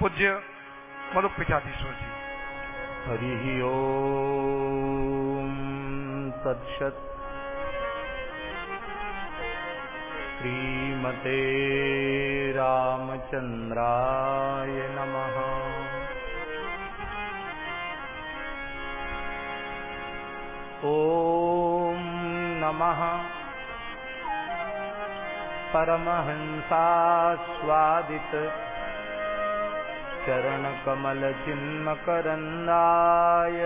पूज्य मलुक पिचाधीश्वर जी। हरि ओम तत्सत। श्रीमते रामचंद्राय नमः। ॐ नमः। परमहंसास्वादित चरणकमलचिन्मकरन्दाय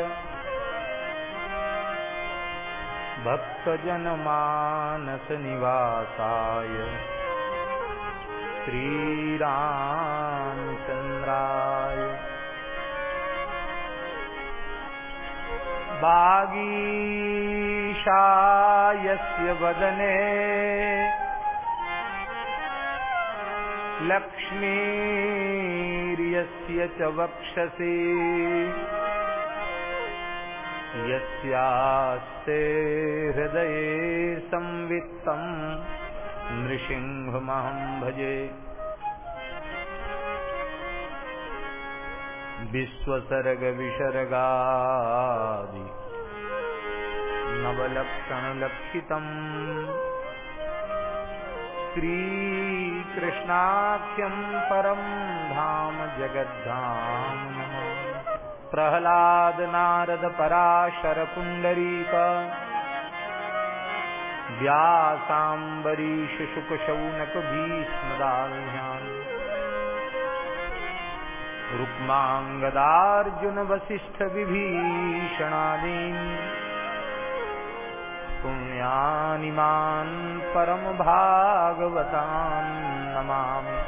भक्तजनमानसनिवासाय श्रीरामचन्द्राय। बागीशायस्य वदने। लक्ष्मीर्यस्य च वक्षसि। यस्यास्ते हृदये संवित्तम् नृसिंहमहं भजे। विश्वसर्गविसर्गादि नवलक्षणलक्षितम्। श्रीकृष्णाख्यं परं धाम जगद्धाम प्रह्लाद नारद पराशर पुण्डरीक व्यासाम्बरीश शुकशौनक भीष्मदाल्ह्यान् रुक्माङ्गदार्जुन वसिष्ठ विभीषणादीन्। पुण्यानिमान् परमभागवतान् नमामि।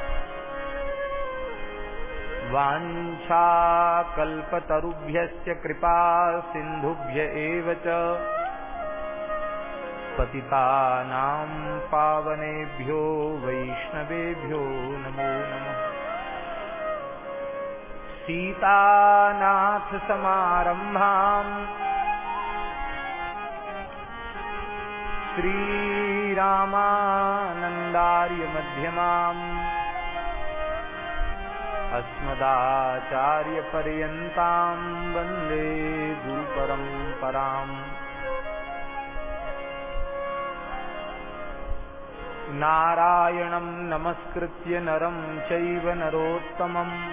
वाञ्छाकल्पतरुभ्यश्च कृपा सिन्धुभ्य एव पावनेभ्यो वैष्णवेभ्यो नमो नमः। सीतानाथसमारम्भाम् श्रीरामानन्दार्यमध्यमाम् अस्मदाचार्यपर्यन्ताम् वंदे गुरुपरम्पराम्। नारायणं नमस्कृत्य नरं चैव नरोत्तमम्।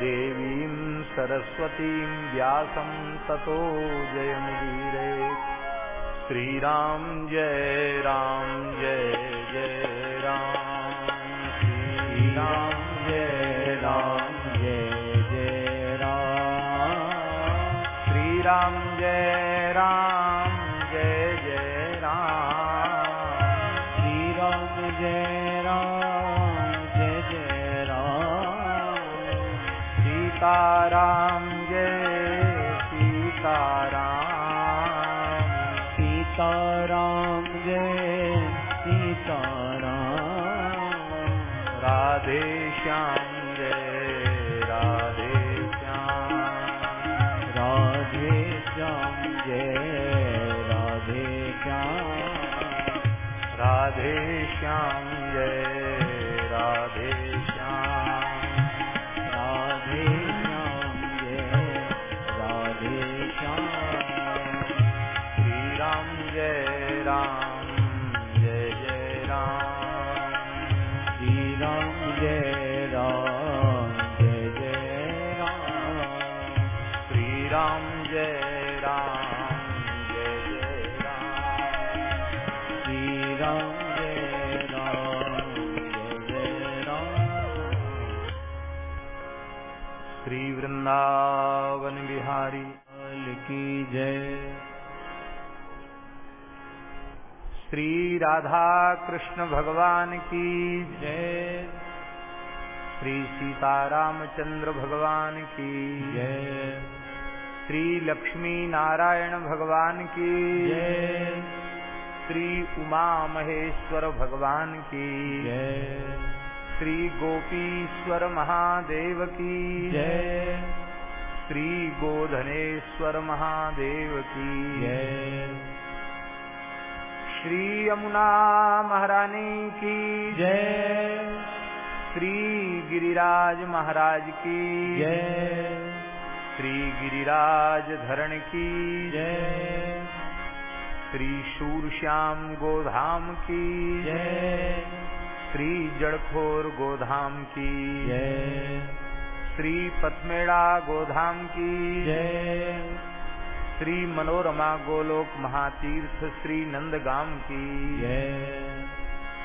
देवीं सरस्वतीं व्यासं ततो जयमुदीरे। श्रीराम जय राम जय जय राम। श्रीराम की जय। श्री राधा कृष्ण भगवान की जय। श्री सीता रामचंद्र भगवान की जय। श्री लक्ष्मी नारायण भगवान की जय। श्री उमा महेश्वर भगवान की जय। श्री गोपीश्वर महादेव की जय। श्री गोधनेश्वर महादेव की। जय। श्री यमुना महारानी की। जय। श्री गिरिराज महाराज की। जय। श्री गिरिराज धरण की। जय। श्री शूरश्याम गोधाम की। जय। श्री जड़खोर गोधाम की। जय। श्री पथमेड़ा गोधाम की जय। श्री मनोरमा गोलोक महातीर्थ श्री नंदगाम की जय।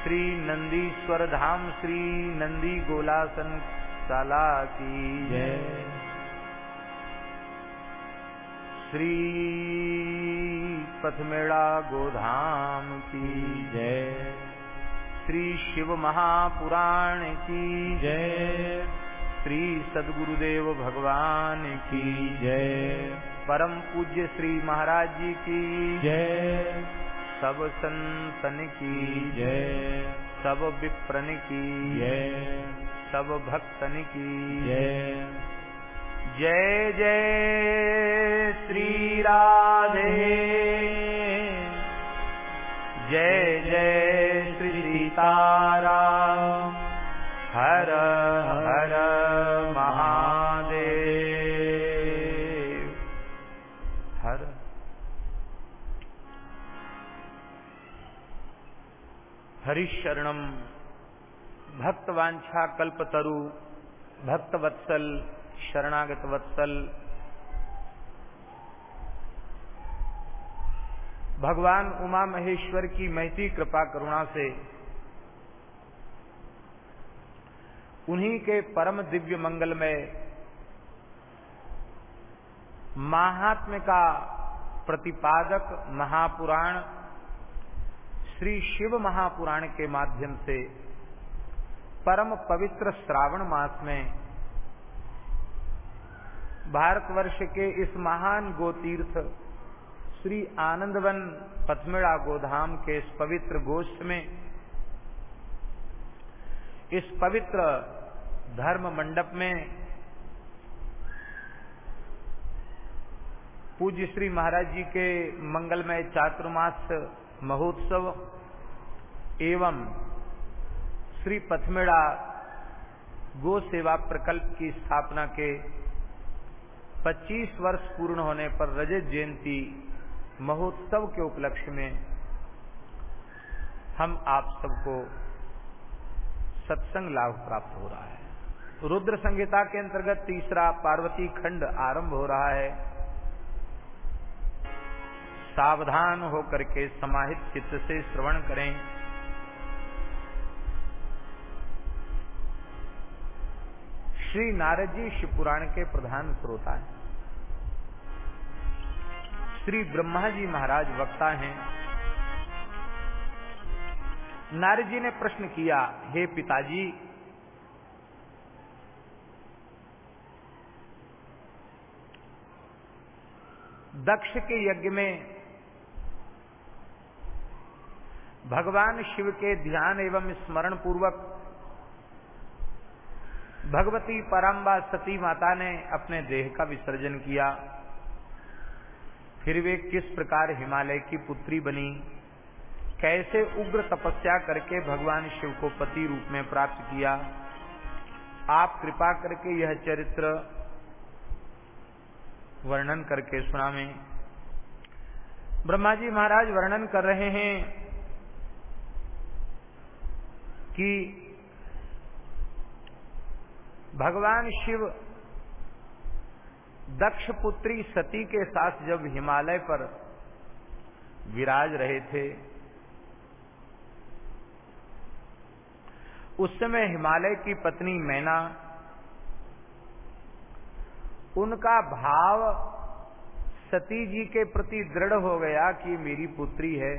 श्री नंदीश्वर धाम श्री नंदी गोलासन शाला की जय। श्री पथमेड़ा गोधाम की जय। श्री शिव महापुराण की। जय। श्री सदगुरुदेव भगवान की जय। परम पूज्य श्री महाराज जी की जय। सब संतन की जय। सब विप्रन की जय। सब भक्तन की जय। जय जय श्री राधे। जय जय श्री सीताराम हरिशरणम भक्तवांछा कल्पतरु। भक्तवत्सल शरणागत वत्सल भगवान उमा महेश्वर की महती कृपा करुणा से। उन्हीं के परम दिव्य मंगल में महात्म्य का प्रतिपादक महापुराण श्री शिव महापुराण के माध्यम से परम पवित्र श्रावण मास में भारतवर्ष के इस महान गोतीर्थ श्री आनंदवन पथमेड़ा गोधाम के इस पवित्र गोष्ठ में, इस पवित्र धर्म मंडप में पूज्य श्री महाराज जी के मंगलमय चातुर्मास महोत्सव एवं श्री पथमेड़ा गो सेवा प्रकल्प की स्थापना के 25 वर्ष पूर्ण होने पर रजत जयंती महोत्सव के उपलक्ष्य में हम आप सबको सत्संग लाभ प्राप्त हो रहा है। रुद्र संहिता के अंतर्गत तीसरा पार्वती खंड आरंभ हो रहा है। सावधान होकर के समाहित चित्त से श्रवण करें। श्री नारद जी शिवपुराण के प्रधान श्रोता हैं। श्री ब्रह्मा जी महाराज वक्ता हैं। नारद जी ने प्रश्न किया, हे पिताजी, दक्ष के यज्ञ में भगवान शिव के ध्यान एवं स्मरण पूर्वक भगवती परम्बा सती माता ने अपने देह का विसर्जन किया। फिर वे किस प्रकार हिमालय की पुत्री बनी? कैसे उग्र तपस्या करके भगवान शिव को पति रूप में प्राप्त किया? आप कृपा करके यह चरित्र वर्णन करके सुनावें। ब्रह्मा जी महाराज वर्णन कर रहे हैं कि भगवान शिव दक्ष पुत्री सती के साथ जब हिमालय पर विराज रहे थे, उस समय हिमालय की पत्नी मैना, उनका भाव सती जी के प्रति दृढ़ हो गया कि मेरी पुत्री है।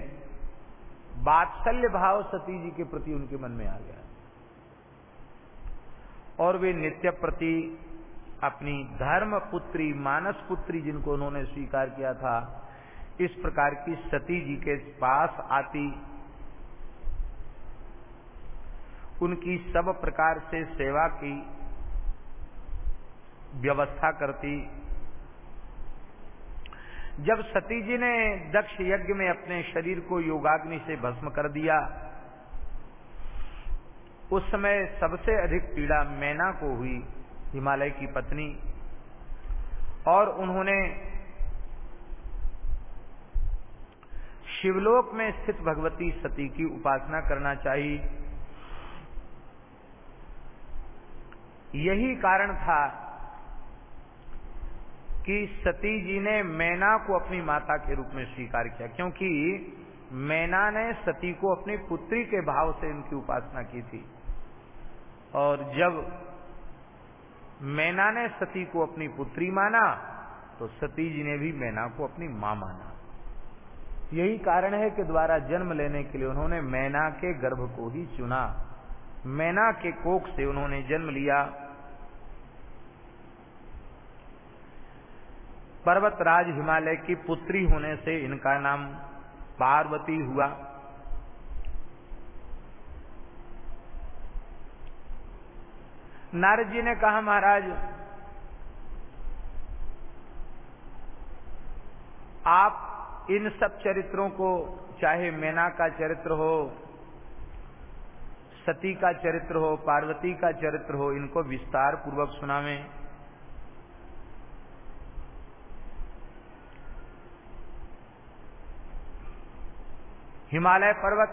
बात्सल्य भाव सती जी के प्रति उनके मन में आ गया। और वे नित्य प्रति अपनी धर्म पुत्री, मानस पुत्री जिनको उन्होंने स्वीकार किया था, इस प्रकार की सती जी के पास आती। उनकी सब प्रकार से सेवा की व्यवस्था करती। जब सती जी ने दक्ष यज्ञ में अपने शरीर को योगाग्नि से भस्म कर दिया, उस समय सबसे अधिक पीड़ा मैना को हुई, हिमालय की पत्नी। और उन्होंने शिवलोक में स्थित भगवती सती की उपासना करना चाहिए यही कारण था कि सती जी ने मैना को अपनी माता के रूप में स्वीकार किया, क्योंकि मैना ने सती को अपनी पुत्री के भाव से इनकी उपासना की थी। और जब मैना ने सती को अपनी पुत्री माना तो सती जी ने भी मैना को अपनी माँ माना। यही कारण है कि द्वारा जन्म लेने के लिए उन्होंने मैना के गर्भ को ही चुना। मैना के कोख से उन्होंने जन्म लिया। पर्वतराज हिमालय की पुत्री होने से इनका नाम पार्वती हुआ। नारद जी ने कहा, महाराज, आप इन सब चरित्रों को, चाहे मैना का चरित्र हो, सती का चरित्र हो, पार्वती का चरित्र हो, इनको विस्तार पूर्वक सुनावें। हिमालय पर्वत।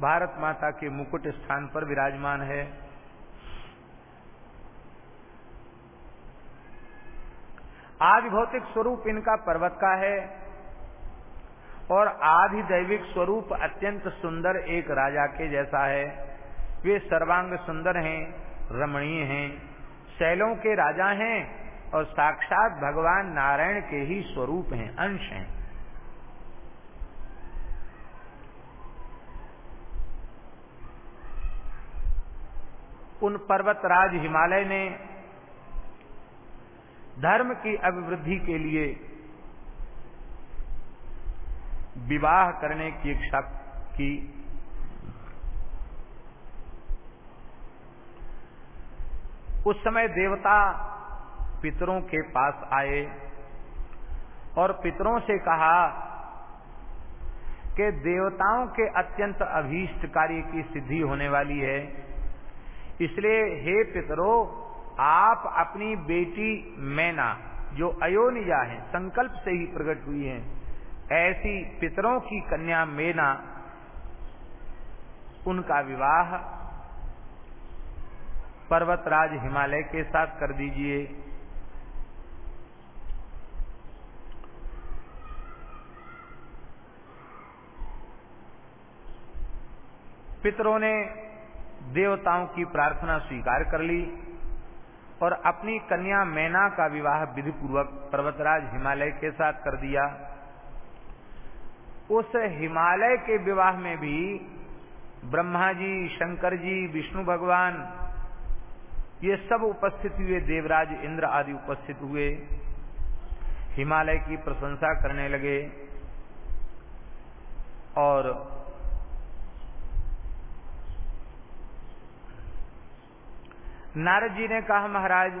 भारत माता के मुकुट स्थान पर विराजमान है। आदि भौतिक स्वरूप इनका पर्वत का है और आदि दैविक स्वरूप अत्यंत सुंदर एक राजा के जैसा है। वे सर्वांग सुंदर हैं, रमणीय हैं, शैलों के राजा हैं और साक्षात भगवान नारायण के ही स्वरूप हैं, अंश हैं। उन पर्वतराज हिमालय ने धर्म की अभिवृद्धि के लिए विवाह करने की इच्छा की। उस समय देवता पितरों के पास आए और पितरों से कहा कि देवताओं के अत्यंत अभीष्ट कार्य की सिद्धि होने वाली है। इसलिए, हे पितरो, आप अपनी बेटी मैना, जो अयोनिया है, संकल्प से ही प्रकट हुई है, ऐसी पितरों की कन्या मैना, उनका विवाह पर्वतराज हिमालय के साथ कर दीजिए। पितरों ने देवताओं की प्रार्थना स्वीकार कर ली और अपनी कन्या मैना का विवाह विधि पूर्वक पर्वतराज हिमालय के साथ कर दिया। उस हिमालय के विवाह में भी ब्रह्मा जी, शंकर जी, विष्णु भगवान, ये सब उपस्थित हुए, देवराज इंद्र आदि उपस्थित हुए, हिमालय की प्रशंसा करने लगे और नारद जी ने कहा, महाराज,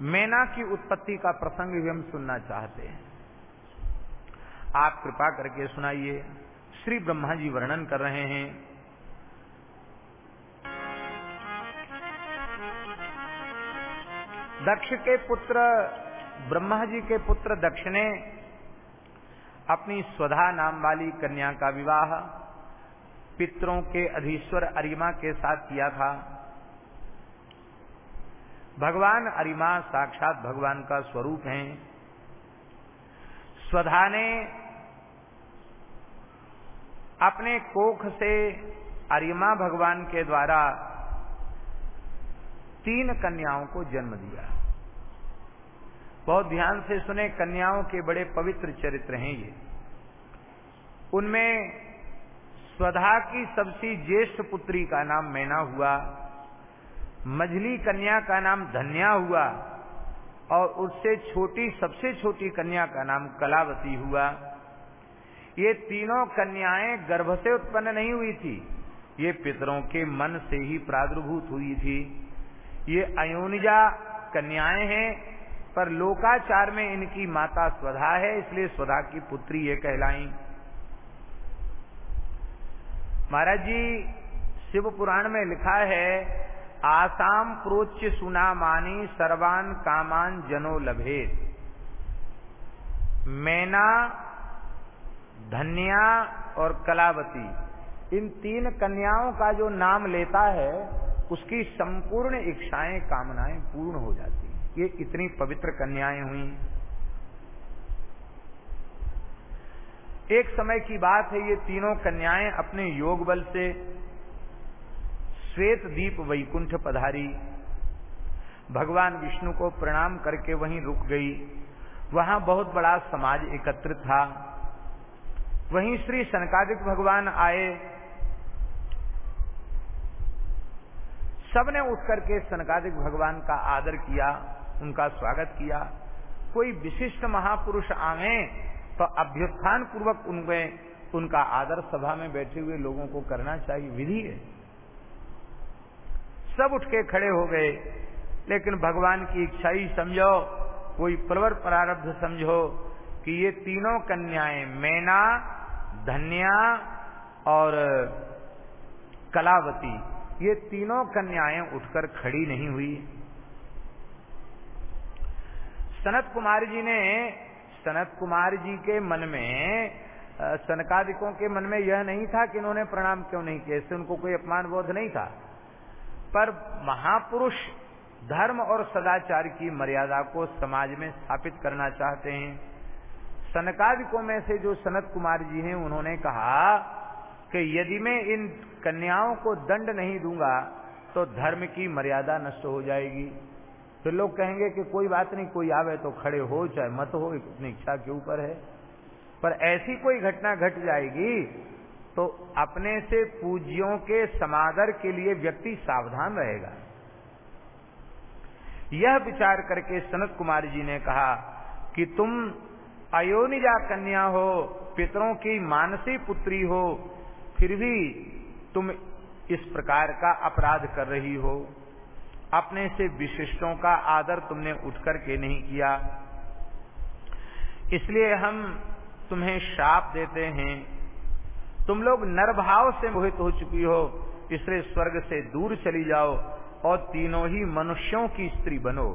मैना की उत्पत्ति का प्रसंग भी हम सुनना चाहते हैं। आप कृपा करके सुनाइए। श्री ब्रह्मा जी वर्णन कर रहे हैं। दक्ष के पुत्र, ब्रह्मा जी के पुत्र दक्ष ने अपनी स्वधा नाम वाली कन्या का विवाह पितरों के अधीश्वर अरिमा के साथ किया था। भगवान अरिमा साक्षात भगवान का स्वरूप हैं। स्वधा ने अपने कोख से अरिमा भगवान के द्वारा तीन कन्याओं को जन्म दिया। बहुत ध्यान से सुने, कन्याओं के बड़े पवित्र चरित्र हैं ये। उनमें स्वधा की सबसे ज्येष्ठ पुत्री का नाम मैना हुआ, मझली कन्या का नाम धन्या हुआ, और उससे छोटी, सबसे छोटी कन्या का नाम कलावती हुआ। ये तीनों कन्याएँ गर्भ से उत्पन्न नहीं हुई थी, ये पितरों के मन से ही प्रादुर्भूत हुई थी। ये अयोनिजा कन्याएँ हैं, पर लोकाचार में इनकी माता स्वधा है, इसलिए स्वधा की पुत्री ये कहलाई। महाराज जी, शिव पुराण में लिखा है, आसाम प्रोच्च सुना मानी सर्वान कामान जनो लभे मैना, धन्या और कलावती, इन तीन कन्याओं का जो नाम लेता है, उसकी संपूर्ण इच्छाएँ, कामनाएँ पूर्ण हो जाती हैं। ये इतनी पवित्र कन्याएँ हुई। एक समय की बात है, ये तीनों कन्याएँ अपने योग बल से श्वेत दीप वैकुंठ पधारी। भगवान विष्णु को प्रणाम करके वहीं रुक गई। वहाँ बहुत बड़ा समाज एकत्रित था। वहीं श्री सनकादिक भगवान आए। सबने उठ करके सनकादिक भगवान का आदर किया, उनका स्वागत किया। कोई विशिष्ट महापुरुष आवे तो अभ्युत्थान पूर्वक उनमें, उनका आदर सभा में बैठे हुए लोगों को करना चाहिए, विधि है। सब उठ के खड़े हो गए, लेकिन भगवान की इच्छा ही समझो, कोई प्रवर प्रारब्ध समझो कि ये तीनों कन्याएँ, मैना, धन्या और कलावती, ये तीनों कन्याएँ उठकर खड़ी नहीं हुई। सनत कुमार जी ने सनत कुमार जी के मन में सनकादिकों के मन में यह नहीं था कि इन्होंने प्रणाम क्यों नहीं किया इससे उनको कोई अपमान बोध नहीं था। पर महापुरुष धर्म और सदाचार की मर्यादा को समाज में स्थापित करना चाहते हैं। सनकादिकों में से जो सनत कुमार जी हैं, उन्होंने कहा कि यदि मैं इन कन्याओं को दंड नहीं दूँगा तो धर्म की मर्यादा नष्ट हो जाएगी। फिर लोग कहेंगे कि कोई बात नहीं, कोई आवे तो खड़े हो, चाहे मत हो अपनी इच्छा के ऊपर है। पर ऐसी कोई घटना घट जाएगी तो अपने से पूज्यों के समादर के लिए व्यक्ति सावधान रहेगा। यह विचार करके सनत कुमार जी ने कहा कि तुम अयोनिजा कन्या हो, पितरों की मानसी पुत्री हो, फिर भी तुम इस प्रकार का अपराध कर रही हो। अपने से विशिष्टों का आदर तुमने उठकर के नहीं किया। इसलिए हम तुम्हें शाप देते हैं। तुम लोग नरभाव से मोहित हो चुकी हो इसलिए स्वर्ग से दूर चली जाओ और तीनों ही मनुष्यों की स्त्री बनो।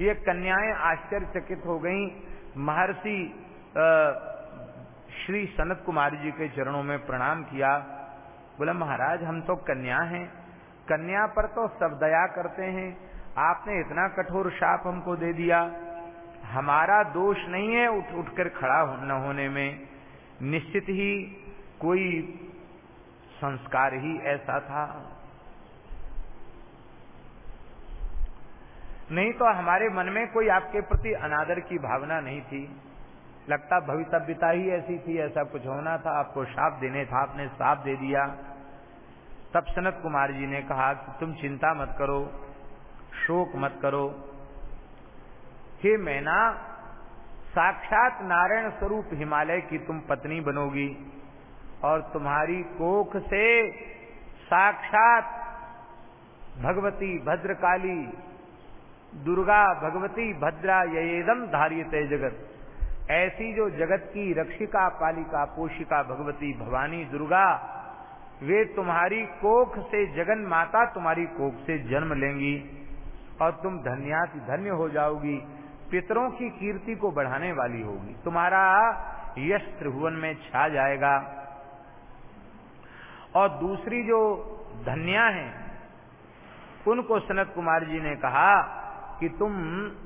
ये कन्याएँ आश्चर्यचकित हो गईं। महर्षि श्री सनत कुमारी जी के चरणों में प्रणाम किया। बोला, महाराज, हम तो कन्या हैं। कन्या पर तो सब दया करते हैं। आपने इतना कठोर शाप हमको दे दिया। हमारा दोष नहीं है उठ, उठकर खड़ा न होने में। निश्चित ही कोई संस्कार ही ऐसा था। नहीं तो हमारे मन में कोई आपके प्रति अनादर की भावना नहीं थी। लगता भवितव्यता ही ऐसी थी, ऐसा कुछ होना था। आपको शाप देने था, आपने साप दे दिया। तब सनत कुमार जी ने कहा कि तुम चिंता मत करो, शोक मत करो। हे मैना, साक्षात नारायण स्वरूप हिमालय की तुम पत्नी बनोगी और तुम्हारी कोख से साक्षात भगवती भद्रकाली, दुर्गा भगवती भद्रा येदम धारियते जगत। ऐसी जो जगत की रक्षिका, पालिका पोषिका भगवती भवानी दुर्गा वे तुम्हारी कोख से जगन माता तुम्हारी कोख से जन्म लेंगी और तुम धन्याति धन्य हो जाओगी, पितरों की कीर्ति को बढ़ाने वाली होगी। तुम्हारा यश त्रिभुवन में छा जाएगा। और दूसरी जो धन्या है, उनको सनत कुमार जी ने कहा कि तुम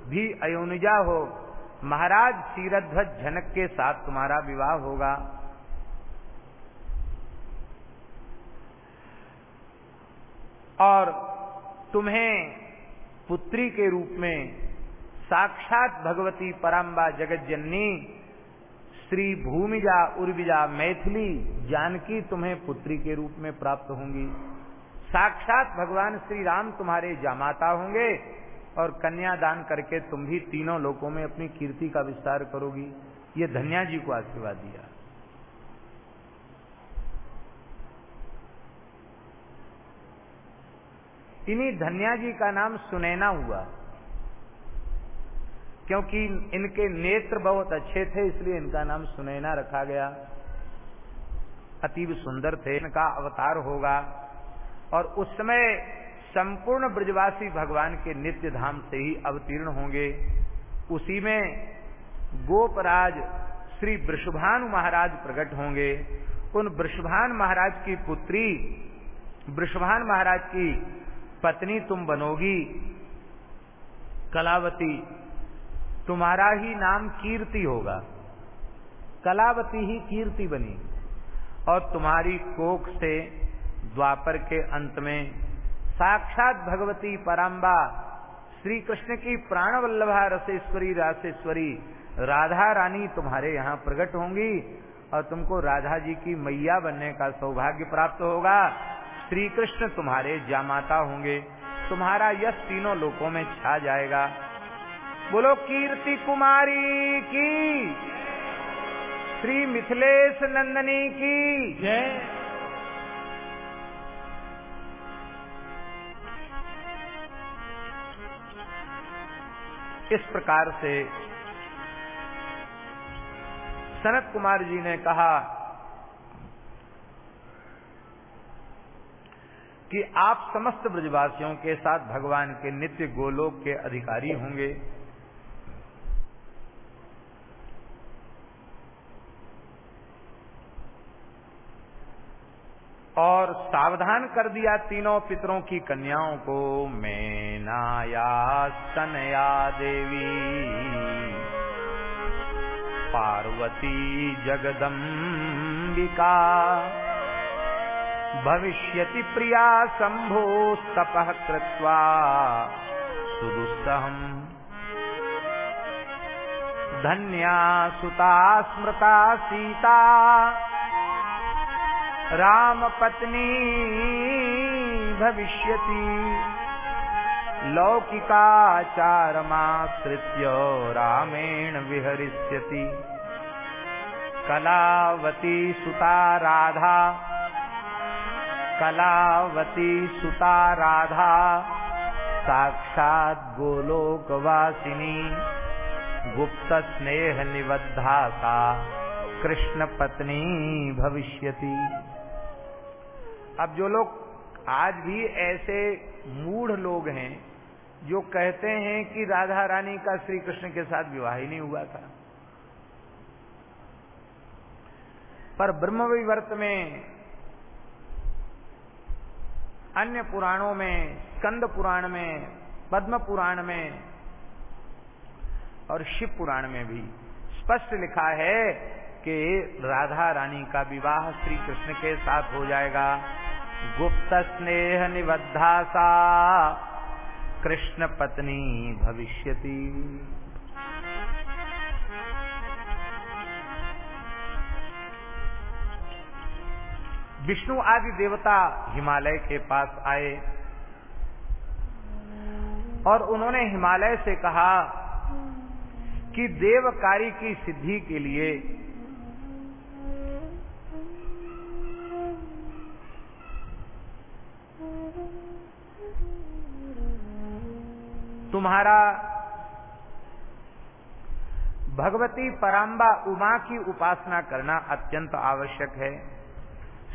भी अयोनिजा हो। महाराज क्षीरध्वज झनक के साथ तुम्हारा विवाह होगा। और तुम्हें पुत्री के रूप में साक्षात भगवती परम्बा जगत जननी श्री भूमिजा, उर्विजा, मैथिली, जानकी तुम्हें पुत्री के रूप में प्राप्त होंगी। साक्षात भगवान श्री राम तुम्हारे जामाता होंगे और कन्यादान करके तुम भी तीनों लोकों में अपनी कीर्ति का विस्तार करोगी। ये धन्या जी को आशीर्वाद दिया। इन्हीं धन्या जी का नाम सुनैना हुआ। क्योंकि इनके नेत्र बहुत अच्छे थे, इसलिए इनका नाम सुनैना रखा गया। अतीब सुंदर थे, इनका अवतार होगा। और उस समय संपूर्ण ब्रजवासी भगवान के नित्य धाम से ही अवतीर्ण होंगे। उसी में गोपराज श्री वृषभानु महाराज प्रकट होंगे। उन वृषभान महाराज की पुत्री वृषभान महाराज की पत्नी तुम बनोगी। कलावती, तुम्हारा ही नाम कीर्ति होगा। कलावती ही कीर्ति बनी। और तुम्हारी कोख से द्वापर के अंत में साक्षात भगवती पराम्बा श्री कृष्ण की प्राणवल्लभा रसेश्वरी रासेश्वरी राधा रानी तुम्हारे यहाँ प्रकट होंगी और तुमको राधा जी की मैया बनने का सौभाग्य प्राप्त होगा। श्री कृष्ण तुम्हारे जामाता होंगे। तुम्हारा यश तीनों लोकों में छा जाएगा। बोलो कीर्ति कुमारी की। श्री मिथिलेश नंदनी की। जय। इस प्रकार से सनत कुमार जी ने कहा कि आप समस्त ब्रजवासियों के साथ भगवान के नित्य गोलोक के अधिकारी होंगे। और सावधान कर दिया तीनों पितरों की कन्याओं को, मैनाया सनया देवी, पार्वती जगदम्बिका भविष्यति प्रिया शंभो तपः कृत्वा सुदुस्सहम् धन्या सुता स्मृता सीता राम पत्नी भविष्यति लौकिकाचारमाश्रित्य रामेण विहरिष्यति। कलावती सुता राधा कलावती सुता राधा, साक्षात गोलोकवासिनी, गुप्त स्नेह निबद्धा सा कृष्ण पत्नी भविष्यति। अब जो लोग आज भी ऐसे मूढ़ लोग हैं, जो कहते हैं कि राधा रानी का श्री कृष्ण के साथ विवाह ही नहीं हुआ था। पर ब्रह्म विवर्त में अन्य पुराणों में, स्कंद पुराण में, पद्म पुराण में और शिव पुराण में भी स्पष्ट लिखा है कि राधा रानी का विवाह श्री कृष्ण के साथ हो जाएगा। गुप्त स्नेह निबद्धा सा कृष्ण पत्नी भविष्यति। विष्णु आदि देवता हिमालय के पास आए। और उन्होंने हिमालय से कहा कि देव कार्य की सिद्धि के लिए तुम्हारा भगवती पराम्बा उमा की उपासना करना अत्यंत आवश्यक है।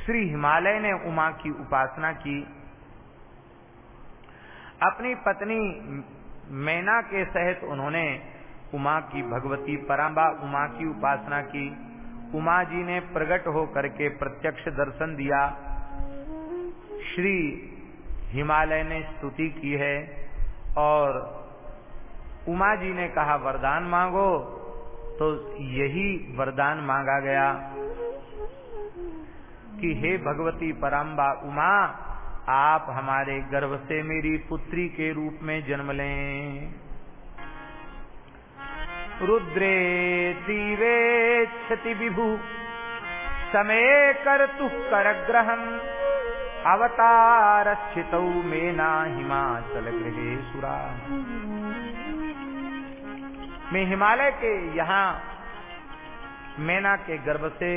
श्री हिमालय ने उमा की उपासना की। अपनी पत्नी मैना के सहित उन्होंने उमा की भगवती पराम्बा उमा की उपासना की। उमा जी ने प्रकट होकर के प्रत्यक्ष दर्शन दिया। श्री हिमालय ने स्तुति की है और उमा जी ने कहा, वरदान मांगो। तो यही वरदान मांगा गया। कि हे भगवती पराम्बा उमा, आप हमारे गर्भ से मेरी पुत्री के रूप में जन्म लें। रुद्रे तीवे क्षति विभु समय कर तु कर ग्रहण अवतार स्थित मेना हिमाचल गृहे सुरा। मैं हिमालय के यहाँ, मैना के गर्भ से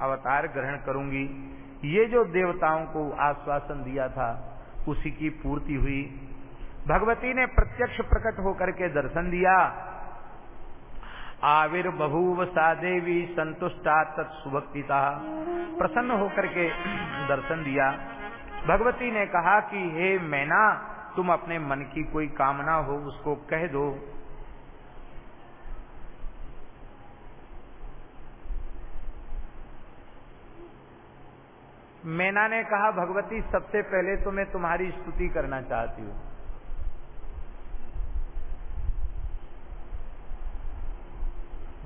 अवतार ग्रहण करूँगी। ये जो देवताओं को आश्वासन दिया था, उसी की पूर्ति हुई। भगवती ने प्रत्यक्ष प्रकट होकर के दर्शन दिया। आविर्बभूव सा देवी संतुष्टा तत्सुभक्तिता प्रसन्न होकर के दर्शन दिया। भगवती ने कहा कि, हे मैना, तुम अपने मन की कोई कामना हो, उसको कह दो। मैना ने कहा, भगवती, सबसे पहले तो मैं तुम्हारी स्तुति करना चाहती हूँ।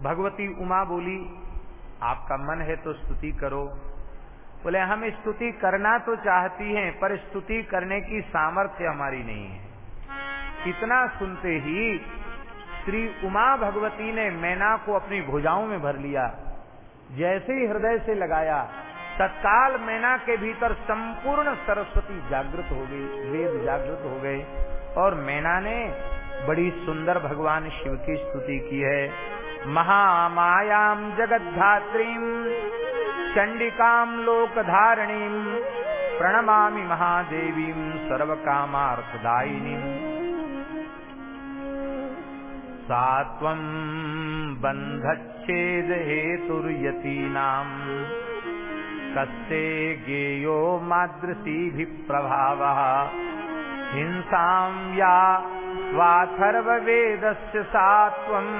भगवती उमा बोली, आपका मन है तो स्तुति करो। बोले, हम स्तुति करना तो चाहती हैं, पर स्तुति करने की सामर्थ्य हमारी नहीं है। इतना सुनते ही श्री उमा भगवती ने मैना को अपनी भुजाओं में भर लिया, जैसे ही हृदय से लगाया तत्काल मैना के भीतर संपूर्ण सरस्वती जागृत हो गई, वेद जागृत हो गए और मैना ने बड़ी सुंदर भगवान शिव की स्तुति की है। महामायाम जगद्धात्रीम चंडिकाम लोकधारणीम प्रणमामि महादेवीम सर्वकामार्थदायिनी। सात्वं बन्धच्छेद हेतुर्यतीनाम् कस्ते गेयो मादृशीभिः प्रभावः हिंसां या वाथर्ववेदस्य सात्वम्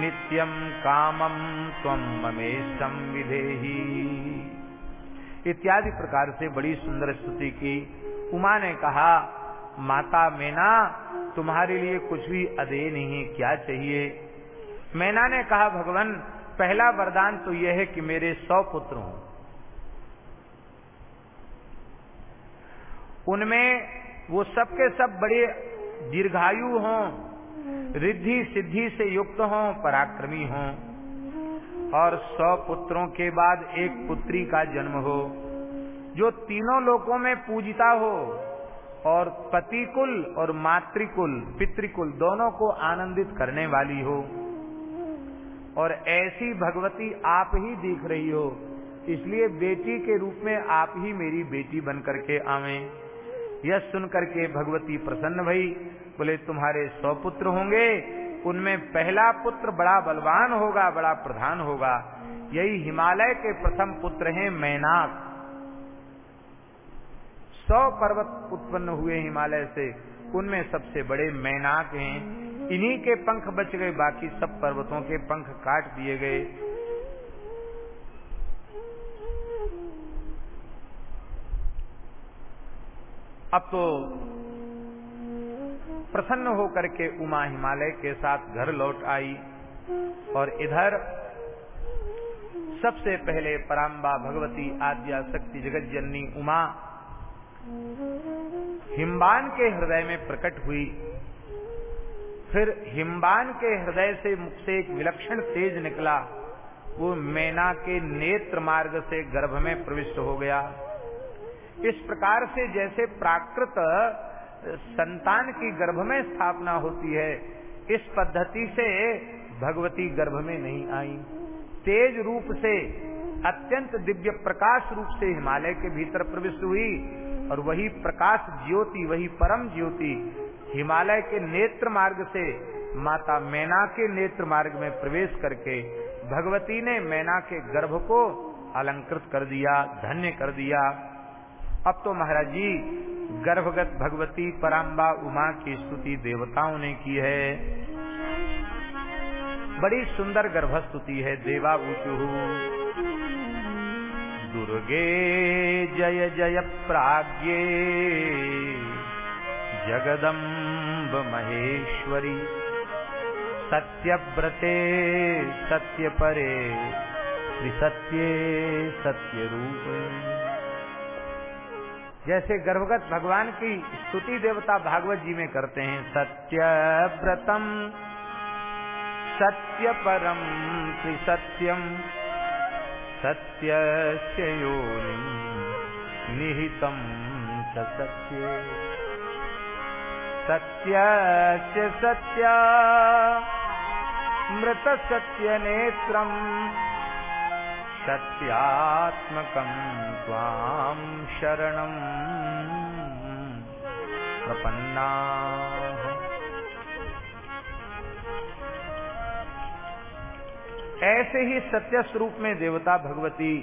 नित्यं कामं त्वं ममेशं विधेहि इत्यादि प्रकार से बड़ी सुंदर स्तुति की उमा ने कहा, माता मैना, तुम्हारे लिए कुछ भी अदे नहीं क्या चाहिए? मैना ने कहा, भगवान, पहला वरदान तो यह है कि मेरे सौ पुत्र हों। उनमें वो सबके सब बड़े दीर्घायु हों, रिद्धि सिद्धि से युक्त हों, पराक्रमी हों। और सौ पुत्रों के बाद एक पुत्री का जन्म हो, जो तीनों लोकों में पूजिता हो, और पतिकुल और मातृकुल, पितृकुल दोनों को आनंदित करने वाली हो। और ऐसी भगवती आप ही दिख रही हो, इसलिए बेटी के रूप में आप ही मेरी बेटी बन करके आवे। यह सुन करके भगवती प्रसन्न भई, बोले, तुम्हारे सौ पुत्र होंगे, उनमें पहला पुत्र बड़ा बलवान होगा, बड़ा प्रधान होगा। यही हिमालय के प्रथम पुत्र हैं मैनाक। सौ पर्वत उत्पन्न हुए हिमालय से, उनमें सबसे बड़े मैनाक हैं। इन्हीं के पंख बच गए, बाकी सब पर्वतों के पंख काट दिए गए। अब तो प्रसन्न होकर के उमा हिमालय के साथ घर लौट आई और इधर सबसे पहले पराम्बा, भगवती, आद्या, शक्ति जगत जननी उमा हिम्बान के हृदय में प्रकट हुई। फिर हिम्बान के हृदय से मुख से एक विलक्षण तेज निकला। वो मैना के नेत्र मार्ग से गर्भ में प्रविष्ट हो गया। इस प्रकार से जैसे प्राकृत संतान की गर्भ में स्थापना होती है, इस पद्धति से भगवती गर्भ में नहीं आई। तेज रूप से, अत्यंत दिव्य प्रकाश रूप से हिमालय के भीतर प्रविष्ट हुई और वही प्रकाश ज्योति, वही परम ज्योति हिमालय के नेत्र मार्ग से माता मैना के नेत्र मार्ग में प्रवेश करके भगवती ने मैना के गर्भ को अलंकृत कर दिया, धन्य कर दिया। अब तो महाराज जी, गर्भगत भगवती पराम्बा उमा की स्तुति देवताओं ने की है। बड़ी सुंदर गर्भस्तुति है देवा ऊचु दुर्गे जय जय प्राज्ञे, जगदम्ब महेश्वरी। सत्यव्रते त्रिसत्ये सत्य रूप जैसे गर्भगत भगवान की स्तुति देवता भागवत जी में करते हैं सत्यव्रतम सत्य परम त्रिसत्यम सत्य निहितम सत्य। सत्य सत्य, मृत सत्य नेत्रम सत्यात्मकं शरणं प्रपन्ना। ऐसे ही सत्य स्वरूप में देवता भगवती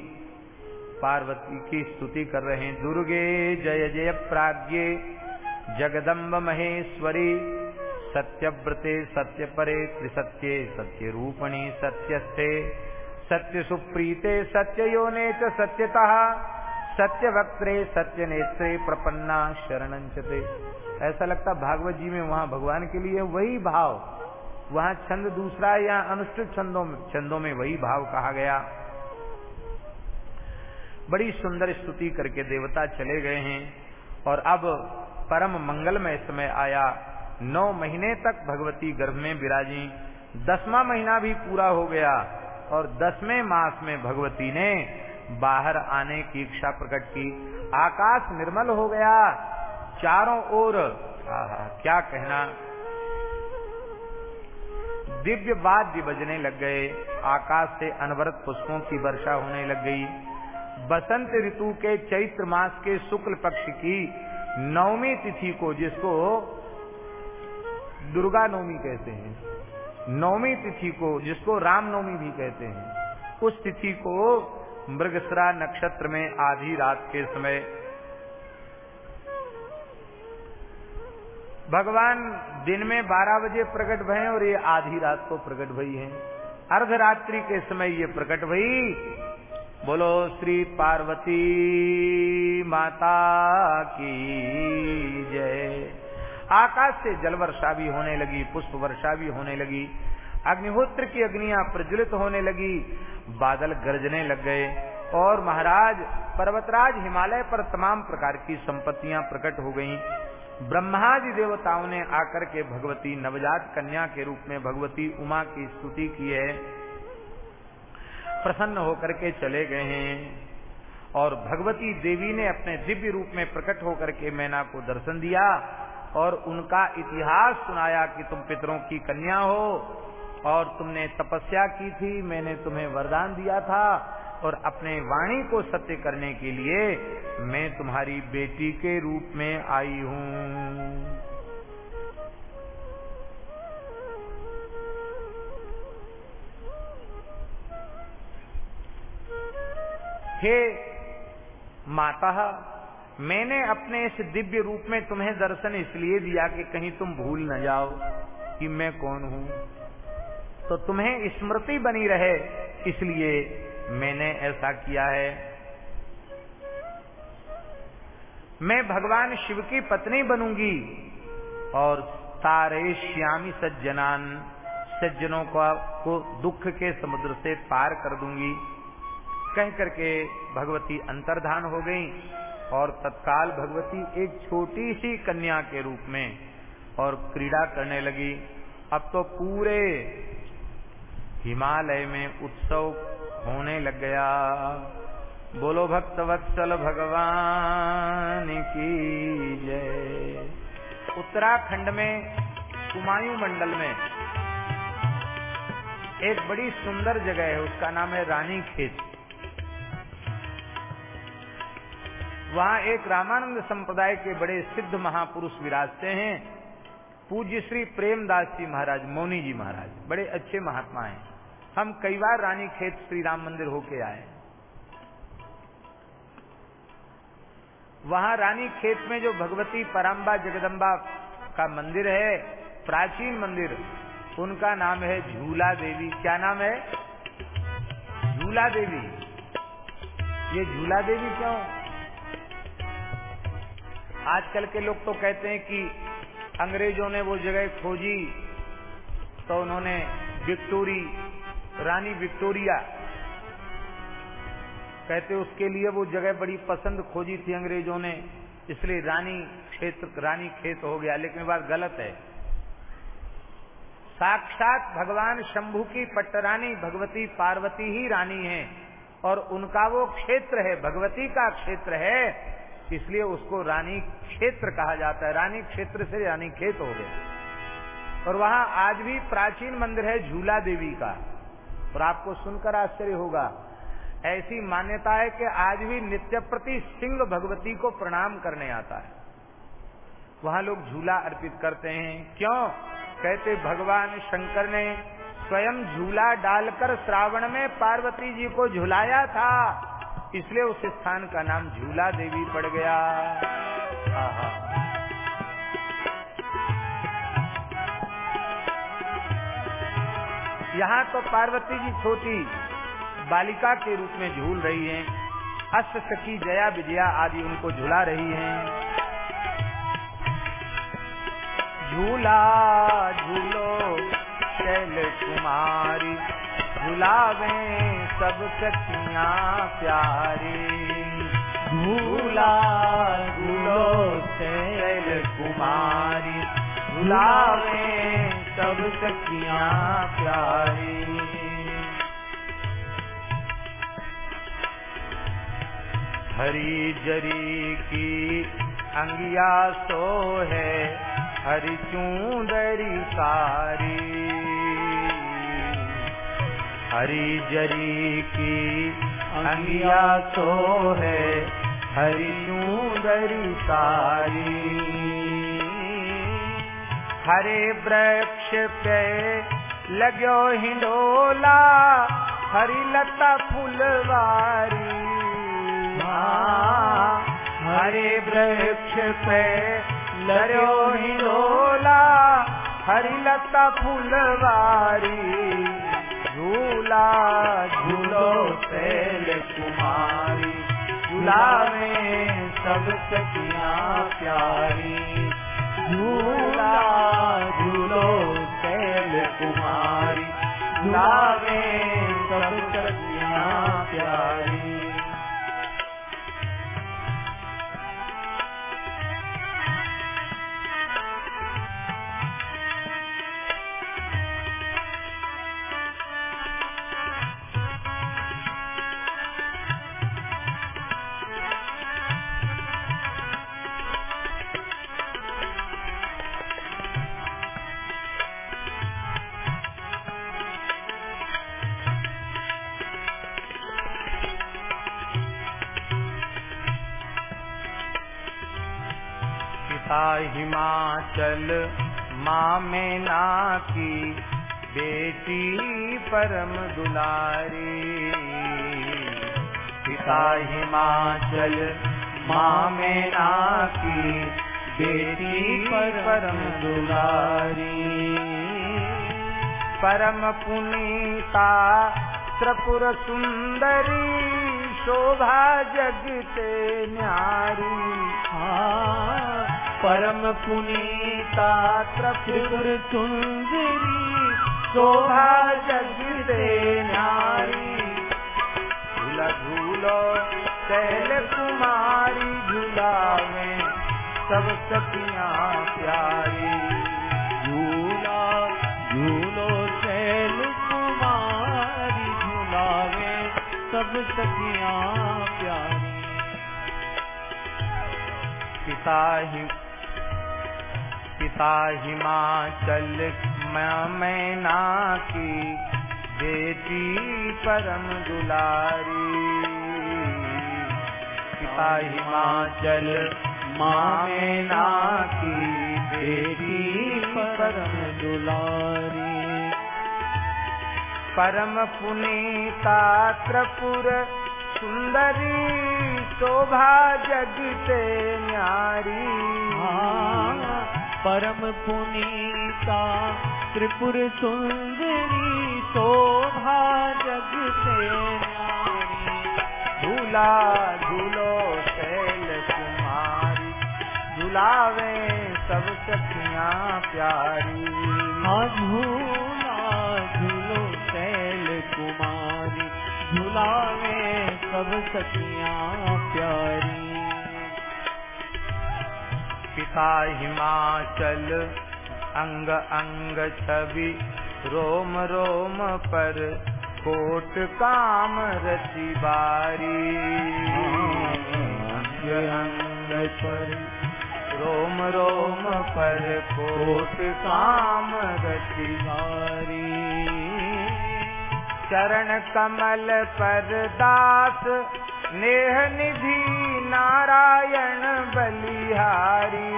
पार्वती की स्तुति कर रहे हैं। दुर्गे जय जय प्राज्ञे, जगदम्ब महेश्वरी, सत्यव्रते सत्य परे त्रिसत्ये सत्य रूपणी सत्यस्थे। सत्य सुप्रीते सत्य योने च सत्यतः। सत्य वक्त्रे सत्य नेत्रे प्रपन्ना शरणंचते ऐसा लगता भागवत जी में वहाँ भगवान के लिए वही भाव, वहाँ छंद दूसरा या अनुष्ठित छंदों में छंदों में वही भाव कहा गया। बड़ी सुंदर स्तुति करके देवता चले गए हैं और अब परम मंगलमय समय आया। नौ महीने तक भगवती गर्भ में विराजी, दसवा महीना भी पूरा हो गया। और दसवें मास में भगवती ने बाहर आने की इच्छा प्रकट की। आकाश निर्मल हो गया। चारों ओर क्या कहना? दिव्य वाद्य बजने लग गए। आकाश से अनवरत पुष्पों की वर्षा होने लग गई। बसंत ऋतु के चैत्र मास के शुक्ल पक्ष की नवमी तिथि को जिसको दुर्गा नवमी कहते हैं। नवमी तिथि को, जिसको रामनवमी भी कहते हैं, उस तिथि को मृगसरा नक्षत्र में आधी रात के समय भगवान दिन में 12 बजे प्रकट भये और ये आधी रात को प्रकट भई हैं। अर्धरात्रि के समय ये प्रकट भई। बोलो, श्री पार्वती माता की जय। आकाश से जल वर्षा भी होने लगी पुष्प वर्षा भी होने लगी, अग्निहोत्र की अग्नियाँ प्रज्वलित होने लगी, बादल गरजने लग गए, और महाराज पर्वतराज हिमालय पर तमाम प्रकार की संपत्तियाँ प्रकट हो गईं। ब्रह्मादि देवताओं ने आकर के भगवती नवजात कन्या के रूप में भगवती उमा की स्तुति की है। प्रसन्न होकर के चले गए हैं, और भगवती देवी ने अपने दिव्य रूप में प्रकट होकर के मैना को दर्शन दिया और उनका इतिहास सुनाया कि तुम पितरों की कन्या हो और तुमने तपस्या की थी, मैंने तुम्हें वरदान दिया था और अपने वाणी को सत्य करने के लिए मैं तुम्हारी बेटी के रूप में आई हूँ। हे माता मैंने अपने इस दिव्य रूप में तुम्हें दर्शन इसलिए दिया कि कहीं तुम भूल न जाओ कि मैं कौन हूँ। तो तुम्हें स्मृति बनी रहे, इसलिए मैंने ऐसा किया है। मैं भगवान शिव की पत्नी बनूँगी और सारे श्यामी सज्जनान सज्जनों का दुख के समुद्र से पार कर दूँगी। कह करके भगवती अंतर्धान हो गई। और तत्काल भगवती एक छोटी सी कन्या के रूप में और क्रीड़ा करने लगी। अब तो पूरे हिमालय में उत्सव होने लग गया। बोलो भक्त वत्सल भगवान की जय। उत्तराखंड में कुमायूं मंडल में एक बड़ी सुंदर जगह है, उसका नाम है रानी खेत वहाँ एक रामानंद संप्रदाय के बड़े सिद्ध महापुरुष विराजते हैं। पूज्य श्री प्रेमदास जी महाराज, मौनी जी महाराज, बड़े अच्छे महात्मा हैं। हम कई बार रानी खेत श्री राम मंदिर होके आए। वहाँ रानी खेत में जो भगवती पराम्बा जगदम्बा का मंदिर है, प्राचीन मंदिर, उनका नाम है झूला देवी। क्या नाम है? झूला देवी। ये झूला देवी क्यों? आजकल के लोग तो कहते हैं कि अंग्रेज़ों ने वो जगह खोजी तो उन्होंने विक्टोरी, रानी विक्टोरिया, कहते उसके लिए वो जगह बड़ी पसंद खोजी थी अंग्रेज़ों ने, इसलिए रानी क्षेत्र, रानी खेत हो गया, लेकिन बात गलत है। साक्षात भगवान शंभु की पट्टरानी भगवती पार्वती ही रानी है, और उनका वो क्षेत्र है, भगवती का क्षेत्र है इसलिए उसको रानी क्षेत्र कहा जाता है। रानी क्षेत्र से रानी खेत हो गया और वहाँ आज भी प्राचीन मंदिर है झूला देवी का। और आपको सुनकर आश्चर्य होगा, ऐसी मान्यता है कि आज भी नित्य प्रति सिंह भगवती को प्रणाम करने आता है। वहाँ लोग झूला अर्पित करते हैं। क्यों? कहते भगवान शंकर ने स्वयं झूला डालकर श्रावण में पार्वती जी को झुलाया था। इसलिए उस स्थान का नाम झूला देवी पड़ गया। यहाँ तो पार्वती जी छोटी बालिका के रूप में झूल रही हैं। अष्ट सखी जया विजया आदि उनको झुला रही हैं। झूला, झूलो, शैल कुमारी, झुलावे सब सखियाँ प्यारी। झूला झूलो शैल कुमारी। झुलावे सब सखियाँ प्यारी। हरी जरी की अंगिया सो है, हरी चूंदरी सारी। हरी जरी की अंगिया सो है हरी चूंदरी सारी। हरे वृक्ष पे लगो हिंडोला हरी लता फुलवारी। हाँ, हरे वृक्ष पे लड़ो हिंडोला हरी लता फुलवारी। झूला, झूलो तेल कुमारी झूलावे सब सखिया प्यारी। झूला, झूलो शैल कुमारी झूलावे सब सखिया प्यारी। पिता हिमाचल माँ मैना की बेटी परम दुलारी। पिता हिमाचल माँ मैना की बेटी परम दुलारी। परम पुनीता त्रिपुर सुंदरी शोभा जगते न्यारी। हाँ, परम पुनीता त्रिपुर सुंदरी, शोभा जगते न्यारी। झूला झूलो, शैल कुमारी झूलावे सब सखियाँ प्यारी। झूला झूलो, शैल कुमारी झूलावे सब सखियाँ प्यारी। पिता ही पिता हिमाचल मैना की, बेटी परम दुलारी। पिता हिमाचल मैना की, बेटी परम दुलारी। परम पुनीता त्रिपुर सुंदरी, शोभा जगते न्यारी। परम पुनीता, त्रिपुर सुंदरी, शोभा जगते न्यारी झूला झूलो शैल कुमारी झूलावे सब सखियाँ प्यारी। झूला झूलो शैल कुमारी झूलावे सब सखिया प्यारी। पिता हिमाचल, अंग अंग छवि, रोम रोम पर कोट काम रची बारी। अंग अंग छवि रोम रोम पर कोट काम रची बारी। चरण कमल पर दास, नेह निधि नारायण बलिहारी।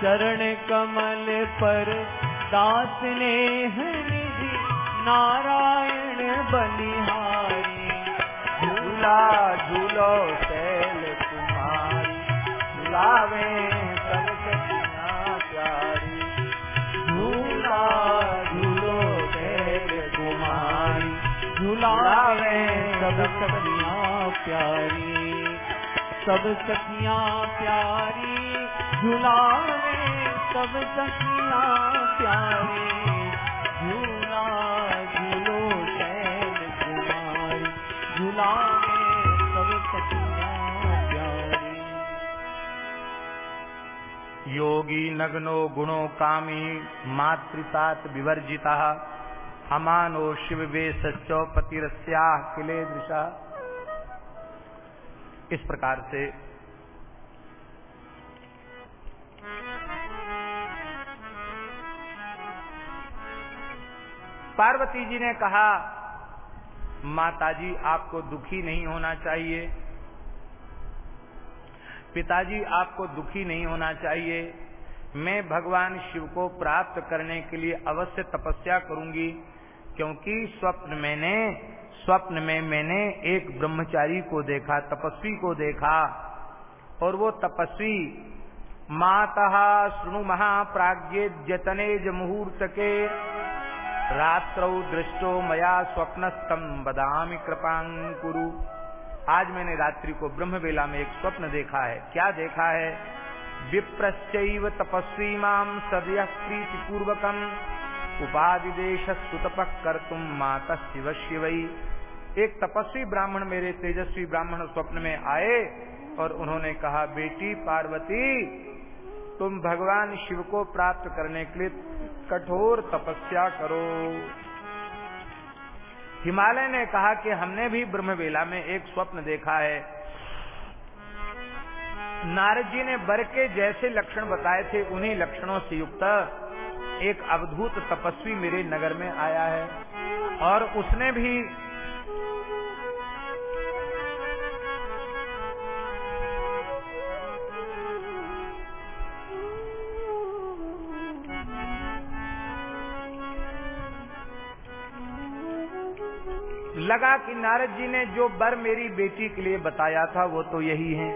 चरण कमल पर दास ने निधि नारायण बलिहारी। झूला झूलो शैल कुमारी झूलावे सब सखियाँ प्यारी। झूला झूलो शैल कुमारी झूलावे सब सखियाँ प्यारी। सब सखियाँ प्यारी, झूलावे, सब सखियाँ प्यारी, झूला झूलो शैल कुमारी, झूलावे, सब सखियाँ प्यारी। योगी नग्नो गुणो कामी मातृतात विवर्जिता, अमानो शिव वे सच्चो किले दृशा। इस प्रकार से। पार्वती जी ने कहा, माताजी, आपको दुखी नहीं होना चाहिए। पिताजी, आपको दुखी नहीं होना चाहिए। मैं भगवान शिव को प्राप्त करने के लिए अवश्य तपस्या करूँगी, क्योंकि स्वप्न मैंने स्वप्न में मैंने एक ब्रह्मचारी को देखा, तपस्वी को देखा, और वो तपस्वी माता श्रृणु महाप्राज्ञे जतनेज मुहूर्त के रात्रौ दृष्टो मया स्वप्नस्तम बदामी कृपांकुरु आज मैंने रात्रि को ब्रह्म वेला में एक स्वप्न देखा है। क्या देखा है? विप्रश्चैव तपस्वी माम सदय प्रीति पूर्वकम उपाधिदेश सुतपक कर तुम माता शिव शिवई एक तपस्वी ब्राह्मण मेरे तेजस्वी ब्राह्मण स्वप्न में आए और उन्होंने कहा, बेटी पार्वती, तुम भगवान शिव को प्राप्त करने के लिए कठोर तपस्या करो। हिमालय ने कहा कि हमने भी ब्रह्मवेला में एक स्वप्न देखा है। नारद जी ने बर के जैसे लक्षण बताए थे, उन्हीं लक्षणों से युक्त एक अवधूत तपस्वी मेरे नगर में आया है। और उसने भी लगा कि नारद जी ने जो बर मेरी बेटी के लिए बताया था, वो तो यही है।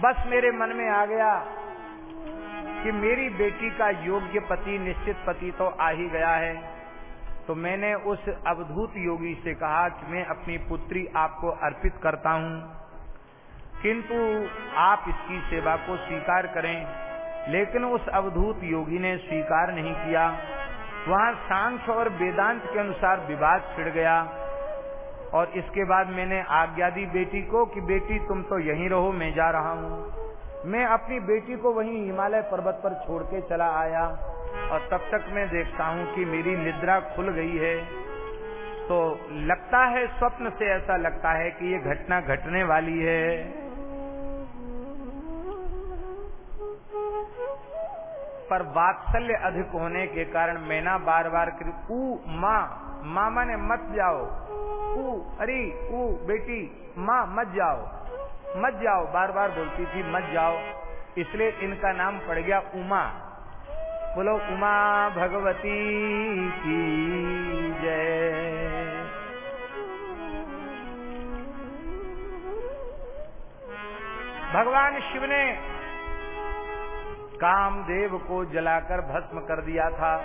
बस मेरे मन में आ गया कि मेरी बेटी का योग्य पति, निश्चित पति तो आ ही गया है। तो मैंने उस अवधूत योगी से कहा कि मैं अपनी पुत्री आपको अर्पित करता हूँ। किंतु आप इसकी सेवा को स्वीकार करें। लेकिन उस अवधूत योगी ने स्वीकार नहीं किया। वहाँ सांख्य और वेदांत के अनुसार विवाद छिड़ गया। और इसके बाद मैंने आज्ञा दी बेटी को कि, बेटी, तुम तो यहीं रहो, मैं जा रहा हूँ। मैं अपनी बेटी को वहीं हिमालय पर्वत पर छोड़ के चला आया और तब तक मैं देखता हूँ कि मेरी निद्रा खुल गई है। तो लगता है, स्वप्न से ऐसा लगता है कि ये घटना घटने वाली है। पर वात्सल्य अधिक होने के कारण मैना बार बार ऊ, माँ, मामा ने मत जाओ। ऊ, अरे, ऊ, बेटी, माँ, मत जाओ। मत जाओ बार बार बोलती थी, मत जाओ। इसलिए इनका नाम पड़ गया उमा। बोलो, उमा भगवती की जय। भगवान शिव ने कामदेव को जलाकर भस्म कर दिया था।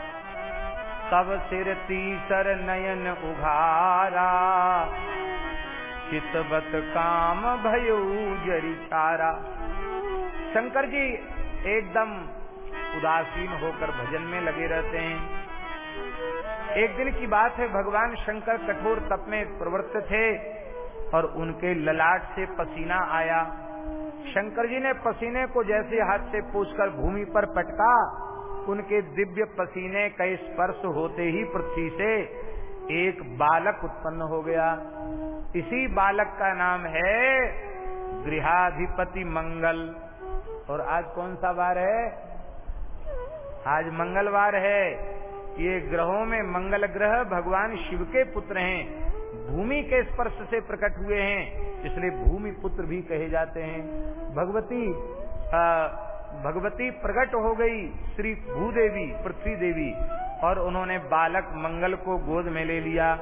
तब सिर तीसर नयन उघारा। चितवत काम भयो जरी चारा। शंकर जी एकदम उदासीन होकर भजन में लगे रहते हैं। एक दिन की बात है, भगवान शंकर कठोर तप में प्रवृत्त थे और उनके ललाट से पसीना आया। शंकर जी ने पसीने को जैसे हाथ से पूछकर भूमि पर पटका, उनके दिव्य पसीने का स्पर्श होते ही पृथ्वी से एक बालक उत्पन्न हो गया। इसी बालक का नाम है गृहाधिपति मंगल। और आज कौन सा वार है? आज मंगलवार है। ये ग्रहों में मंगल ग्रह भगवान शिव के पुत्र हैं। भूमि के स्पर्श से प्रकट हुए हैं इसलिए भूमि पुत्र भी कहे जाते हैं। भगवती आ, भगवती प्रकट हो गई श्री भूदेवी पृथ्वी देवी और उन्होंने बालक मंगल को गोद में ले लिया।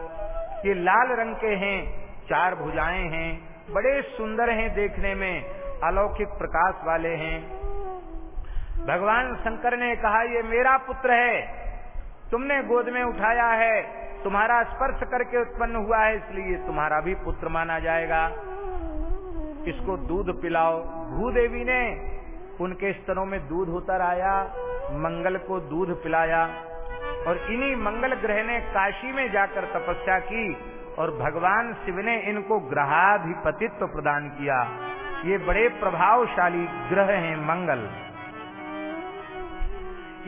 ये लाल रंग के हैं। चार भुजाएँ हैं, बड़े सुंदर हैं देखने में, अलौकिक प्रकाश वाले हैं। भगवान शंकर ने कहा, ये मेरा पुत्र है, तुमने गोद में उठाया है, तुम्हारा स्पर्श करके उत्पन्न हुआ है, इसलिए तुम्हारा भी पुत्र माना जाएगा। इसको दूध पिलाओ। भूदेवी ने उनके स्तनों में दूध उतर आया, मंगल को दूध पिलाया और इन्हीं मंगल ग्रह ने काशी में जाकर तपस्या की। और भगवान शिव ने इनको ग्रहाधिपतित्व प्रदान किया। ये बड़े प्रभावशाली ग्रह हैं मंगल।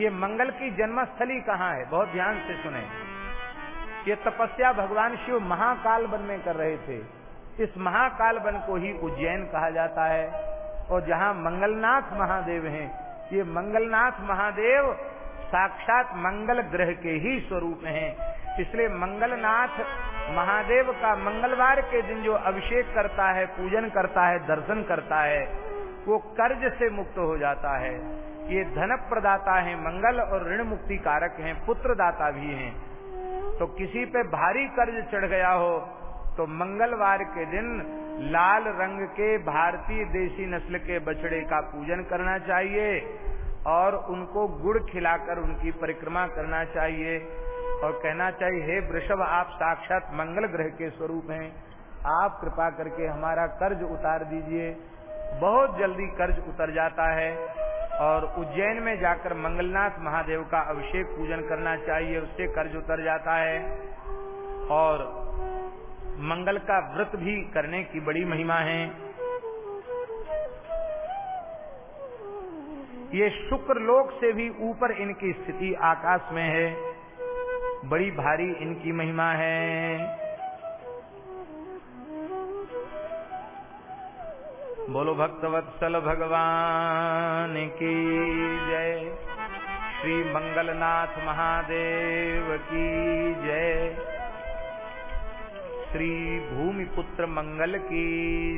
ये मंगल की जन्मस्थली कहाँ है? बहुत ध्यान से सुने। ये तपस्या भगवान शिव महाकाल वन में कर रहे थे। इस महाकाल वन को ही उज्जैन कहा जाता है। और जहाँ मंगलनाथ महादेव हैं, ये मंगलनाथ महादेव साक्षात मंगल ग्रह के ही स्वरूप हैं। इसलिए मंगलनाथ महादेव का मंगलवार के दिन जो अभिषेक करता है, पूजन करता है, दर्शन करता है, वो कर्ज से मुक्त हो जाता है। ये धन प्रदाता है, मंगल और ऋण मुक्ति कारक है, पुत्रदाता भी हैं। तो किसी पे भारी कर्ज चढ़ गया हो तो मंगलवार के दिन लाल रंग के भारतीय देशी नस्ल के बछड़े का पूजन करना चाहिए। और उनको गुड़ खिलाकर उनकी परिक्रमा करना चाहिए और कहना चाहिए, हे वृषभ, आप साक्षात मंगल ग्रह के स्वरूप हैं। आप कृपा करके हमारा कर्ज उतार दीजिए। बहुत जल्दी कर्ज उतर जाता है और उज्जैन में जाकर मंगलनाथ महादेव का अभिषेक पूजन करना चाहिए, उससे कर्ज उतर जाता है। और मंगल का व्रत भी करने की बड़ी महिमा है। ये शुक्र लोक से भी ऊपर इनकी स्थिति आकाश में है। बड़ी भारी इनकी महिमा है। बोलो भक्तवत्सल भगवान की जय। श्री मंगलनाथ महादेव की जय। श्री भूमिपुत्र मंगल की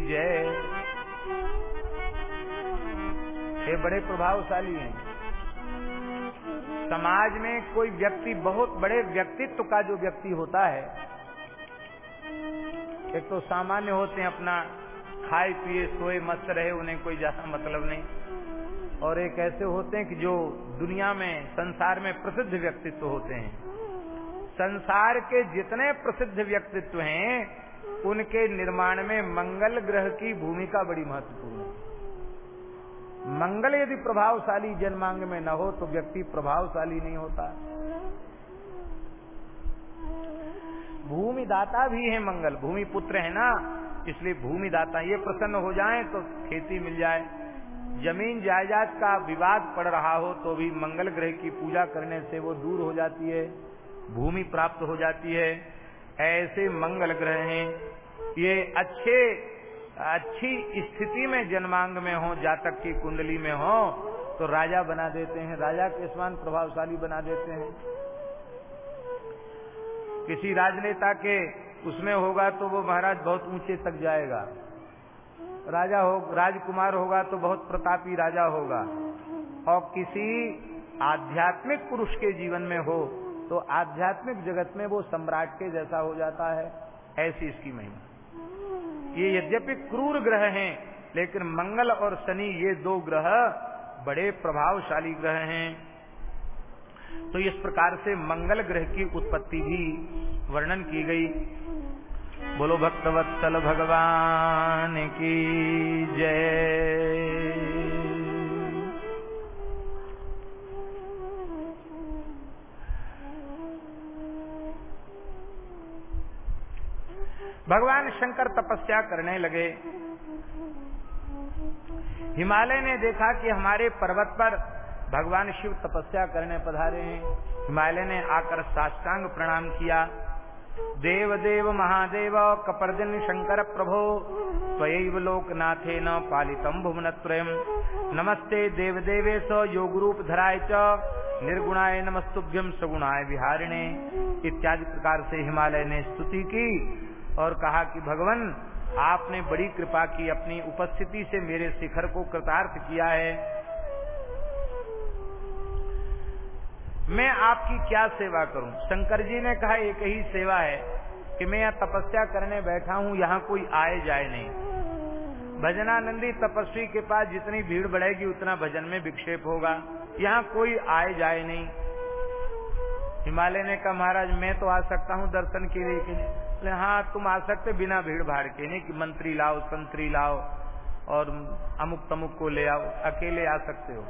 जय। ये बड़े प्रभावशाली हैं। समाज में कोई व्यक्ति, बहुत बड़े व्यक्तित्व का जो व्यक्ति होता है, एक तो सामान्य होते हैं अपना, खाए, पिए, सोए, मस्त रहे, उन्हें कोई ज़्यादा मतलब नहीं। और एक ऐसे होते हैं कि जो दुनिया में, संसार में प्रसिद्ध व्यक्तित्व होते हैं। संसार के जितने प्रसिद्ध व्यक्तित्व हैं, उनके निर्माण में मंगल ग्रह की भूमिका बड़ी महत्वपूर्ण है। मंगल यदि प्रभावशाली जन्मांग में न हो तो व्यक्ति प्रभावशाली नहीं होता। भूमिदाता भी है मंगल, भूमि पुत्र है ना, इसलिए भूमिदाता ये प्रसन्न हो जाए तो खेती मिल जाए। ज़मीन जायदाद का विवाद पड़ रहा हो तो भी मंगल ग्रह की पूजा करने से वो दूर हो जाती है, भूमि प्राप्त हो जाती है। ऐसे मंगल ग्रह हैं। ये अच्छे अच्छी स्थिति में जन्मांग में हो, जातक की कुंडली में हो तो राजा बना देते हैं। राजा के समान प्रभावशाली बना देते हैं। किसी राजनेता के उसमें होगा तो वो महाराज बहुत ऊँचे तक जाएगा। राजा हो, राजकुमार होगा तो बहुत प्रतापी राजा होगा। और किसी आध्यात्मिक पुरुष के जीवन में हो तो आध्यात्मिक जगत में वो सम्राट के जैसा हो जाता है। ऐसी इसकी महिमा। ये यद्यपि क्रूर ग्रह हैं, लेकिन मंगल और शनि ये दो ग्रह बड़े प्रभावशाली ग्रह हैं। तो इस प्रकार से मंगल ग्रह की उत्पत्ति भी वर्णन की गई। बोलो भक्तवत्सल भगवान की जय। भगवान शंकर तपस्या करने लगे। हिमालय ने देखा कि हमारे पर्वत पर भगवान शिव तपस्या करने पधारे हैं। हिमालय ने आकर साष्टांग प्रणाम किया। देव देव महादेव, कपर्दिन शंकर प्रभो स्वयं लोकनाथे न पालितम भुवनत्रयम नमस्ते देव देवे स योग रूप धराय च, निर्गुणाय नमस्तुभ्यम सगुणाय विहारिणे। इत्यादि प्रकार से हिमालय ने स्तुति की। और कहा कि भगवान, आपने बड़ी कृपा की, अपनी उपस्थिति से मेरे शिखर को कृतार्थ किया है। मैं आपकी क्या सेवा करूँ? शंकर जी ने कहा, एक ही सेवा है कि मैं यहाँ तपस्या करने बैठा हूँ, यहाँ कोई आए जाए नहीं। भजनानंदी तपस्वी के पास जितनी भीड़ बढ़ेगी, उतना भजन में विक्षेप होगा। यहाँ कोई आए जाए नहीं। हिमालय ने कहा, महाराज, मैं तो आ सकता हूँ दर्शन के लिए हाँ तुम आ सकते बिना भीड़ भाड़ के। नहीं कि मंत्री लाओ संतरी लाओ और अमुक तमुक को ले आओ अकेले आ सकते हो।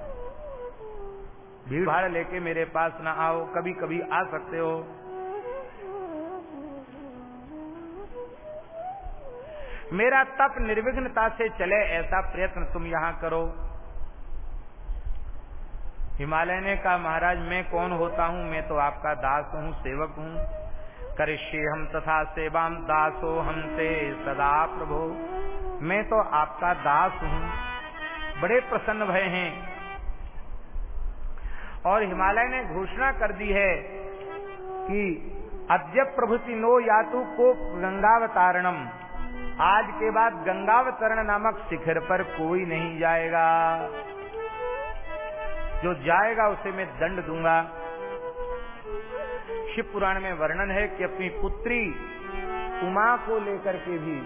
भीड़ भाड़ लेके मेरे पास ना आओ कभी कभी आ सकते हो। मेरा तप निर्विघ्नता से चले ऐसा प्रयत्न तुम यहाँ करो। हिमालय ने कहा महाराज मैं कौन होता हूँ? मैं तो आपका दास हूँ सेवक हूँ। करिष्य हम तथा सेवाम दासो हम से सदा प्रभो। मैं तो आपका दास हूँ। बड़े प्रसन्न भय हैं। और हिमालय ने घोषणा कर दी है कि अद्य प्रभुति नो यातु को गंगावतारणम। आज के बाद गंगावतरण नामक शिखर पर कोई नहीं जाएगा। जो जाएगा उसे मैं दंड दूँगा। शिव पुराण में वर्णन है कि अपनी पुत्री उमा को लेकर के भी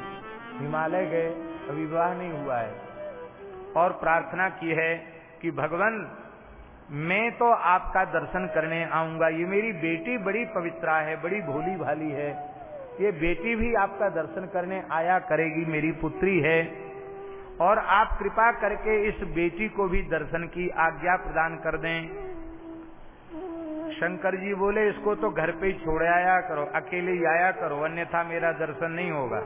हिमालय गए, अभी विवाह नहीं हुआ है। और प्रार्थना की है कि भगवान, मैं तो आपका दर्शन करने आऊँगा। ये मेरी बेटी बड़ी पवित्रा है, बड़ी भोली भाली है। ये बेटी भी आपका दर्शन करने आया करेगी, मेरी पुत्री है। और आप कृपा करके इस बेटी को भी दर्शन की आज्ञा प्रदान कर दें। शंकर जी बोले, इसको तो घर पे ही छोड़ आया करो, अकेले ही आया करो, अन्यथा मेरा दर्शन नहीं होगा।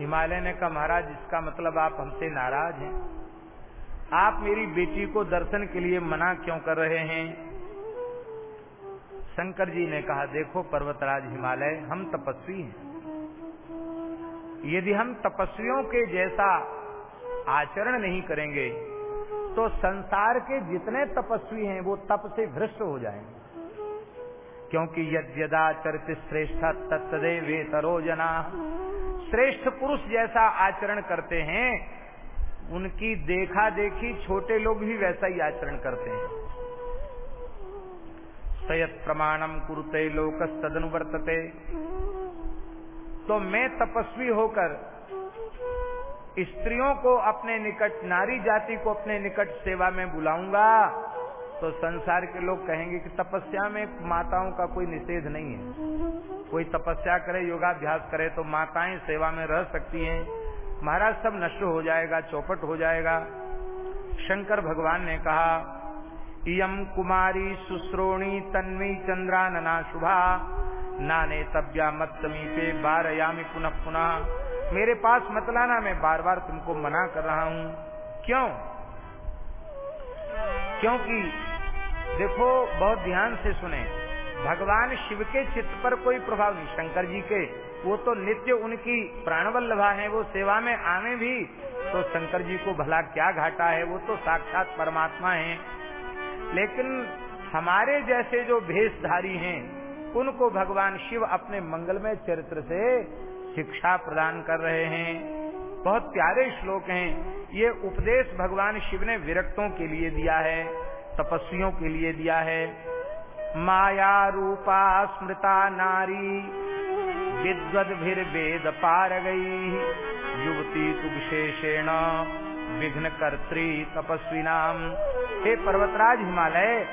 हिमालय ने कहा, महाराज, इसका मतलब आप हमसे नाराज़ हैं। आप मेरी बेटी को दर्शन के लिए मना क्यों कर रहे हैं? शंकर जी ने कहा, देखो पर्वतराज हिमालय, हम तपस्वी हैं। यदि हम तपस्वियों के जैसा आचरण नहीं करेंगे तो संसार के जितने तपस्वी हैं, वो तप से भ्रष्ट हो जाएँगे। क्योंकि यद्यदाचरित श्रेष्ठ तत्दे वे तरोजना श्रेष्ठ पुरुष जैसा आचरण करते हैं, उनकी देखा देखी छोटे लोग भी वैसा ही आचरण करते हैं। सयत प्रमाणम कुरुते लोक तदनुवर्तते तो मैं तपस्वी होकर स्त्रियों को अपने निकट, नारी जाति को अपने निकट सेवा में बुलाऊँगा तो संसार के लोग कहेंगे कि तपस्या में माताओं का कोई निषेध नहीं है। कोई तपस्या करे, योगाभ्यास करे तो माताएँ सेवा में रह सकती हैं। महाराज, सब नष्ट हो जाएगा, चौपट हो जाएगा। शंकर भगवान ने कहा इम कुमारी सुश्रोणी तन्वी चंद्रा नना शुभा नाने तब्या मत समीपे बारयामी पुनः पुनः। मेरे पास मत लाना मैं बार बार तुमको मना कर रहा हूँ। क्यों? क्योंकि देखो, बहुत ध्यान से सुने। भगवान शिव के चित्त पर कोई प्रभाव नहीं। शंकर जी के, वो तो नित्य उनकी प्राणवल्लभा है, वो सेवा में आने भी। तो शंकर जी को भला क्या घाटा है? वो तो साक्षात परमात्मा है। लेकिन हमारे जैसे जो भेषधारी हैं, उनको भगवान शिव अपने मंगलमय चरित्र से शिक्षा प्रदान कर रहे हैं। बहुत प्यारे श्लोक हैं। ये उपदेश भगवान शिव ने विरक्तों के लिए दिया है, तपस्वियों के लिए दिया है। माया रूपा स्मृता नारी, विद्वद भीर वेद पार गई। युवती तु विघ्न कर्त्री तपस्वी नाम। हे पर्वतराज हिमालय,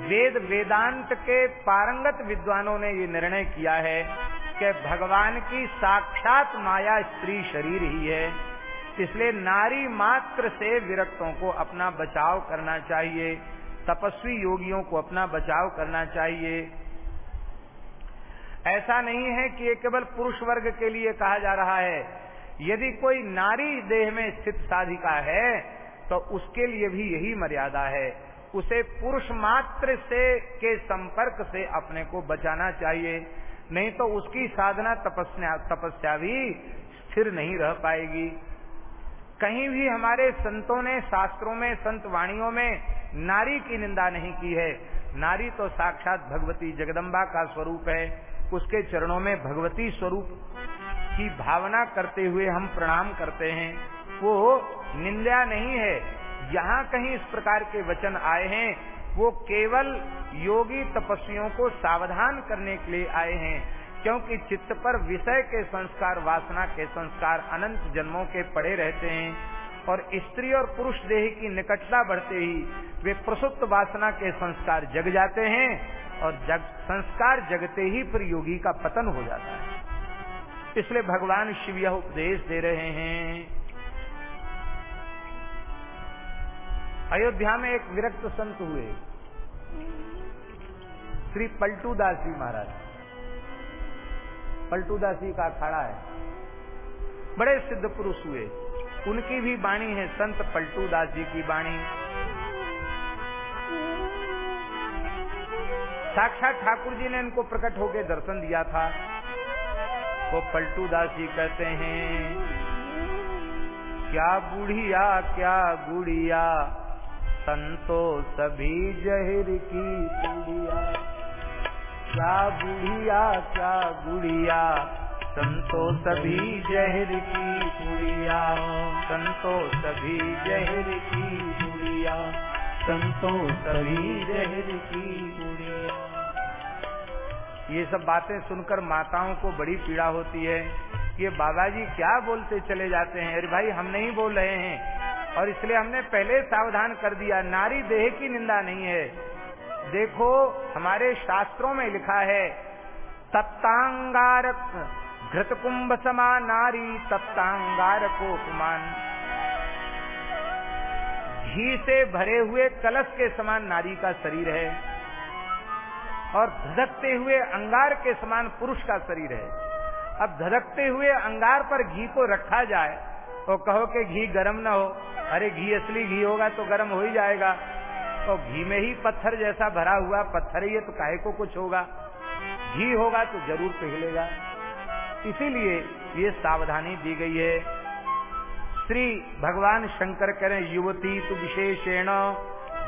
वेद वेदांत के पारंगत विद्वानों ने ये निर्णय किया है कि भगवान की साक्षात माया स्त्री शरीर ही है, इसलिए नारी मात्र से विरक्तों को अपना बचाव करना चाहिए, तपस्वी योगियों को अपना बचाव करना चाहिए। ऐसा नहीं है कि ये केवल पुरुष वर्ग के लिए कहा जा रहा है। यदि कोई नारी देह में स्थित साधिका है तो उसके लिए भी यही मर्यादा है। उसे पुरुष मात्र से, के संपर्क से अपने को बचाना चाहिए। नहीं तो उसकी साधना तपस्या तपस्या भी स्थिर नहीं रह पाएगी। कहीं भी हमारे संतों ने, शास्त्रों में, संत वाणियों में नारी की निंदा नहीं की है। नारी तो साक्षात भगवती जगदम्बा का स्वरूप है। उसके चरणों में भगवती स्वरूप की भावना करते हुए हम प्रणाम करते हैं। वो निंदा नहीं है। जहाँ कहीं इस प्रकार के वचन आए हैं वो केवल योगी तपस्वियों को सावधान करने के लिए आए हैं, क्योंकि चित्त पर विषय के संस्कार, वासना के संस्कार अनंत जन्मों के पड़े रहते हैं, और स्त्री और पुरुष देह की निकटता बढ़ते ही वे प्रसुप्त वासना के संस्कार जग जाते हैं, और जग, संस्कार जगते ही फिर योगी का पतन हो जाता है। इसलिए भगवान शिव यह उपदेश दे रहे हैं अयोध्या में एक विरक्त संत हुए। श्री पलटू दास जी महाराज। पलटू दास जी का अखाड़ा है। बड़े सिद्ध पुरुष हुए। उनकी भी वाणी है संत पलटू दास जी की वाणी। साक्षात ठाकुर जी ने इनको प्रकट होकर दर्शन दिया था। वो पलटू दास जी कहते हैं, क्या बुढ़िया क्या गुड़िया संतो सभी जहर की बुढ़िया क्या बुढ़िया क्या गुड़िया, संतो सभी जहर की बुढ़िया संतो सभी जहर की बुढ़िया संतो सभी जहर की बुढ़िया ये सब बातें सुनकर माताओं को बड़ी पीड़ा होती है ये बाबा जी क्या बोलते चले जाते हैं? अरे भाई, हम नहीं बोल रहे हैं। और इसलिए हमने पहले सावधान कर दिया, नारी देह की निंदा नहीं है। देखो, हमारे शास्त्रों में लिखा है तप्तांगार घृत कुंभ समा नारी तप्तांगार को उपमान घी से भरे हुए कलश के समान नारी का शरीर है और धधकते हुए अंगार के समान पुरुष का शरीर है। अब धधकते हुए अंगार पर घी को रखा जाए तो कहो कि घी गर्म न हो। अरे घी असली घी होगा तो गर्म हो ही जाएगा। तो घी में ही पत्थर जैसा भरा हुआ पत्थर ही है तो काहे को कुछ होगा? घी होगा तो ज़रूर पिघलेगा। इसीलिए ये सावधानी दी गई है। श्री भगवान शंकर करें, युवती तो विशेषेण।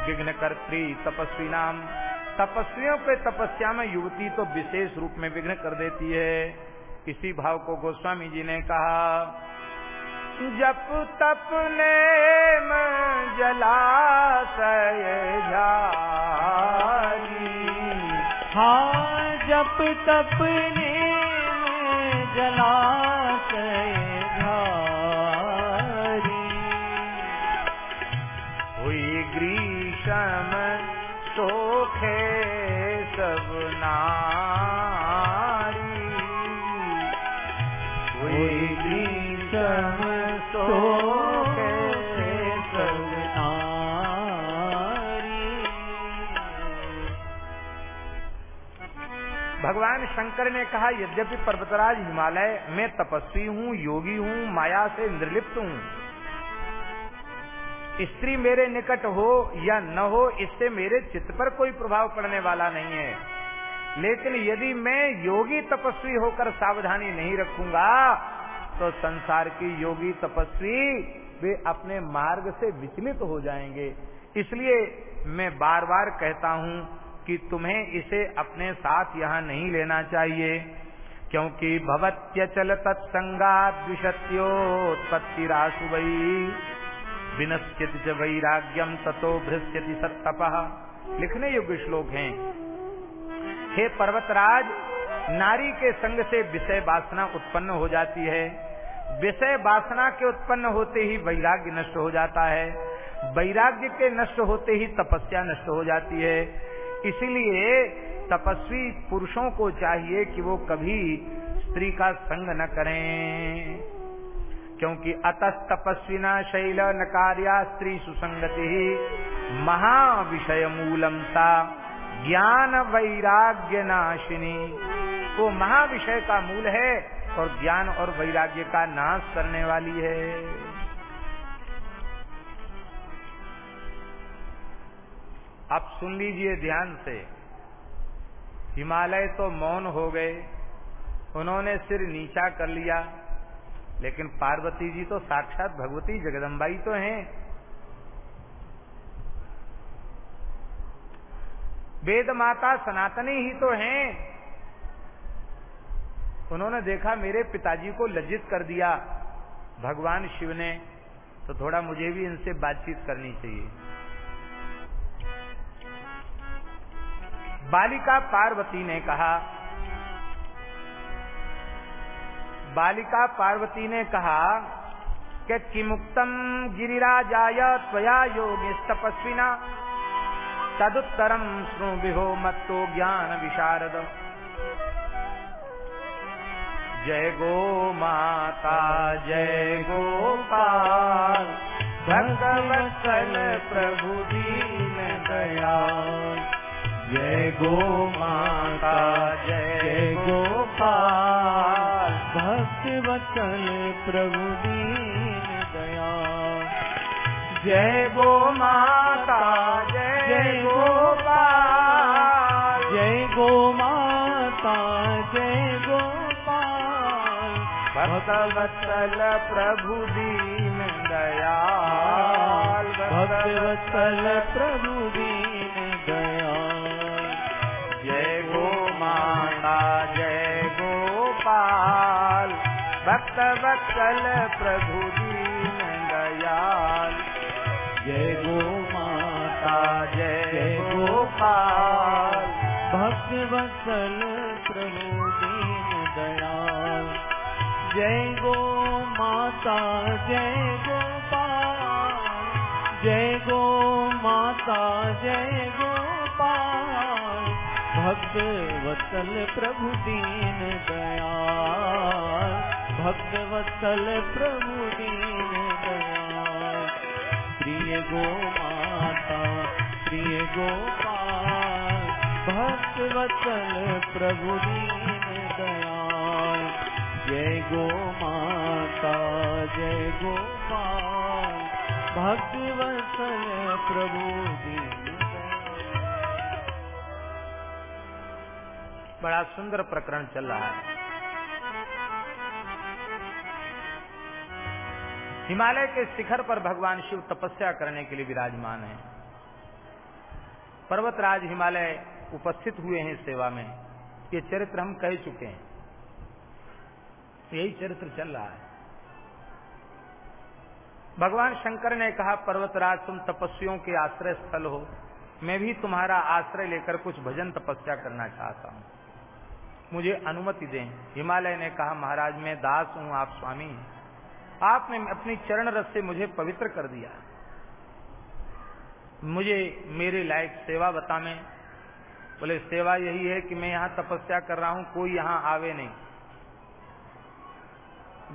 विघ्न कर्त्री तपस्वी नाम। तपस्वियों के तपस्या में युवती तो विशेष रूप में विघ्न कर देती है। इसी भाव को गोस्वामी जी ने कहा। जप तप ने जलाशय झारी। हाँ जप तप ने जलाशय भगवान शंकर ने कहा, यद्यपि पर्वतराज हिमालय, में तपस्वी हूँ, योगी हूँ, माया से निर्लिप्त हूँ। स्त्री मेरे निकट हो या न हो, इससे मेरे चित्त पर कोई प्रभाव पड़ने वाला नहीं है। लेकिन यदि मैं योगी तपस्वी होकर सावधानी नहीं रखूँगा तो संसार की योगी तपस्वी वे अपने मार्ग से विचलित हो जाएँगे। इसलिए मैं बार बार कहता हूँ कि तुम्हें इसे अपने साथ यहाँ नहीं लेना चाहिए, क्योंकि भवत्यचल तत्संगा द्विशत्योत्पत्ति राशुवई विनश्चित च वैराग्यम ततो भ्रश्यति सत्तप। लिखने योग्य श्लोक हैं। हे पर्वतराज, नारी के संग से विषय वासना उत्पन्न हो जाती है। विषय वासना के उत्पन्न होते ही वैराग्य नष्ट हो जाता है। वैराग्य के नष्ट होते ही तपस्या नष्ट हो जाती है। इसीलिए तपस्वी पुरुषों को चाहिए कि वो कभी स्त्री का संग न करें। क्योंकि अतस तपस्विना शैल न कार्या स्त्री सुसंगति महाविषय मूलम सा, ज्ञान वैराग्य नाशिनी। वो महाविषय का मूल है और ज्ञान और वैराग्य का नाश करने वाली है। अब सुन लीजिए ध्यान से। हिमालय तो मौन हो गए, उन्होंने सिर नीचा कर लिया, लेकिन पार्वती जी तो साक्षात भगवती जगदम्बाई तो हैं। वेद माता सनातनी ही तो हैं। उन्होंने देखा, मेरे पिताजी को लज्जित कर दिया, भगवान शिव ने तो थोड़ा मुझे भी इनसे बातचीत करनी चाहिए। बालिका पार्वती ने कहा, बालिका पार्वती ने कहा कि किमुक्तम गिरिराजाय त्वया योगिस्तपस्विना तदुत्तरम श्रु विभो मत्तो ज्ञान विशारद जय गो माता जय गोपाल, भगवत्सल प्रभु दीन दयाल। जय गो माता जय गोपाल। भक्त प्रभु दीन दयाल जय गो माता जय गोपाल। जय गो माता जय गोपाल। भक्तवत्सल प्रभु दीन दयाल भक्त वत्सल प्रभु भक्तवत्सल प्रभु दीन दयाल। जय गो माता जय गोपाल। भक्त वत्सल प्रभु दीन दयाल। जय गो माता जय गोपाल। जय गो माता जय गोपाल। भक्त वत्सल प्रभु दीन दयाल। भक्त वत्सल प्रभु दीन दयाल। प्रिय गो माता प्रिय गोपाल, भक्त वत्सल प्रभु दीन दयाल। जय गो माता जय गोपाल, भक्त वत्सल प्रभु दीन बड़ा सुंदर प्रकरण चल रहा है। हिमालय के शिखर पर भगवान शिव तपस्या करने के लिए विराजमान है। पर्वतराज हिमालय उपस्थित हुए हैं सेवा में। ये चरित्र हम कह चुके हैं। यही चरित्र चल रहा है। भगवान शंकर ने कहा, पर्वतराज, तुम तपस्वियों के आश्रय स्थल हो। मैं भी तुम्हारा आश्रय लेकर कुछ भजन तपस्या करना चाहता हूँ। मुझे अनुमति दें। हिमालय ने कहा, महाराज, मैं दास हूँ, आप स्वामी हैं। आपने अपनी चरण रस से मुझे पवित्र कर दिया। मुझे मेरे लायक सेवा बता में बोले, सेवा यही है कि मैं यहाँ तपस्या कर रहा हूँ, कोई यहाँ आवे नहीं।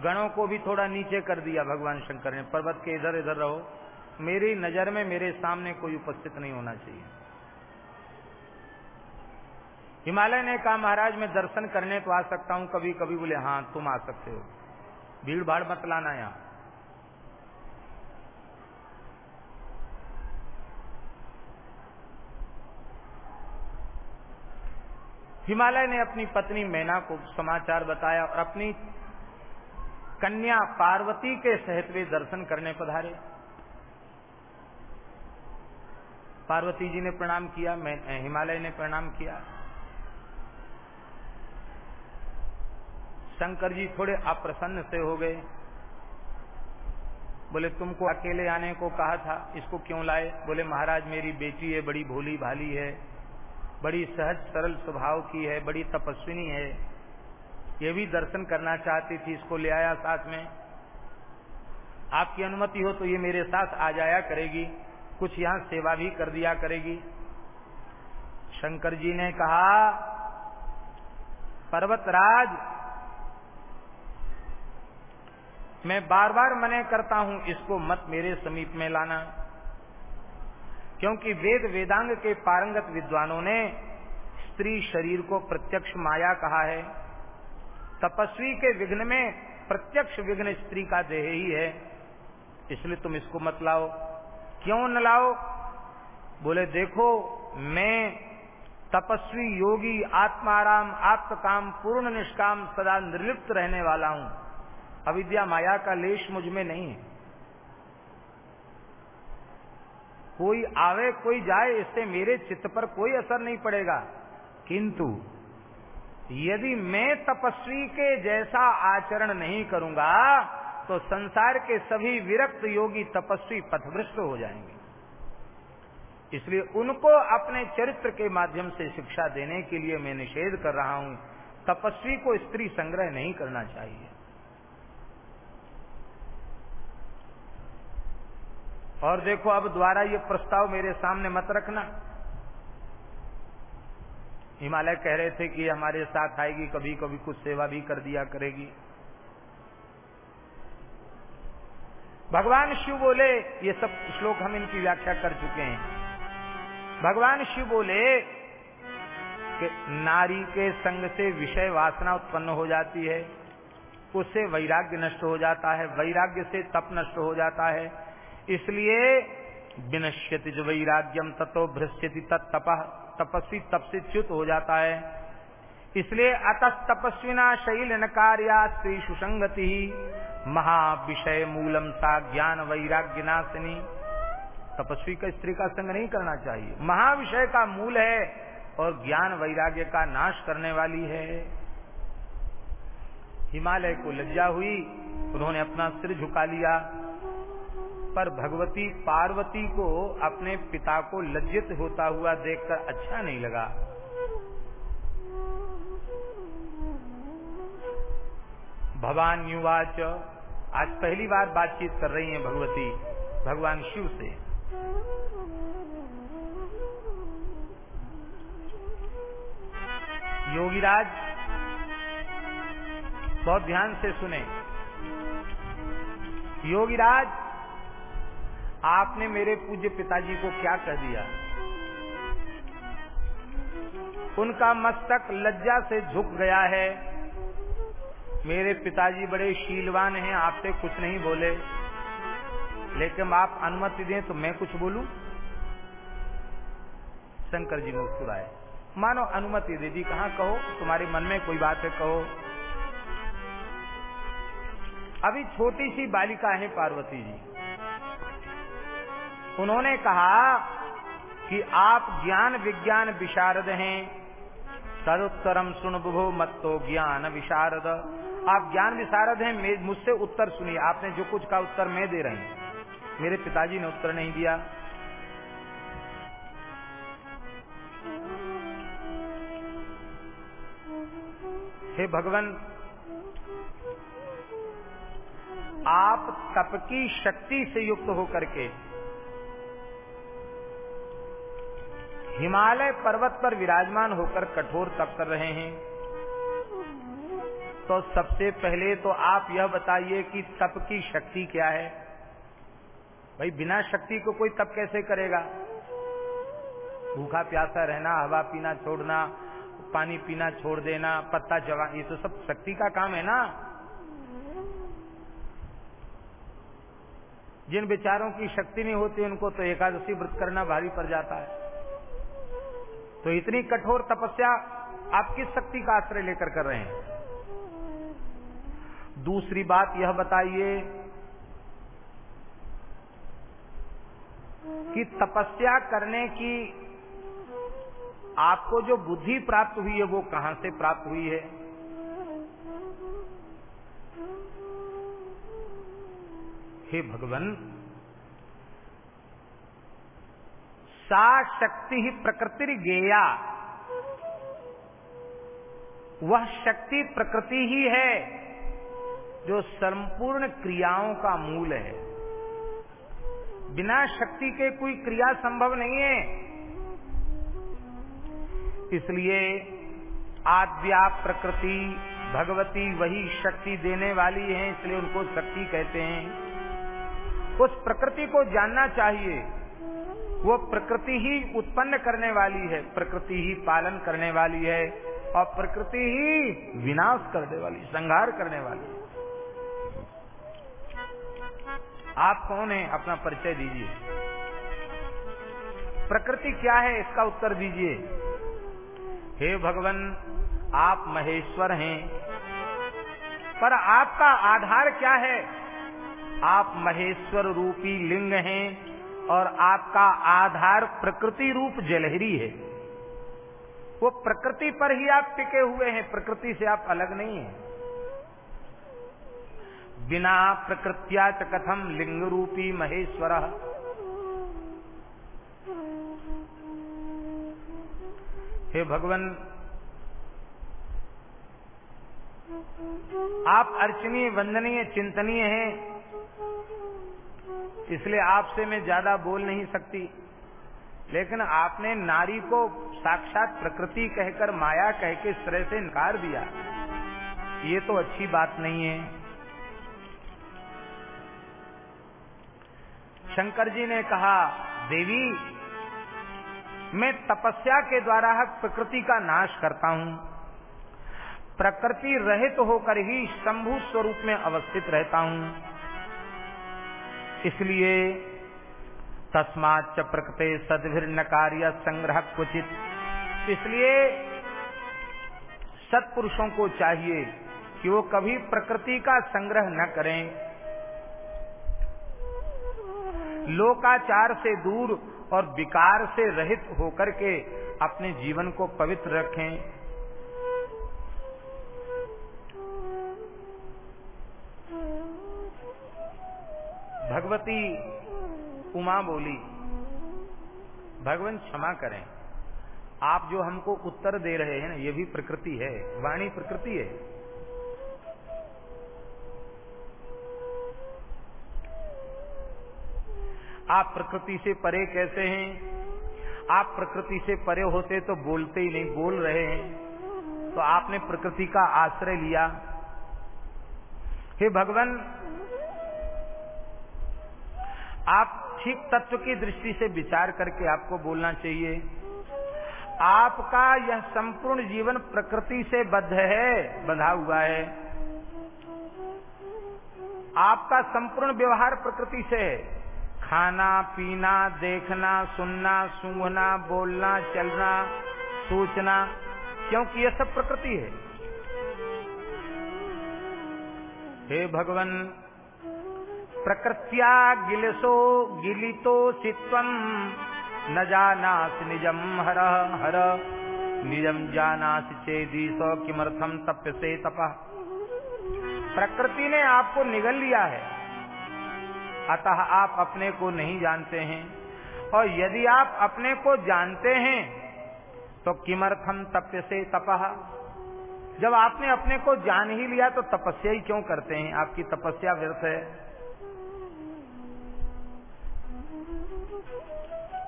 गणों को भी थोड़ा नीचे कर दिया भगवान शंकर ने। पर्वत के इधर इधर रहो। मेरी नज़र में मेरे सामने कोई उपस्थित नहीं होना चाहिए। हिमालय ने कहा, महाराज, मैं दर्शन करने तो आ सकता हूँ। कभी कभी बोले हाँ तुम आ सकते हो। भीड़ भाड़ मत लाना यहाँ। हिमालय ने अपनी पत्नी मैना को समाचार बताया और अपनी कन्या पार्वती के सहित वे दर्शन करने पधारे। पार्वती जी ने प्रणाम किया हिमालय ने प्रणाम किया। शंकर जी थोड़े अप्रसन्न से हो गए। बोले, तुमको अकेले आने को कहा था, इसको क्यों लाए? बोले, महाराज, मेरी बेटी है, बड़ी भोली भाली है, बड़ी सहज सरल स्वभाव की है, बड़ी तपस्विनी है। ये भी दर्शन करना चाहती थी, इसको ले आया साथ में। आपकी अनुमति हो तो ये मेरे साथ आ जाया करेगी, कुछ यहाँ सेवा भी कर दिया करेगी। शंकर जी ने कहा, पर्वतराज मैं बार बार मने करता हूँ, इसको मत मेरे समीप में लाना। क्योंकि वेद वेदांग के पारंगत विद्वानों ने स्त्री शरीर को प्रत्यक्ष माया कहा है। तपस्वी के विघ्न में प्रत्यक्ष विघ्न स्त्री का देह ही है। इसलिए तुम इसको मत लाओ। क्यों न लाओ? बोले, देखो, मैं तपस्वी योगी, आत्माराम आत्मकाम पूर्ण निष्काम, सदा निर्लिप्त रहने वाला हूँ। अविद्या माया का लेश मुझमें नहीं है। कोई आवे, कोई जाए, इससे मेरे चित्त पर कोई असर नहीं पड़ेगा। किंतु, यदि मैं तपस्वी के जैसा आचरण नहीं करूँगा तो संसार के सभी विरक्त योगी तपस्वी पथभ्रष्ट हो जाएँगे। इसलिए उनको अपने चरित्र के माध्यम से शिक्षा देने के लिए मैं निषेध कर रहा हूँ, तपस्वी को स्त्री संग्रह नहीं करना चाहिए। और देखो अब द्वारा ये प्रस्ताव मेरे सामने मत रखना। हिमालय कह रहे थे कि हमारे साथ आएगी कभी कभी कुछ सेवा भी कर दिया करेगी। भगवान शिव बोले, ये सब श्लोक हम इनकी व्याख्या कर चुके हैं। भगवान शिव बोले कि नारी के संग से विषय वासना उत्पन्न हो जाती है, उससे वैराग्य नष्ट हो जाता है, वैराग्य से तप नष्ट हो जाता है। इसलिए विनश्यति जो वैराग्यम तत्व भ्रष्यति तत्तप तपस्वी तप से च्युत हो जाता है। इसलिए अतः तपस्विना शैल नकार्या स्त्री सुसंगति महाविषय मूलम सा ज्ञान वैराग्य नाशनी। तपस्वी का स्त्री का संग नहीं करना चाहिए। महाविषय का मूल है और ज्ञान वैराग्य का नाश करने वाली है। हिमालय को लज्जा हुई, उन्होंने अपना सिर झुका लिया। पर भगवती पार्वती को अपने पिता को लज्जित होता हुआ देखकर अच्छा नहीं लगा। भवान युवाच, आज पहली बार बातचीत कर रही हैं भगवती, भगवान शिव से। योगीराज, बहुत ध्यान से सुने। योगीराज आपने मेरे पूज्य पिताजी को क्या कह दिया? उनका मस्तक लज्जा से झुक गया है। मेरे पिताजी बड़े शीलवान हैं, आपसे कुछ नहीं बोले। लेकिन आप अनुमति दें तो मैं कुछ बोलूँ? शंकर जी मुस्कुराए। मानो अनुमति दे दी, कहा कहो? तुम्हारे मन में कोई बात है, कहो। अभी छोटी सी बालिका है, पार्वती जी। उन्होंने कहा कि आप ज्ञान विज्ञान विशारद हैं। तदुत्तरम सुन बुभो मत्तो ज्ञान विशारद। आप ज्ञान विशारद हैं मुझसे उत्तर सुनिए। आपने जो कुछ का उत्तर मैं दे रही हूँ। मेरे पिताजी ने उत्तर नहीं दिया। हे भगवान, आप तप की शक्ति से युक्त होकर के हिमालय पर्वत पर विराजमान होकर कठोर तप कर रहे हैं। तो सबसे पहले तो आप यह बताइए कि तप की शक्ति क्या है? भाई, बिना शक्ति को कोई तप कैसे करेगा? भूखा प्यासा रहना, हवा पीना छोड़ना, पानी पीना छोड़ देना, पत्ता चबा ये तो सब शक्ति का काम है ना? जिन विचारों की शक्ति नहीं होती, उनको तो एकादशी व्रत करना भारी पड़ जाता है। तो इतनी कठोर तपस्या आप किस शक्ति का आश्रय लेकर कर रहे हैं? दूसरी बात यह बताइए कि तपस्या करने की आपको जो बुद्धि प्राप्त हुई है, वो कहाँ से प्राप्त हुई है? हे भगवान सा शक्ति ही प्रकृति गेया। वह शक्ति प्रकृति ही है, जो संपूर्ण क्रियाओं का मूल है। बिना शक्ति के कोई क्रिया संभव नहीं है। इसलिए आद्या प्रकृति भगवती वही शक्ति देने वाली है, इसलिए उनको शक्ति कहते हैं। उस प्रकृति को जानना चाहिए। वो प्रकृति ही उत्पन्न करने वाली है, प्रकृति ही पालन करने वाली है और प्रकृति ही विनाश करने वाली, संहार करने वाली आप कौन है? अपना परिचय दीजिए। प्रकृति क्या है? इसका उत्तर दीजिए। हे भगवान, आप महेश्वर हैं, पर आपका आधार क्या है? आप महेश्वर रूपी लिंग हैं और आपका आधार प्रकृति रूप जलहरी है। वो प्रकृति पर ही आप टिके हुए हैं, प्रकृति से आप अलग नहीं हैं। बिना प्रकृत्या च कथम लिंग रूपी महेश्वर। हे भगवान, आप अर्चनीय, वंदनीय, चिंतनीय हैं। इसलिए आपसे मैं ज़्यादा बोल नहीं सकती। लेकिन आपने नारी को साक्षात प्रकृति कहकर, माया कह के तरह से इनकार दिया, ये तो अच्छी बात नहीं है। शंकर जी ने कहा, देवी, मैं तपस्या के द्वारा प्रकृति का नाश करता हूँ। प्रकृति रहित तो होकर ही शंभु स्वरूप में अवस्थित रहता हूँ। इसलिए तस्माच प्रकृति सदभिर कार्य संग्रह क्वचित। इसलिए सत्पुरुषों को चाहिए कि वो कभी प्रकृति का संग्रह न करें। लोकाचार से दूर और विकार से रहित होकर के अपने जीवन को पवित्र रखें। भगवती उमा बोली, भगवान, क्षमा करें। आप जो हमको उत्तर दे रहे हैं ना, ये भी प्रकृति है, वाणी प्रकृति है। आप प्रकृति से परे कैसे हैं? आप प्रकृति से परे होते तो बोलते ही नहीं, बोल रहे हैं। तो आपने प्रकृति का आश्रय लिया। हे भगवान आप ठीक तत्व की दृष्टि से विचार करके आपको बोलना चाहिए। आपका यह संपूर्ण जीवन प्रकृति से बद्ध है, बंधा हुआ है। आपका संपूर्ण व्यवहार प्रकृति से है। खाना, पीना, देखना, सुनना, सूंघना, बोलना, चलना, सोचना, क्योंकि यह सब प्रकृति है। हे भगवान प्रकृत्या गिलसो गिलितो चित्वम न जानास निजम हर हर। निजम जानास चेदीसो किमर्थम तप्य से तप। प्रकृति ने आपको निगल लिया है। अतः आप अपने को नहीं जानते हैं। और यदि आप अपने को जानते हैं तो किमर्थम तप्य से तपह जब आपने अपने को जान ही लिया तो तपस्या ही क्यों करते हैं? आपकी तपस्या व्यर्थ है।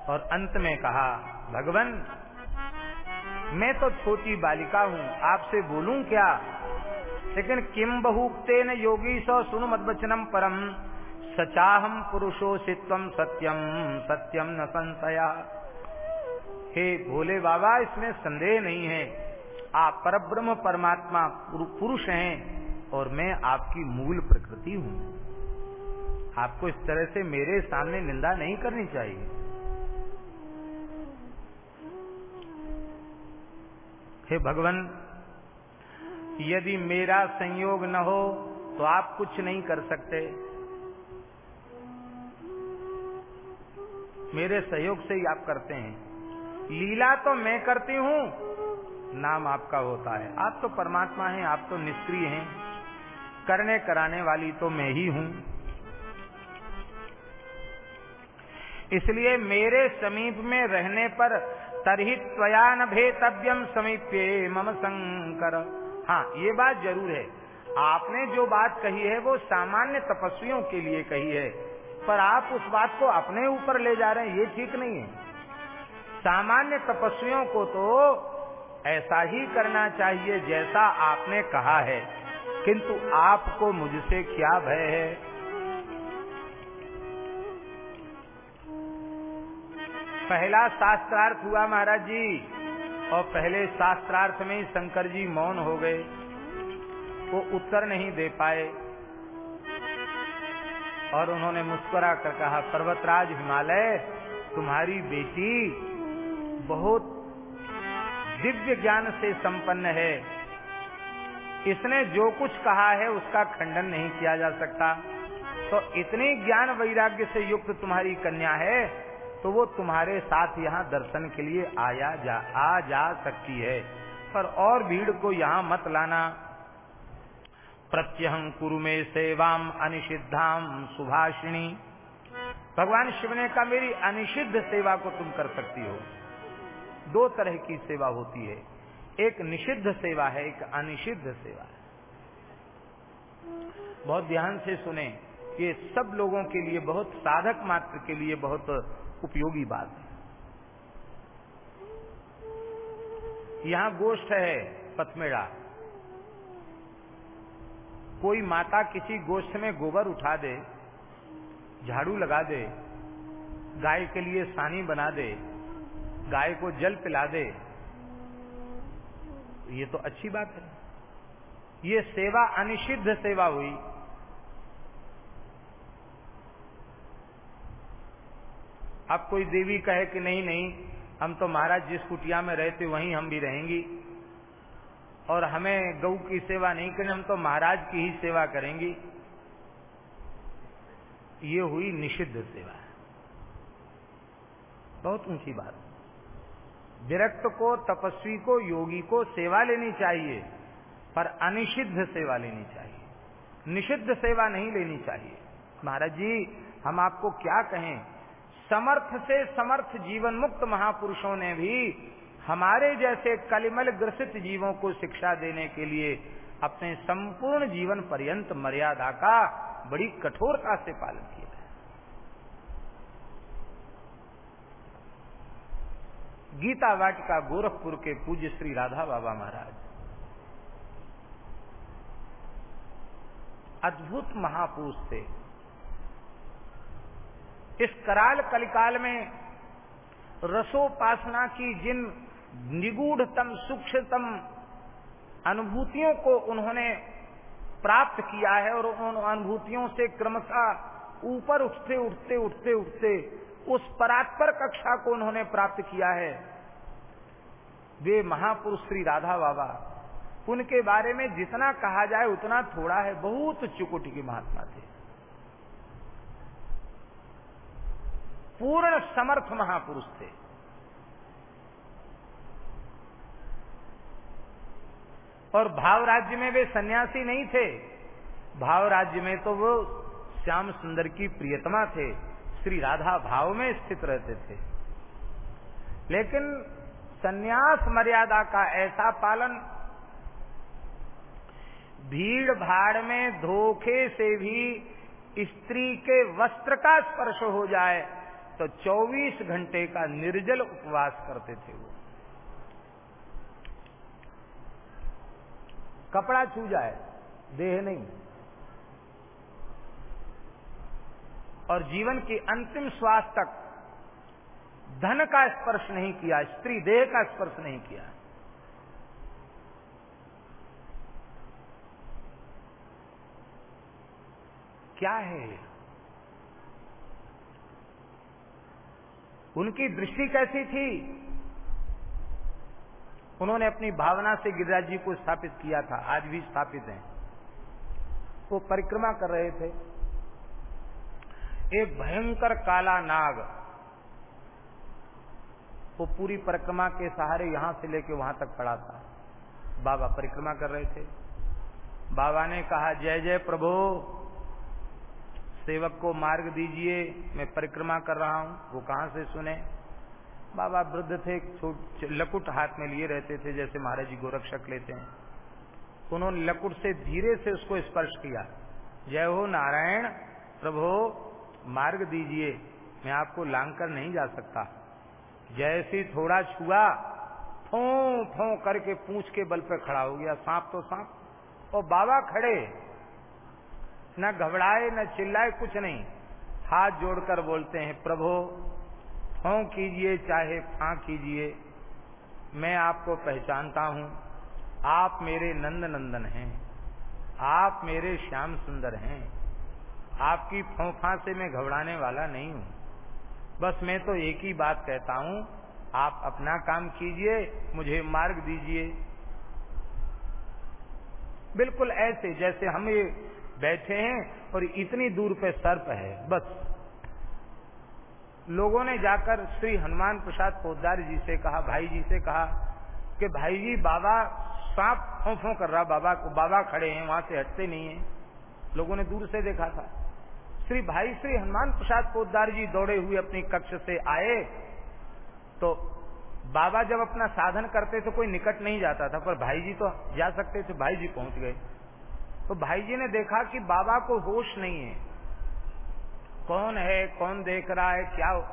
और अंत में कहा, भगवान, मैं तो छोटी बालिका हूँ, आपसे बोलूँ क्या? लेकिन किम बहुक्ते न योगी सौ सुन मदवचनम परम सचाहम पुरुषोषित्व सत्यम सत्यम न संशया। हे भोले बाबा, इसमें संदेह नहीं है। आप परब्रह्म परमात्मा पुरुष हैं और मैं आपकी मूल प्रकृति हूँ। आपको इस तरह से मेरे सामने निंदा नहीं करनी चाहिए। हे भगवान, यदि मेरा संयोग न हो तो आप कुछ नहीं कर सकते। मेरे सहयोग से ही आप करते हैं। लीला तो मैं करती हूँ, नाम आपका होता है। आप तो परमात्मा हैं, आप तो निष्क्रिय हैं। करने कराने वाली तो मैं ही हूँ। इसलिए मेरे समीप में रहने पर तरही त्वया न भेतव्यम समीप्य मम शंकर हाँ ये बात ज़रूर है। आपने जो बात कही है, वो सामान्य तपस्वियों के लिए कही है। पर आप उस बात को अपने ऊपर ले जा रहे हैं, ये ठीक नहीं है। सामान्य तपस्वियों को तो ऐसा ही करना चाहिए जैसा आपने कहा है। किंतु आपको मुझसे क्या भय है? पहला शास्त्रार्थ हुआ महाराज जी, और पहले शास्त्रार्थ में ही शंकर जी मौन हो गए। वो उत्तर नहीं दे पाए। और उन्होंने मुस्कुरा कर कहा, पर्वतराज हिमालय, तुम्हारी बेटी बहुत दिव्य ज्ञान से संपन्न है। इसने जो कुछ कहा है, उसका खंडन नहीं किया जा सकता। तो इतने ज्ञान वैराग्य से युक्त तुम्हारी कन्या है तो वो तुम्हारे साथ यहाँ दर्शन के लिए आया जा, आ जा सकती है। पर और भीड़ को यहाँ मत लाना। प्रत्यहं कुरु में सेवाम अनिषिद्धाम सुभाषिणी। भगवान शिव ने कहा, मेरी अनिषिद्ध सेवा को तुम कर सकती हो। दो तरह की सेवा होती है। एक निषिद्ध सेवा है, एक अनिषिद्ध सेवा है। बहुत ध्यान से सुने ये सब लोगों के लिए, बहुत साधक मात्र के लिए बहुत उपयोगी बात है। यहाँ गोष्ठ है पथमेड़ा कोई माता किसी गोष्ठ में गोबर उठा दे, झाड़ू लगा दे, गाय के लिए सानी बना दे, गाय को जल पिला दे, ये तो अच्छी बात है। ये सेवा अनिषिद्ध सेवा हुई। अब कोई देवी कहे कि नहीं नहीं, हम तो महाराज जिस कुटिया में रहते वहीं हम भी रहेंगी। और हमें गौ की सेवा नहीं करनी, हम तो महाराज की ही सेवा करेंगी। ये हुई निषिद्ध सेवा। बहुत ऊँची बात। विरक्त को, तपस्वी को, योगी को सेवा लेनी चाहिए, पर अनिषिद्ध सेवा लेनी चाहिए। निषिद्ध सेवा नहीं लेनी चाहिए। महाराज जी, हम आपको क्या कहें? समर्थ से समर्थ जीवन मुक्त महापुरुषों ने भी हमारे जैसे कलिमल ग्रसित जीवों को शिक्षा देने के लिए अपने संपूर्ण जीवन पर्यंत मर्यादा का बड़ी कठोरता से पालन किया गीता वाटिका गोरखपुर के पूज्य श्री राधा बाबा महाराज। अद्भुत महापुरुष थे। इस कराल कलिकाल में रसोपासना की जिन निगूढ़तम, सूक्ष्मतम अनुभूतियों को उन्होंने प्राप्त किया है और उन अनुभूतियों से क्रमशः ऊपर उठते उठते उठते उठते उस परात्पर कक्षा को उन्होंने प्राप्त किया है। वे महापुरुष श्री राधा बाबा, उनके बारे में जितना कहा जाए उतना थोड़ा है। बहुत चुकुटी के महात्मा थे। पूर्ण समर्थ महापुरुष थे। और भाव राज्य में वे सन्यासी नहीं थे। भाव राज्य में तो वो श्याम सुंदर की प्रियतमा थे, श्री राधा भाव में स्थित रहते थे। लेकिन सन्यास मर्यादा का ऐसा पालन, भीड़ भाड़ में धोखे से भी स्त्री के वस्त्र का स्पर्श हो जाए तो 24 घंटे का निर्जल उपवास करते थे वो। कपड़ा छू जाए, देह नहीं। और जीवन के अंतिम श्वास तक धन का स्पर्श नहीं किया, स्त्री देह का स्पर्श नहीं किया। क्या है उनकी दृष्टि कैसी थी? उन्होंने अपनी भावना से गिरिराज जी को स्थापित किया था। आज भी स्थापित हैं। वो परिक्रमा कर रहे थे। एक भयंकर काला नाग, वो पूरी परिक्रमा के सहारे यहाँ से लेके वहाँ तक पड़ा था। बाबा परिक्रमा कर रहे थे। बाबा ने कहा, जय जय प्रभु। सेवक को मार्ग दीजिए, मैं परिक्रमा कर रहा हूँ। वो कहाँ से सुने? बाबा वृद्ध थे लकुट हाथ में लिए रहते थे, जैसे महाराज जी गोरक्षक लेते हैं। उन्होंने लकुट से धीरे से उसको स्पर्श किया। जय हो नारायण, प्रभो, मार्ग दीजिए, मैं आपको लांग कर नहीं जा सकता। जैसे थोड़ा छुआ, फो फो करके पूछ के बल पर खड़ा हो गया, सांप तो सांप। और बाबा खड़े। न घबराए, न चिल्लाए, कुछ नहीं। हाथ जोड़कर बोलते हैं, प्रभो फों कीजिए चाहे फां कीजिए, मैं आपको पहचानता हूँ। आप मेरे नंद नंदन हैं। आप मेरे श्याम सुंदर हैं। आपकी फोफा से मैं घबराने वाला नहीं हूँ। बस मैं तो एक ही बात कहता हूँ, आप अपना काम कीजिए, मुझे मार्ग दीजिए। बिल्कुल ऐसे, जैसे हम ये बैठे हैं और इतनी दूर पे सर्प है, बस। लोगों ने जाकर श्री हनुमान प्रसाद पोदार जी से कहा, भाई जी से कहा कि भाई जी, बाबा सांप फों कर रहा, बाबा को, बाबा खड़े हैं, वहाँ से हटते नहीं है। लोगों ने दूर से देखा था। श्री भाई, श्री हनुमान प्रसाद पोदार जी दौड़े हुए अपनी कक्ष से आए तो बाबा जब अपना साधन करते तो कोई निकट नहीं जाता था, पर भाई जी तो जा सकते थे, भाई जी पहुँच गए। तो भाई जी ने देखा कि बाबा को होश नहीं है। कौन है, कौन देख रहा है, क्या हो?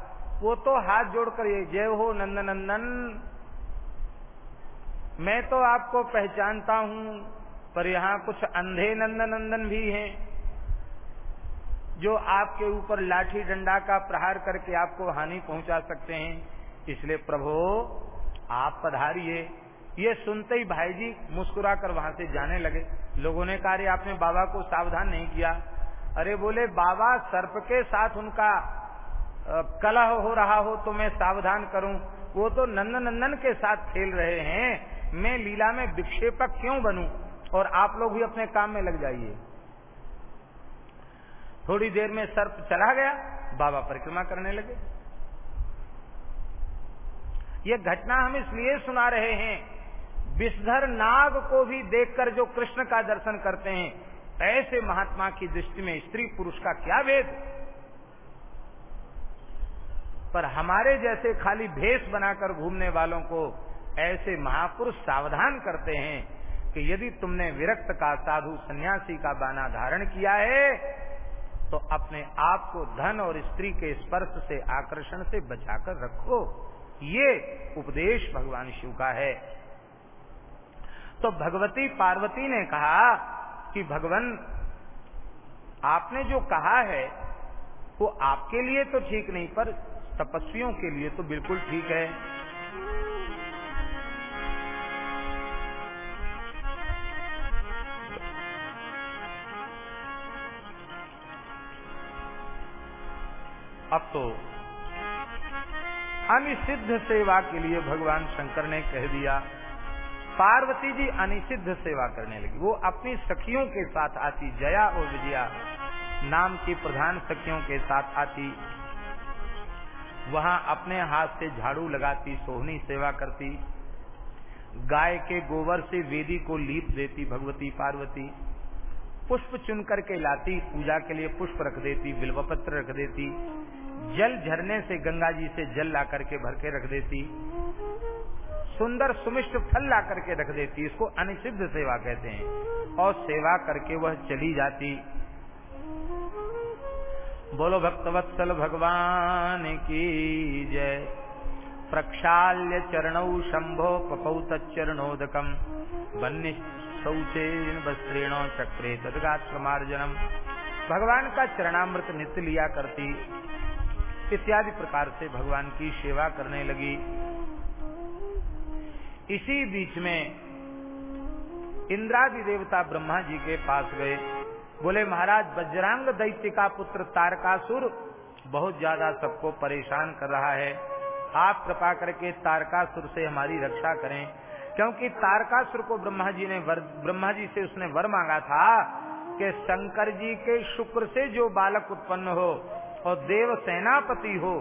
वो तो हाथ जोड़कर ये, जय हो नंदनंदन। मैं तो आपको पहचानता हूँ, पर यहाँ कुछ अंधे नंदनंदन भी हैं, जो आपके ऊपर लाठी डंडा का प्रहार करके आपको हानि पहुँचा सकते हैं। इसलिए प्रभु, आप पधारिए। ये सुनते ही भाई जी मुस्कुराकर वहाँ से जाने लगे। लोगों ने कहा आपने बाबा को सावधान नहीं किया। अरे, बोले, बाबा सर्प के साथ उनका कलह हो रहा हो तो मैं सावधान करूँ। वो तो नंदन नंदन के साथ खेल रहे हैं। मैं लीला में विक्षेपक क्यों बनूं? और आप लोग भी अपने काम में लग जाइए। थोड़ी देर में सर्प चला गया। बाबा परिक्रमा करने लगे। ये घटना हम इसलिए सुना रहे हैं विषधर नाग को भी देखकर जो कृष्ण का दर्शन करते हैं, ऐसे महात्मा की दृष्टि में स्त्री पुरुष का क्या भेद? पर हमारे जैसे खाली भेष बनाकर घूमने वालों को ऐसे महापुरुष सावधान करते हैं कि यदि तुमने विरक्त का साधु सन्यासी का बाना धारण किया है तो अपने आप को धन और स्त्री के स्पर्श से, आकर्षण से बचाकर रखो। ये उपदेश भगवान शिव का है। तो भगवती पार्वती ने कहा कि भगवान, आपने जो कहा है, वो आपके लिए तो ठीक नहीं, पर तपस्वियों के लिए तो बिल्कुल ठीक है। अब तो अनिषिद्ध सेवा के लिए भगवान शंकर ने कह दिया पार्वती जी अनिषिद्ध सेवा करने लगी। वो अपनी सखियों के साथ आती, जया और विजया नाम की प्रधान सखियों के साथ आती। वहाँ अपने हाथ से झाड़ू लगाती, सोहनी सेवा करती। गाय के गोबर से वेदी को लीप देती भगवती पार्वती। पुष्प चुन करके लाती, पूजा के लिए पुष्प रख देती, बिल्वपत्र रख देती। जल झरने से गंगा जी से जल ला करके भर के रख देती। सुंदर सुमिष्ट फल ला करके रख देती, इसको अनिषिद्ध सेवा कहते हैं। और सेवा करके वह चली जाती। बोलो भक्तवत्सल भगवान की जय। प्रक्षाल्य चरण शंभो पपौ तरणोदकम शौचेन वस्त्रेणो चक्रे तदगात्रमार्जनम। भगवान का चरणामृत नित्य लिया करती। इत्यादि प्रकार से भगवान की सेवा करने लगी। इसी बीच में इंद्रादि देवता ब्रह्मा जी के पास गए। बोले, महाराज वज्रांग दैत्य का पुत्र तारकासुर बहुत ज़्यादा सबको परेशान कर रहा है। आप कृपा करके तारकासुर से हमारी रक्षा करें। क्योंकि तारकासुर को ब्रह्मा जी ने वर, ब्रह्मा जी से उसने वर मांगा था कि शंकर जी के शुक्र से जो बालक उत्पन्न हो और देव सेनापति हो,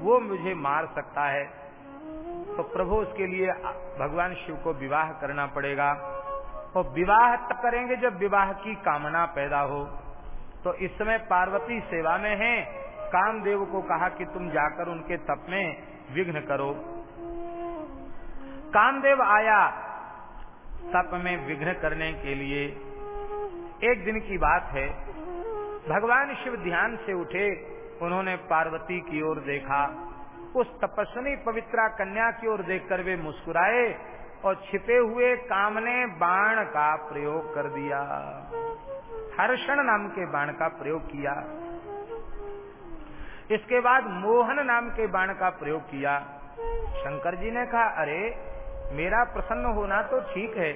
वो मुझे मार सकता है। तो प्रभु उसके लिए भगवान शिव को विवाह करना पड़ेगा। और तो विवाह तब करेंगे जब विवाह की कामना पैदा हो। तो इस समय पार्वती सेवा में है। कामदेव को कहा कि तुम जाकर उनके तप में विघ्न करो। कामदेव आया तप में विघ्न करने के लिए। एक दिन की बात है। भगवान शिव ध्यान से उठे। उन्होंने पार्वती की ओर देखा। उस तपस्वी पवित्रा कन्या की ओर देखकर वे मुस्कुराए और छिपे हुए काम ने बाण का प्रयोग कर दिया। हर्षण नाम के बाण का प्रयोग किया। इसके बाद मोहन नाम के बाण का प्रयोग किया। शंकर जी ने कहा, अरे, मेरा प्रसन्न होना तो ठीक है,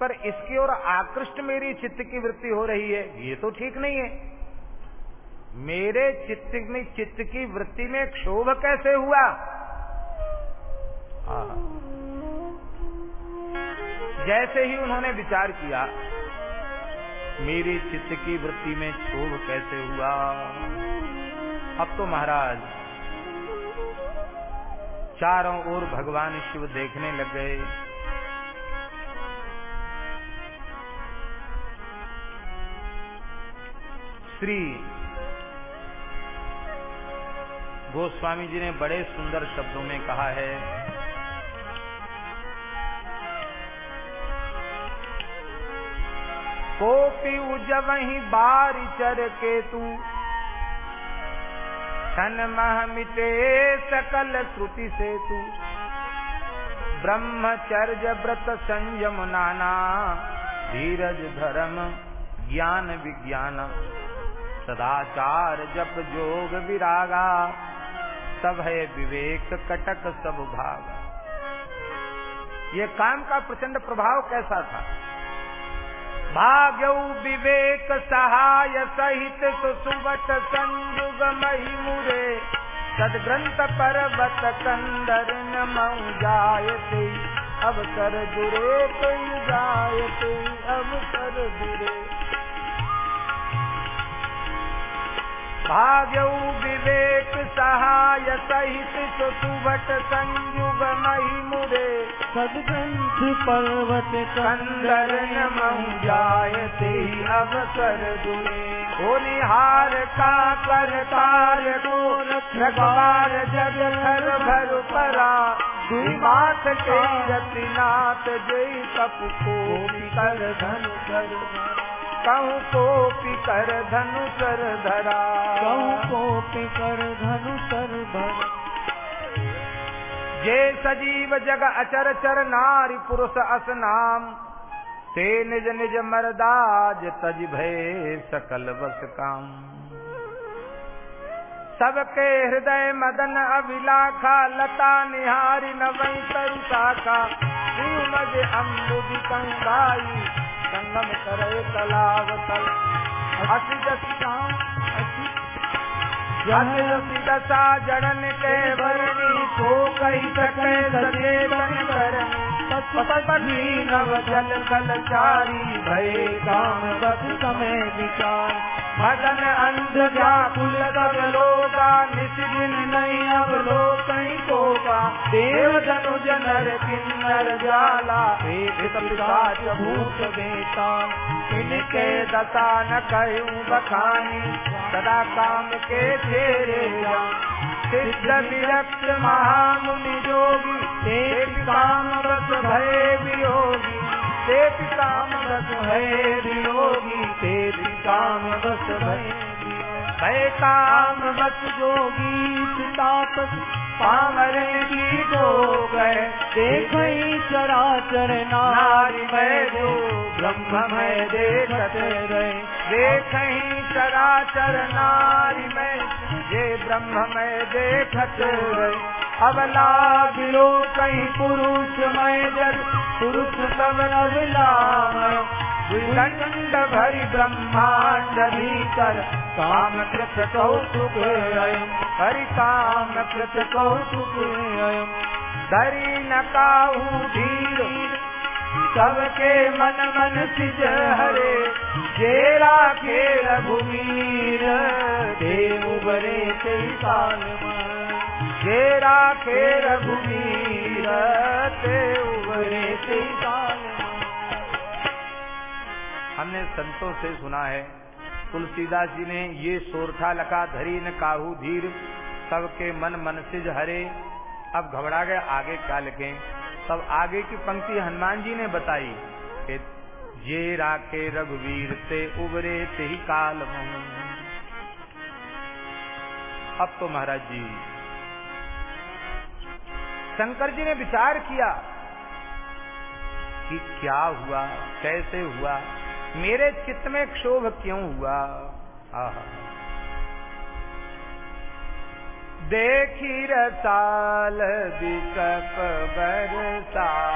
पर इसकी ओर आकृष्ट मेरी चित्त की वृत्ति हो रही है। ये तो ठीक नहीं है। मेरे चित्त में, चित्त की वृत्ति में क्षोभ कैसे हुआ? जैसे ही उन्होंने विचार किया, मेरी चित्त की वृत्ति में क्षोभ कैसे हुआ? अब तो महाराज, चारों ओर भगवान शिव देखने लग गए। श्री गोस्वामी जी ने बड़े सुंदर शब्दों में कहा है। कोपी उजब ही बारी चर के तू क्षण मह मिटे सकल श्रुति से तू। ब्रह्मचर्य व्रत संयम नाना, धीरज धर्म ज्ञान विज्ञान। सदाचार जप जोग विरागा सब है विवेक, कटक सब भागा। ये काम का प्रचंड प्रभाव कैसा था? भाग्यऊ विवेक सहाय सहित सुसुवट संयुग मही मुरे सदग्रंथ पर्वत कंदर न मऊ जायते, अवसर दुरे कई जायते, अवसर दुरे। भाग्यऊ विवेक सहाय सहित सुसुवट संयुग मही मुरे सदग्रंथ पर्वत कंदर नमऊ जायते अवसर दुरे हो निहार का करतार को रखबार जग खर भर परा। माथ के रतिनाथ जय कप को कर धन कर। कहूँ को पिकर धनु कर धरा। कहूँ को पिकर धनु सर धर। जे सजीव जग अचर चर नारी पुरुष अस नाम ते निज निज मरदाज तज भय सकल बस काम। सबके हृदय मदन अभिलाखा लता निहारी नवई तरु शाखा मज अम्बुदि कंगाई संगम करे तलाव तल दशा जड़न के भरनी को कही सके नव जल कलचारी भय काम बस समय विचार। मदन अंध व्याकुल कर लोगा निस्दिन नहीं अब लो कहीं। कोगा देव धनुज नर किन्नर जाला। पिशाच भूत बेता। इनके दशा न कहूँ बखानी। सदा काम के जा। सिद्ध विरक्त महामुनि जोगी। एक काम बस भय वियोगी तेप काम बस भय वियोगी तेप काम बस भय। भय काम बस जोगी। तापस पावर की जो गए। देख चराचर नारी मैं जो ब्रह्म में देखत रहे। देख चराचर नारी में ये ब्रह्म में देखत रहे। अबला बिलो कहीं पुरुष में जग पुरुष सब अबला विदंड भरी ब्रह्मांड भीतर काम कृत कौतुक अयम हरि काम कृत कौतुक अयम न काहू धीर सबके मन मन सिज हरे जेरा के रघुवीर देव बरे ते काल जेरा के रघुवीर ते उबरे ते काल हमने संतों से सुना है। तुलसीदास जी ने ये सोरठा लका धरी न काहू धीर, सबके मन मन सिज हरे। अब घबरा गए, आगे क्या लिखे? तब आगे की पंक्ति हनुमान जी ने बताई कि राके रघुवीर से उबरे ते ही काल अब तो महाराज जी, शंकर जी ने विचार किया कि क्या हुआ, कैसे हुआ? मेरे चित्त में क्षोभ क्यों हुआ? देखी रसाल विकप बरसा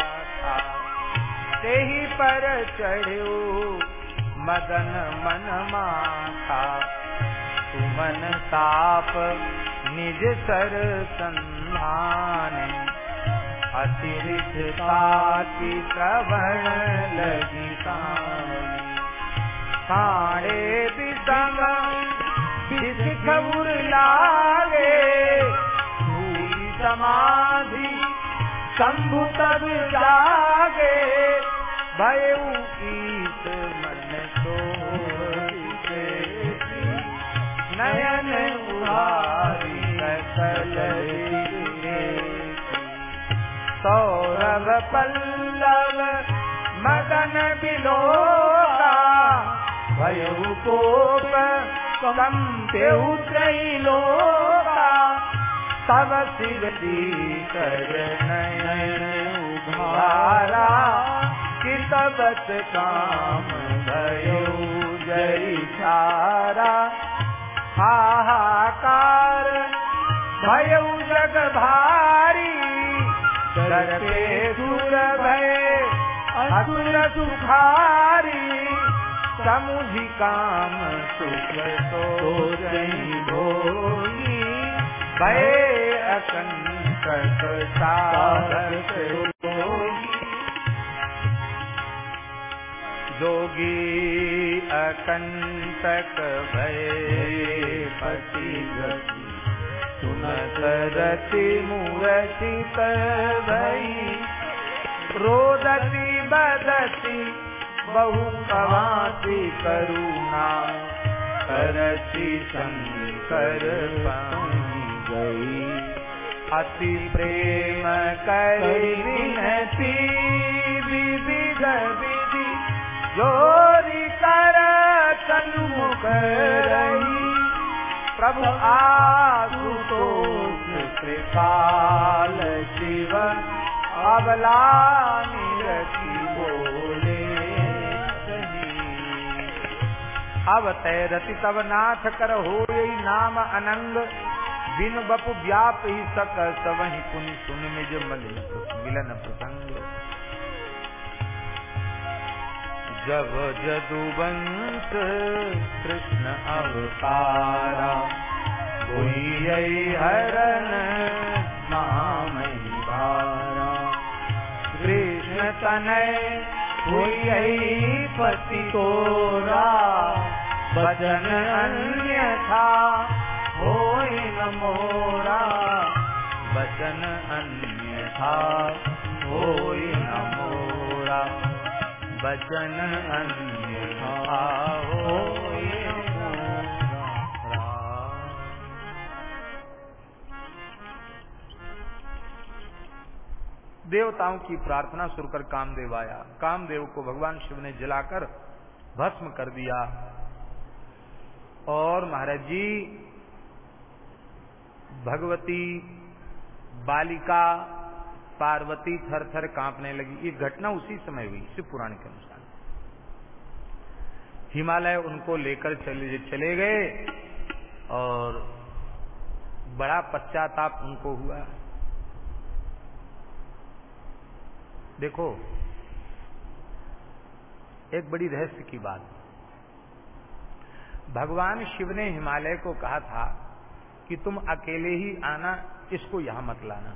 ते ही पर चढ़ो मदन मन माथा। सुमन ताप निज सर संधान। अतिरिक्त की श्रवण लगी सानी विष खबुर लागे? समाधि, शंभु तब जागे। भयऊ ईस मन तो नयन उहारी सौरभ पल्लव, मदन बिलोका भयऊ कोप त्रैलोका तब शिवती कर नयन उघारा कि तबत काम भयो जय सारा हाहाकार भयऊ जग भारी सुर भय असुर सुखारी समुझी काम सुख तो भोगी। भय अकंटक साधक जोगी अकंटक भय पति गति। सुनत रति मूर्छित भई। रोदती बदती बहु कवाती करुणा करती शंकर गई अति प्रेम कर विनती विविध विधि जोरी कर रही। प्रभु आशुतोष कृपाल शिव, अबला निरखी अब तय रति तब नाथ कर हो नाम अनंग। बिन बपु व्याप ही सक, सवही पुनि सुन निज मलिन प्रसंग। जब जदुवंश कृष्ण अवतारा कोई महामयी धारा कृष्ण तनय हुई पति तोरा। वचन अन्य था हो न मोरा। वचन अन्य था हो न मोरा। वचन अन्य था हो देवताओं की प्रार्थना सुनकर कामदेव आया। कामदेव को भगवान शिव ने जलाकर भस्म कर दिया। और महाराज जी, भगवती बालिका पार्वती थर थर कांपने लगी। ये घटना उसी समय हुई, शिव पुराण के अनुसार। हिमालय उनको लेकर चले चले गए और बड़ा पश्चाताप उनको हुआ। देखो, एक बड़ी रहस्य की बात। भगवान शिव ने हिमालय को कहा था कि तुम अकेले ही आना, इसको यहाँ मत लाना।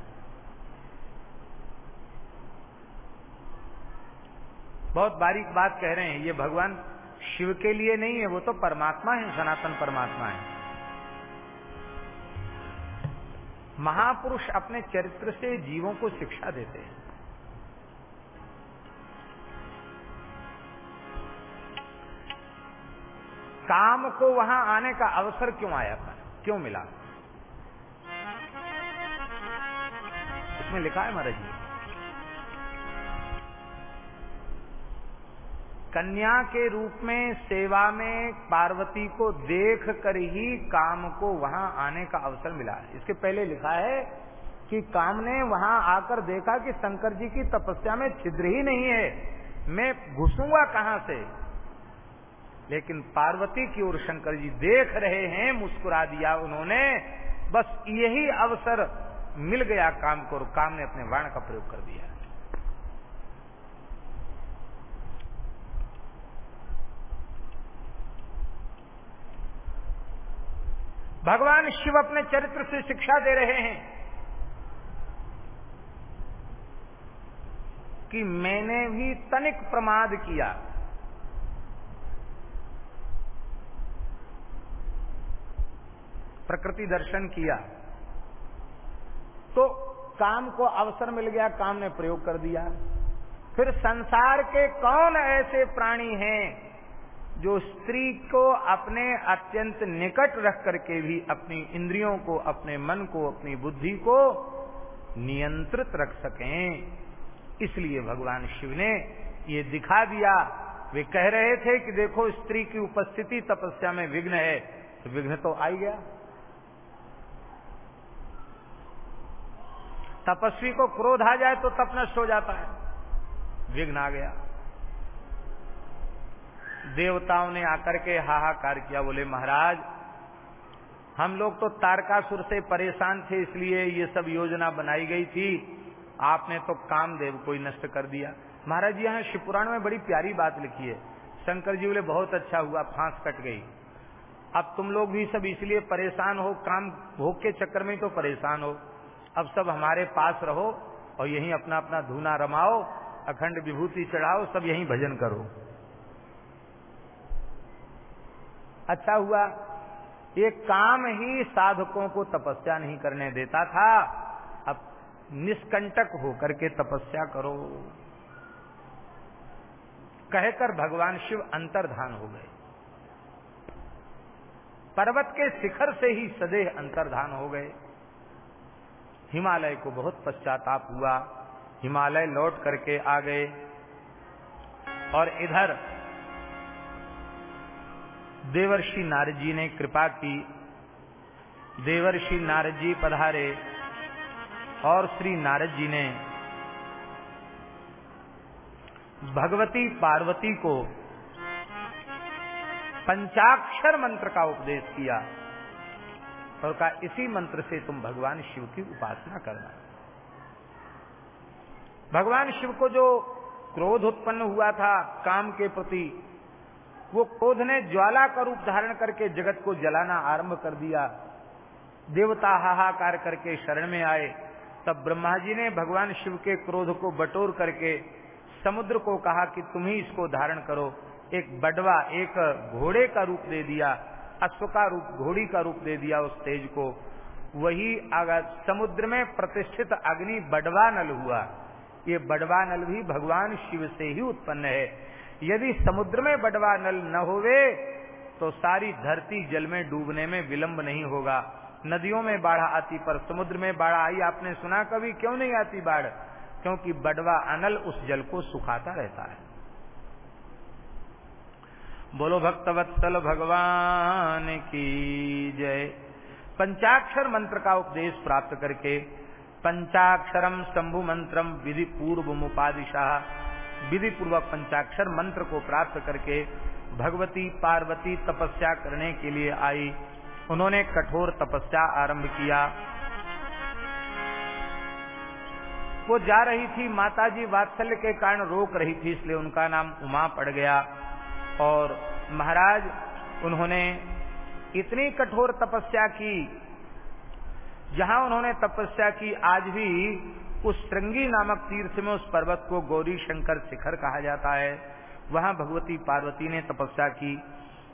बहुत बारीक बात कह रहे हैं, ये भगवान शिव के लिए नहीं है, वो तो परमात्मा है, सनातन परमात्मा है। महापुरुष अपने चरित्र से जीवों को शिक्षा देते हैं। काम को वहाँ आने का अवसर क्यों आया था? क्यों मिला? इसमें लिखा है महाराज जी। कन्या के रूप में, सेवा में पार्वती को देख कर ही काम को वहाँ आने का अवसर मिला। इसके पहले लिखा है कि काम ने वहाँ आकर देखा कि शंकर जी की तपस्या में छिद्र ही नहीं है। मैं घुसूँगा कहाँ से? लेकिन पार्वती की ओर शंकर जी देख रहे हैं, मुस्कुरा दिया उन्होंने। बस यही अवसर मिल गया काम को और काम ने अपने वाण का प्रयोग कर दिया। भगवान शिव अपने चरित्र से शिक्षा दे रहे हैं कि मैंने भी तनिक प्रमाद किया। प्रकृति दर्शन किया। तो काम को अवसर मिल गया, काम ने प्रयोग कर दिया। फिर संसार के कौन ऐसे प्राणी हैं जो स्त्री को अपने अत्यंत निकट रख करके भी अपनी इंद्रियों को, अपने मन को, अपनी बुद्धि को नियंत्रित रख सकें? इसलिए भगवान शिव ने ये दिखा दिया। वे कह रहे थे कि देखो, स्त्री की उपस्थिति तपस्या में विघ्न है। तो विघ्न तो आ गया। तपस्वी को क्रोध आ जाए तो तप नष्ट हो जाता है। विघ्न आ गया। देवताओं ने आकर के हाहाकार किया, बोले, महाराज, हम लोग तो तारकासुर से परेशान थे, इसलिए ये सब योजना बनाई गई थी। आपने तो कामदेव को ही नष्ट कर दिया। महाराज जी, यहाँ शिवपुराण में बड़ी प्यारी बात लिखी है। शंकर जी बोले, बहुत अच्छा हुआ, फांस कट गई। अब तुम लोग भी सब इसलिए परेशान हो, काम भोग के चक्कर में तो परेशान हो। अब सब हमारे पास रहो और यहीं अपना अपना धूना रमाओ, अखंड विभूति चढ़ाओ, सब यहीं भजन करो। अच्छा हुआ ये काम ही साधकों को तपस्या नहीं करने देता था, अब निष्कंटक होकर के तपस्या करो। कहकर भगवान शिव अंतर्धान हो गए। पर्वत के शिखर से ही सदेह अंतर्धान हो गए। हिमालय को बहुत पश्चाताप हुआ। हिमालय लौट करके आ गए और इधर देवर्षि नारद जी ने कृपा की। देवर्षि नारद जी पधारे और श्री नारद जी ने भगवती पार्वती को पंचाक्षर मंत्र का उपदेश किया। और कहा, इसी मंत्र से तुम भगवान शिव की उपासना करना। भगवान शिव को जो क्रोध उत्पन्न हुआ था काम के प्रति, वो क्रोध ने ज्वाला का रूप धारण करके जगत को जलाना आरंभ कर दिया। देवता हाहाकार करके शरण में आए। तब ब्रह्मा जी ने भगवान शिव के क्रोध को बटोर करके समुद्र को कहा कि तुम ही इसको धारण करो। एक बडवा, एक घोड़े का रूप दे दिया। अश्व का रूप, घोड़ी का रूप दे दिया उस तेज को। वही अगर समुद्र में प्रतिष्ठित अग्नि बडवा नल हुआ, ये बडवा नल भी भगवान शिव से ही उत्पन्न है। यदि समुद्र में बडवा नल न होवे तो सारी धरती जल में डूबने में विलंब नहीं होगा। नदियों में बाढ़ आती, पर समुद्र में बाढ़ आई, आपने सुना कभी क्यों नहीं आती बाढ़? क्योंकि बडवा अनल उस जल को सुखाता रहता है। बोलो भक्तवत्सल भगवान की जय। पंचाक्षर मंत्र का उपदेश प्राप्त करके पंचाक्षरम शंभु मंत्रम विधि पूर्व मुपादिशा विधि पूर्वक पंचाक्षर मंत्र को प्राप्त करके भगवती पार्वती तपस्या करने के लिए आई। उन्होंने कठोर तपस्या आरंभ किया। वो जा रही थी, माताजी वात्सल्य के कारण रोक रही थी, इसलिए उनका नाम उमा पड़ गया। और महाराज, उन्होंने इतनी कठोर तपस्या की, जहाँ उन्होंने तपस्या की, आज भी उस श्रृंगी नामक तीर्थ में उस पर्वत को गौरी शंकर शिखर कहा जाता है। वहाँ भगवती पार्वती ने तपस्या की।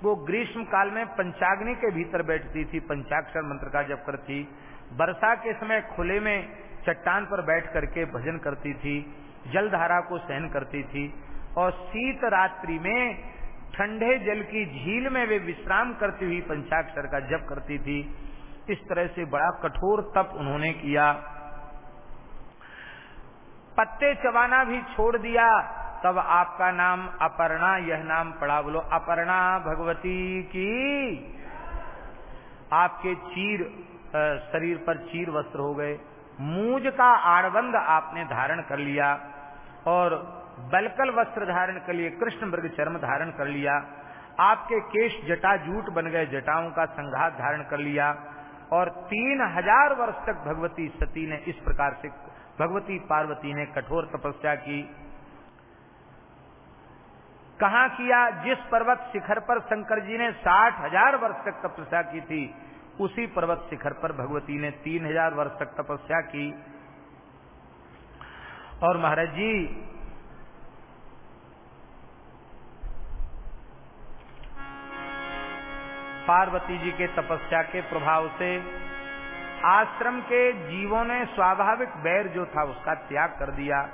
वो ग्रीष्म काल में पंचाग्नि के भीतर बैठती थी, पंचाक्षर मंत्र का जप करती। वर्षा के समय खुले में चट्टान पर बैठ करके भजन करती थी, जलधारा को सहन करती थी। और शीत रात्रि में ठंडे जल की झील में वे विश्राम करती हुई पंचाक्षर का जप करती थी। इस तरह से बड़ा कठोर तप उन्होंने किया। पत्ते चबाना भी छोड़ दिया। तब आपका नाम अपर्णा, यह नाम पड़ा। बोलो, अपर्णा भगवती की, आपके चीर शरीर पर चीर वस्त्र हो गए। मूज का आड़बंद आपने धारण कर लिया और बलकल वस्त्र धारण कर लिए, कृष्ण मृग चर्म धारण कर लिया, आपके केश जटा जूट बन गए जटाओं का संघात धारण कर लिया, और तीन हज़ार वर्ष तक भगवती सती ने इस प्रकार से, भगवती पार्वती ने कठोर तपस्या की। कहा किया? जिस पर्वत शिखर पर शंकर जी ने साठ हज़ार वर्ष तक तपस्या की थी, उसी पर्वत शिखर पर भगवती ने तीन हज़ार वर्ष तक तपस्या की। और महाराज जी पार्वती जी के तपस्या के प्रभाव से आश्रम के जीवों ने स्वाभाविक बैर जो था उसका त्याग कर दिया।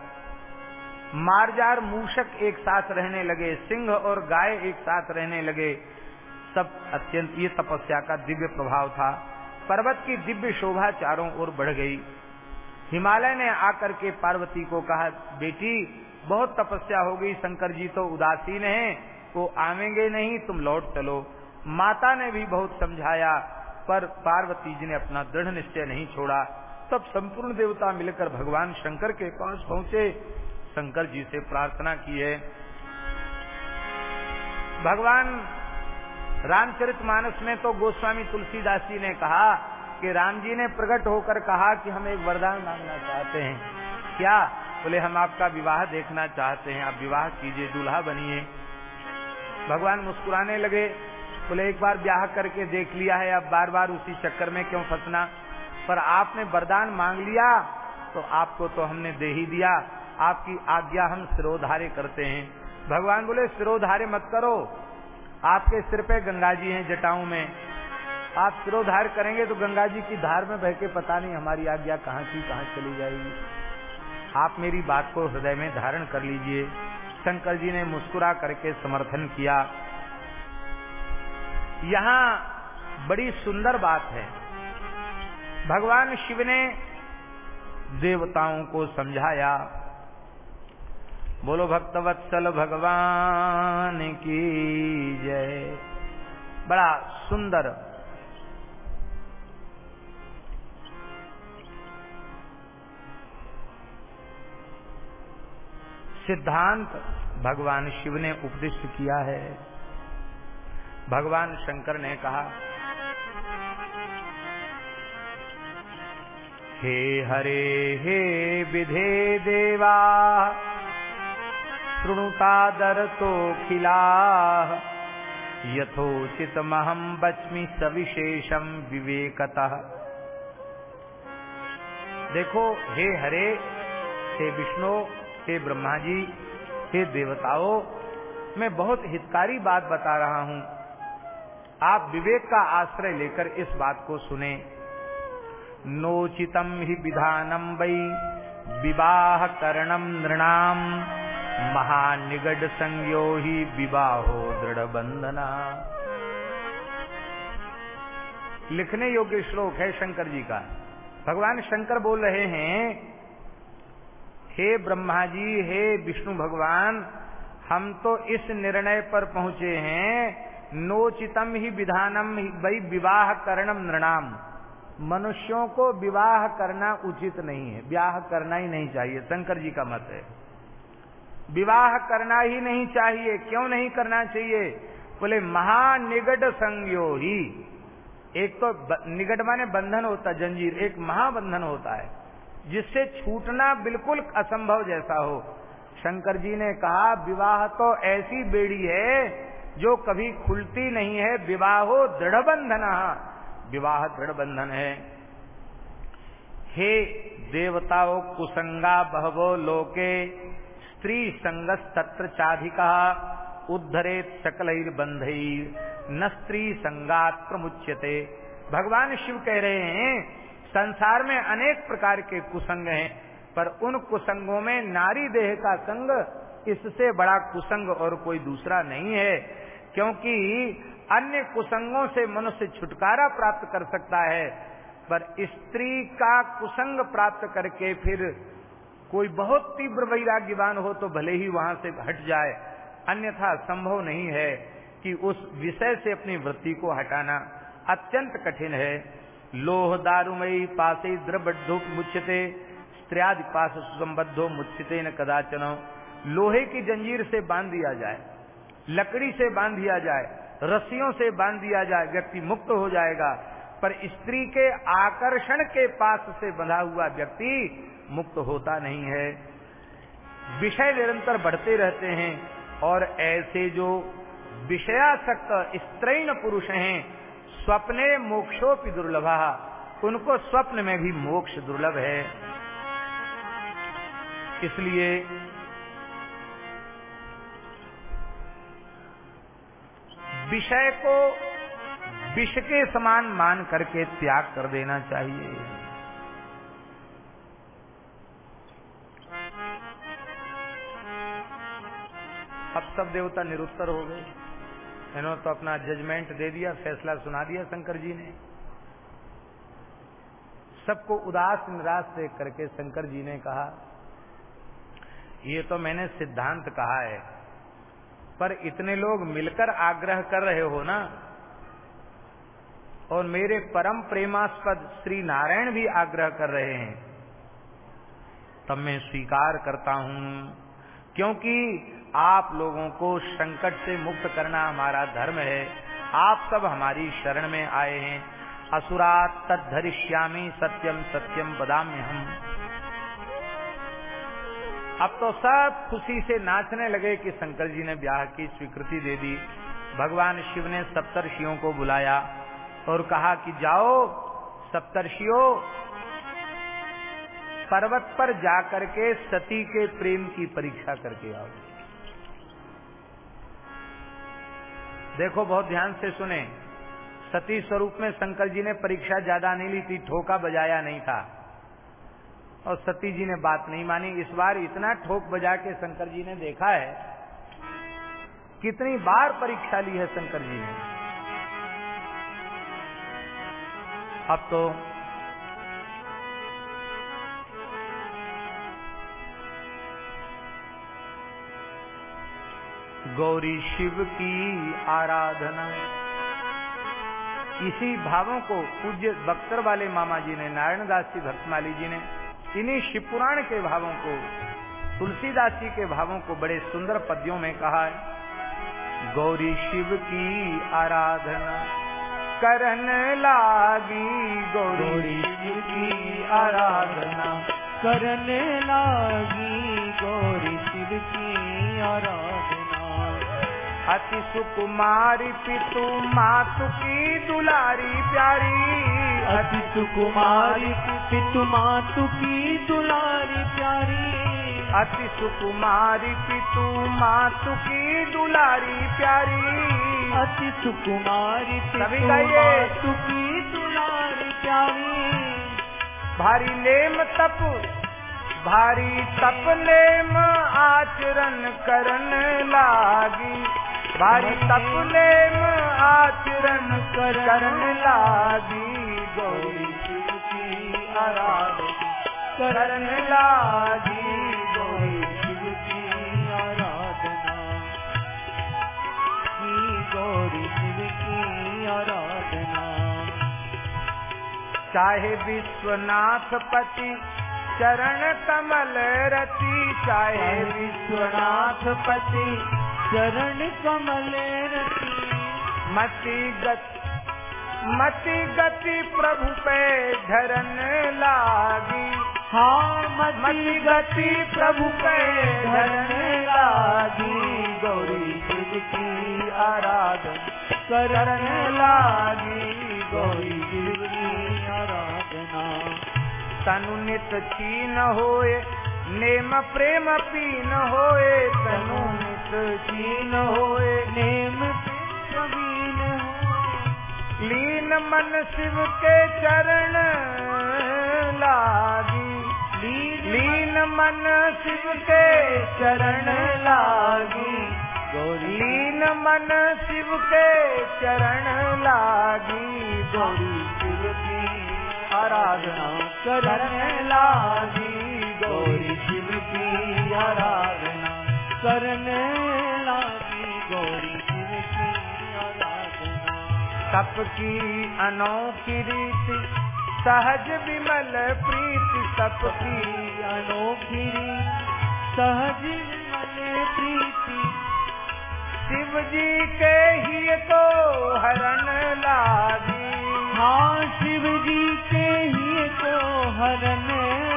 मारजार मूषक एक साथ रहने लगे, सिंह और गाय एक साथ रहने लगे। सब अत्यंत, ये तपस्या का दिव्य प्रभाव था। पर्वत की दिव्य शोभा चारों ओर बढ़ गई। हिमालय ने आकर के पार्वती को कहा, बेटी, बहुत तपस्या हो गई, शंकर जी तो उदासीन हैं, वो आवेंगे नहीं, तुम लौट चलो। माता ने भी बहुत समझाया, पर पार्वती जी ने अपना दृढ़ निश्चय नहीं छोड़ा। तब संपूर्ण देवता मिलकर भगवान शंकर के पास पहुँचे। शंकर जी से प्रार्थना की है, भगवान, रामचरित मानस में तो गोस्वामी तुलसीदास जी ने कहा कि राम जी ने प्रकट होकर कहा कि हम एक वरदान मांगना चाहते हैं। क्या? बोले, हम आपका विवाह देखना चाहते हैं। आप विवाह कीजिए, दूल्हा बनिए। भगवान मुस्कुराने लगे। बोले एक बार ब्याह करके देख लिया है, अब बार बार उसी चक्कर में क्यों फंसना? पर आपने वरदान मांग लिया तो आपको तो हमने दे ही दिया। आपकी आज्ञा हम सिरोधारे करते हैं। भगवान बोले, सिरोधारे मत करो। आपके सिर पे गंगा जी हैं जटाऊ में। आप सिरोधार करेंगे तो गंगा जी की धार में बह के पता नहीं हमारी आज्ञा कहाँ की, कहाँ चली जाएगी। आप मेरी बात को हृदय में धारण कर लीजिए। शंकर जी ने मुस्कुरा करके समर्थन किया। यहाँ बड़ी सुंदर बात है। भगवान शिव ने देवताओं को समझाया, बोलो, भक्तवत्सल भगवान की जय। बड़ा सुंदर। सिद्धांत भगवान शिव ने उपदिष्ट किया है। भगवान शंकर ने कहा, हे हरे, हे विधे देवा शृणुतादर तो खिला यथोचितमहम बच्मी सविशेषम विवेकतः। देखो, हे हरे, हे विष्णु, हे ब्रह्मा जी, हे देवताओं, मैं बहुत हितकारी बात बता रहा हूँ। आप विवेक का आश्रय लेकर इस बात को सुने। नोचितम ही विधानम वै विवाह करणम नृणाम। महानिगड संज्ञो ही विवाहो दृढ़ बंधना लिखने योग्य श्लोक है शंकर जी का। भगवान शंकर बोल रहे हैं, हे ब्रह्मा जी हे विष्णु भगवान, हम तो इस निर्णय पर पहुँचे हैं नोचितम ही विधानम वही विवाह करणम नृणाम। मनुष्यों को विवाह करना उचित नहीं है। ब्याह करना ही नहीं चाहिए, शंकर जी का मत है। विवाह करना ही नहीं चाहिए, क्यों नहीं करना चाहिए? बोले महानिगट संज्ञो ही एक तो निगट माने बंधन होता, जंजीर, एक महाबंधन होता है, जिससे छूटना बिल्कुल असंभव जैसा हो। शंकर जी ने कहा, विवाह तो ऐसी बेड़ी है जो कभी खुलती नहीं है, विवाहो दृढ़ बंधन विवाह दृढ़ बंधन है। हे देवताओं, कुसंगा बहवो लोके, स्त्री संगस तत्र चाधिका, उद्धरेत सकल बंधई न स्त्री संगात प्रमुच्यते। भगवान शिव कह रहे हैं, संसार में अनेक प्रकार के कुसंग हैं, पर उन कुसंगों में नारी देह का संग, इससे बड़ा कुसंग और कोई दूसरा नहीं है। क्योंकि अन्य कुसंगों से मनुष्य छुटकारा प्राप्त कर सकता है, पर स्त्री का कुसंग प्राप्त करके फिर कोई बहुत तीव्र वैराग्यवान हो तो भले ही वहाँ से हट जाए। अन्यथा संभव नहीं है कि उस विषय से अपनी वृत्ति को हटाना अत्यंत कठिन है। लोह दारुमयी पासे द्रबद्धो मुच्यते, स्त्रियादि पास संबद्धो मुच्यते न कदाचन। लोहे की जंजीर से बाँध दिया जाए। लकड़ी से बाँध दिया जाए, रस्सियों से बाँध दिया जाए, व्यक्ति मुक्त हो जाएगा। पर स्त्री के आकर्षण के पास से बंधा हुआ व्यक्ति मुक्त होता नहीं है। विषय निरंतर बढ़ते रहते हैं और ऐसे जो विषयासक्त स्त्रीण पुरुष हैं, स्वप्ने मोक्षोपि दुर्लभा। उनको स्वप्न में भी मोक्ष दुर्लभ है। इसलिए विषय को विष के समान मान करके त्याग कर देना चाहिए। अब सब देवता निरुत्तर हो गए। इन्होंने तो अपना जजमेंट दे दिया, फैसला सुना दिया शंकर जी ने। सबको उदास निराश देख करके शंकर जी ने कहा, ये तो मैंने सिद्धांत कहा है पर इतने लोग मिलकर आग्रह कर रहे हो ना? और मेरे परम प्रेमास्पद श्री नारायण भी आग्रह कर रहे हैं। तब मैं स्वीकार करता हूँ, क्योंकि आप लोगों को संकट से मुक्त करना हमारा धर्म है। आप सब हमारी शरण में आए हैं। असुरात तद्धरिष्यामी सत्यम सत्यम बदाम्य हम अब तो सब खुशी से नाचने लगे कि शंकर जी ने ब्याह की स्वीकृति दे दी। भगवान शिव ने सप्तर्षियों को बुलाया और कहा कि जाओ, सप्तर्षियों, पर्वत पर जाकर के सती के प्रेम की परीक्षा करके आओ। देखो, बहुत ध्यान से सुने। सती स्वरूप में शंकर जी ने परीक्षा ज़्यादा नहीं ली थी, ठोका बजाया नहीं था। और सती जी ने बात नहीं मानी। इस बार इतना ठोक बजा के शंकर जी ने देखा है, कितनी बार परीक्षा ली है शंकर जी ने। अब तो गौरी शिव की आराधना। इसी भावों को पूज्य बख्तर वाले मामा जी ने, नारायण दास जी भक्तमाली जी ने इन्हीं शिवपुराण के भावों को तुलसीदास जी के भावों को बड़े सुंदर पद्यों में कहा है। गौरी शिव की आराधना करन लागी गौरी शिव की आराधना करने लागी गौरी शिव की आराधना। अति सुकुमारी पितु मातु की दुलारी प्यारी अति सुकुमारी पितु मातु की दुलारी प्यारी। अति सुकुमारी पितु मातु की दुलारी प्यारी। अति सुकुमारी सभी पितु गाइए। की दुलारी प्यारी। भारी नेम तप भारी तप नेम आचरण करन लागी। भारी तप नेम आचरण करन लागी। गौरी की आराधना करन लागी गौरी शिव की आराधना। की गौरी शिव की आराधना। चाहे विश्वनाथ पति चरण कमल रति, चाहे विश्वनाथ पति चरण कमल रति। मति गति मति गति प्रभु पे धरन लागी। हाँ मति गति प्रभु पे धरन लागी। गौरी शिव की आराधना करन लागी। गौरी शिव की आराधना। तनु नित चीन होए नेम प्रेम पीन होए। तनु नित चीन होए नेम लीन मन शिव के चरण लागी। लीन मन शिव के चरण लागी। गौरी लीन मन शिव के चरण लागी। गौरी शिव की आराधना करने लागी। गौरी शिव की आराधना करने तप की अनोखी रीति सहज विमल प्रीति तप की अनोखी सहज मन प्रीति। शिव जी के ही तो हरण लागी। हाँ शिव जी के ही तो हरन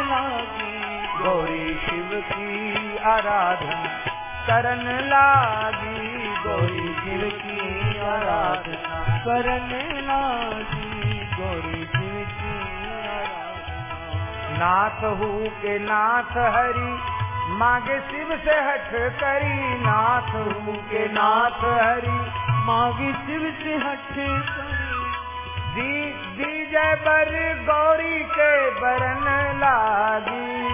लागे। गौरी शिव की आराधना करन लागी। गौरी शिव की आराधना करन लागी गौरी शिव की नाथ हूँ के नाथ हरि, मांगे शिव से हठ करी। नाथ हूँ के नाथ हरि, मागे शिव से हठ करी। दी दीजय बर गौरी के बरन लागी।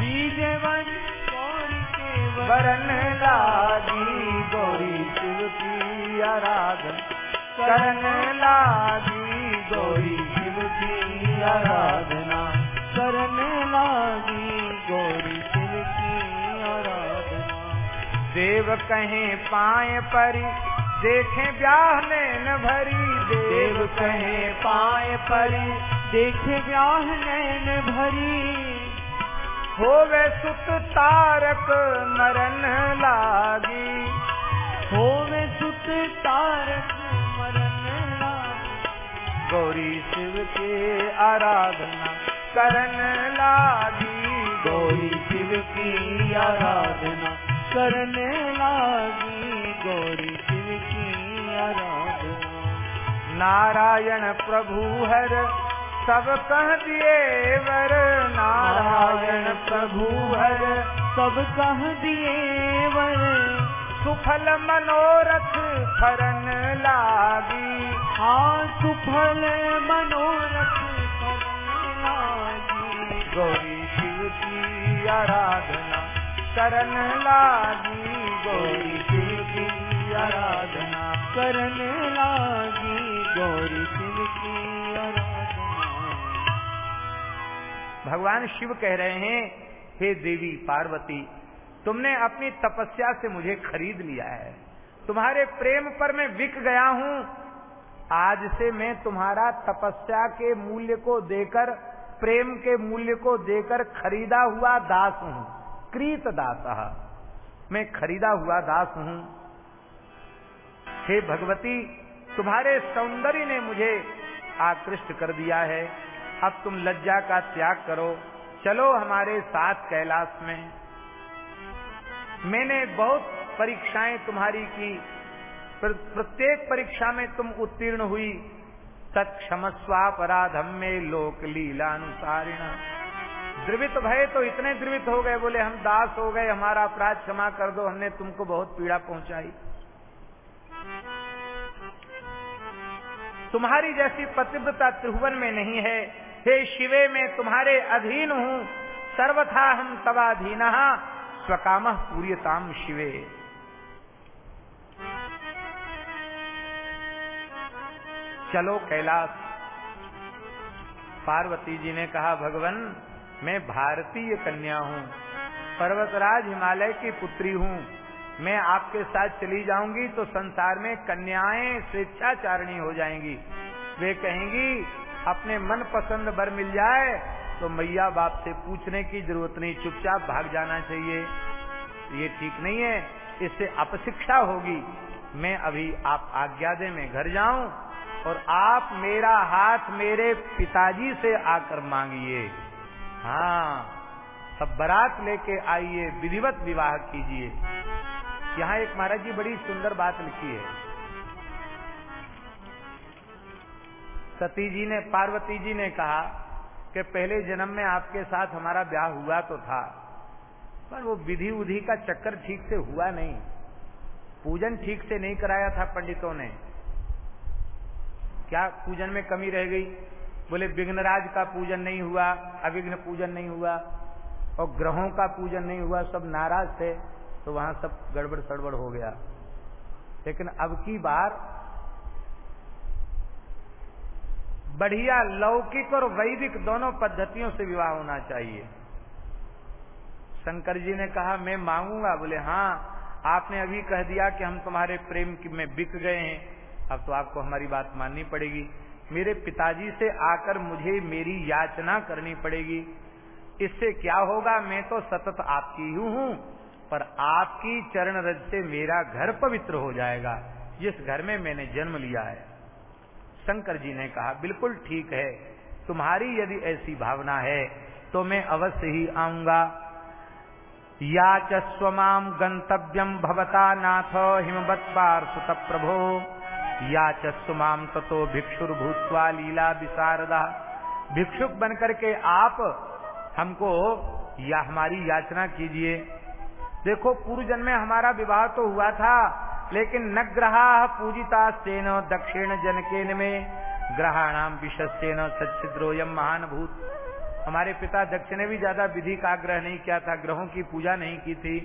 दीजे वन गौरी के बरन लागी। गौरी शिव की आराधन। करन लागी गौरी शिव की आराधना। करने लागी गौरी शिव की आराधना। देव कहें पाए परी, देखें ब्याह नैन भरी। देव कहें पाए परी, देखे ब्याह नैन भरी। हो होवे सुत तारक मरन लागी। होवे सुत तारक गौरी शिव के आराधना करन लागी। गौरी शिव की आराधना करने लागी। गौरी शिव की आराधना। नारायण प्रभु हर सब कह दिए वर। नारायण प्रभु हर सब कह दिए वर। सुफल मनोरथ फरन लागी। गौरी आराधना लागी। गौरी आराधना भगवान शिव कह रहे हैं, हे देवी पार्वती, तुमने अपनी तपस्या से मुझे खरीद लिया है। तुम्हारे प्रेम पर मैं बिक गया हूँ। आज से मैं तुम्हारा तपस्या के मूल्य को देकर, प्रेम के मूल्य को देकर खरीदा हुआ दास हूँ। क्रीत दास मैं खरीदा हुआ दास हूँ। हे भगवती, तुम्हारे सौंदर्य ने मुझे आकृष्ट कर दिया है। अब तुम लज्जा का त्याग करो। चलो हमारे साथ कैलाश में। मैंने बहुत परीक्षाएँ तुम्हारी की। प्रत्येक परीक्षा में तुम उत्तीर्ण हुई। तत्क्षमस्वापराधम में लोक लीला अनुसारिण द्रवित भय तो इतने द्रवित हो गए, बोले, हम दास हो गए, हमारा अपराध क्षमा कर दो, हमने तुमको बहुत पीड़ा पहुंचाई। तुम्हारी जैसी पतिव्रता त्रिभुवन में नहीं है। हे शिवे, मैं तुम्हारे अधीन हूँ। सर्वथा हम तवाधीन, स्वकाम पूर्यताम शिवे। चलो कैलाश। पार्वती जी ने कहा, भगवान, मैं भारतीय कन्या हूँ, पर्वतराज हिमालय की पुत्री हूँ। मैं आपके साथ चली जाऊँगी तो संसार में कन्याएँ स्वेच्छाचारणी हो जाएँगी। वे कहेंगी, अपने मन पसंद बर मिल जाए तो मैया बाप से पूछने की ज़रूरत नहीं, चुपचाप भाग जाना चाहिए। ये ठीक नहीं है, इससे अपशिक्षा होगी। मैं अभी आप आज्ञा दे, मैं घर जाऊँ और आप मेरा हाथ मेरे पिताजी से आकर मांगिए। हाँ सब बारात लेके आइए, विधिवत विवाह कीजिए। यहाँ एक महाराज जी बड़ी सुंदर बात लिखी है। सती जी ने, पार्वती जी ने कहा कि पहले जन्म में आपके साथ हमारा ब्याह हुआ तो था, पर वो विधि उधि का चक्कर ठीक से हुआ नहीं। पूजन ठीक से नहीं कराया था पंडितों ने। क्या पूजन में कमी रह गई? बोले, विघ्नराज का पूजन नहीं हुआ, अविघ्न पूजन नहीं हुआ, और ग्रहों का पूजन नहीं हुआ, सब नाराज़ थे तो वहाँ सब गड़बड़ सड़बड़ हो गया। लेकिन अब की बार बढ़िया लौकिक और वैदिक दोनों पद्धतियों से विवाह होना चाहिए। शंकर जी ने कहा, मैं मांगूँगा। बोले हाँ आपने अभी कह दिया कि हम तुम्हारे प्रेम में बिक गए हैं। अब तो आपको हमारी बात माननी पड़ेगी। मेरे पिताजी से आकर मुझे मेरी याचना करनी पड़ेगी। इससे क्या होगा? मैं तो सतत आपकी ही हूँ, पर आपकी चरण रज से मेरा घर पवित्र हो जाएगा। जिस घर में मैंने जन्म लिया है। शंकर जी ने कहा, बिल्कुल ठीक है। तुम्हारी यदि ऐसी भावना है तो मैं अवश्य ही आऊँगा। या च स्वमाम गंतव्यम भवता नाथ हिमवत सुत प्रभो। या स्वमाम ततो भिक्षुर भूतवा लीला विशारदा भिक्षुक बनकर के आप हमको या हमारी याचना कीजिए। देखो पूर्व जन्म में हमारा विवाह तो हुआ था, लेकिन नग्रहा पूजिता सेन दक्षिण जनकेन में ग्रहाणाम विशस्य न सच्छिद्रोयम महान भूत हमारे पिता दक्ष ने भी ज़्यादा विधि का आग्रह नहीं किया था, ग्रहों की पूजा नहीं की थी,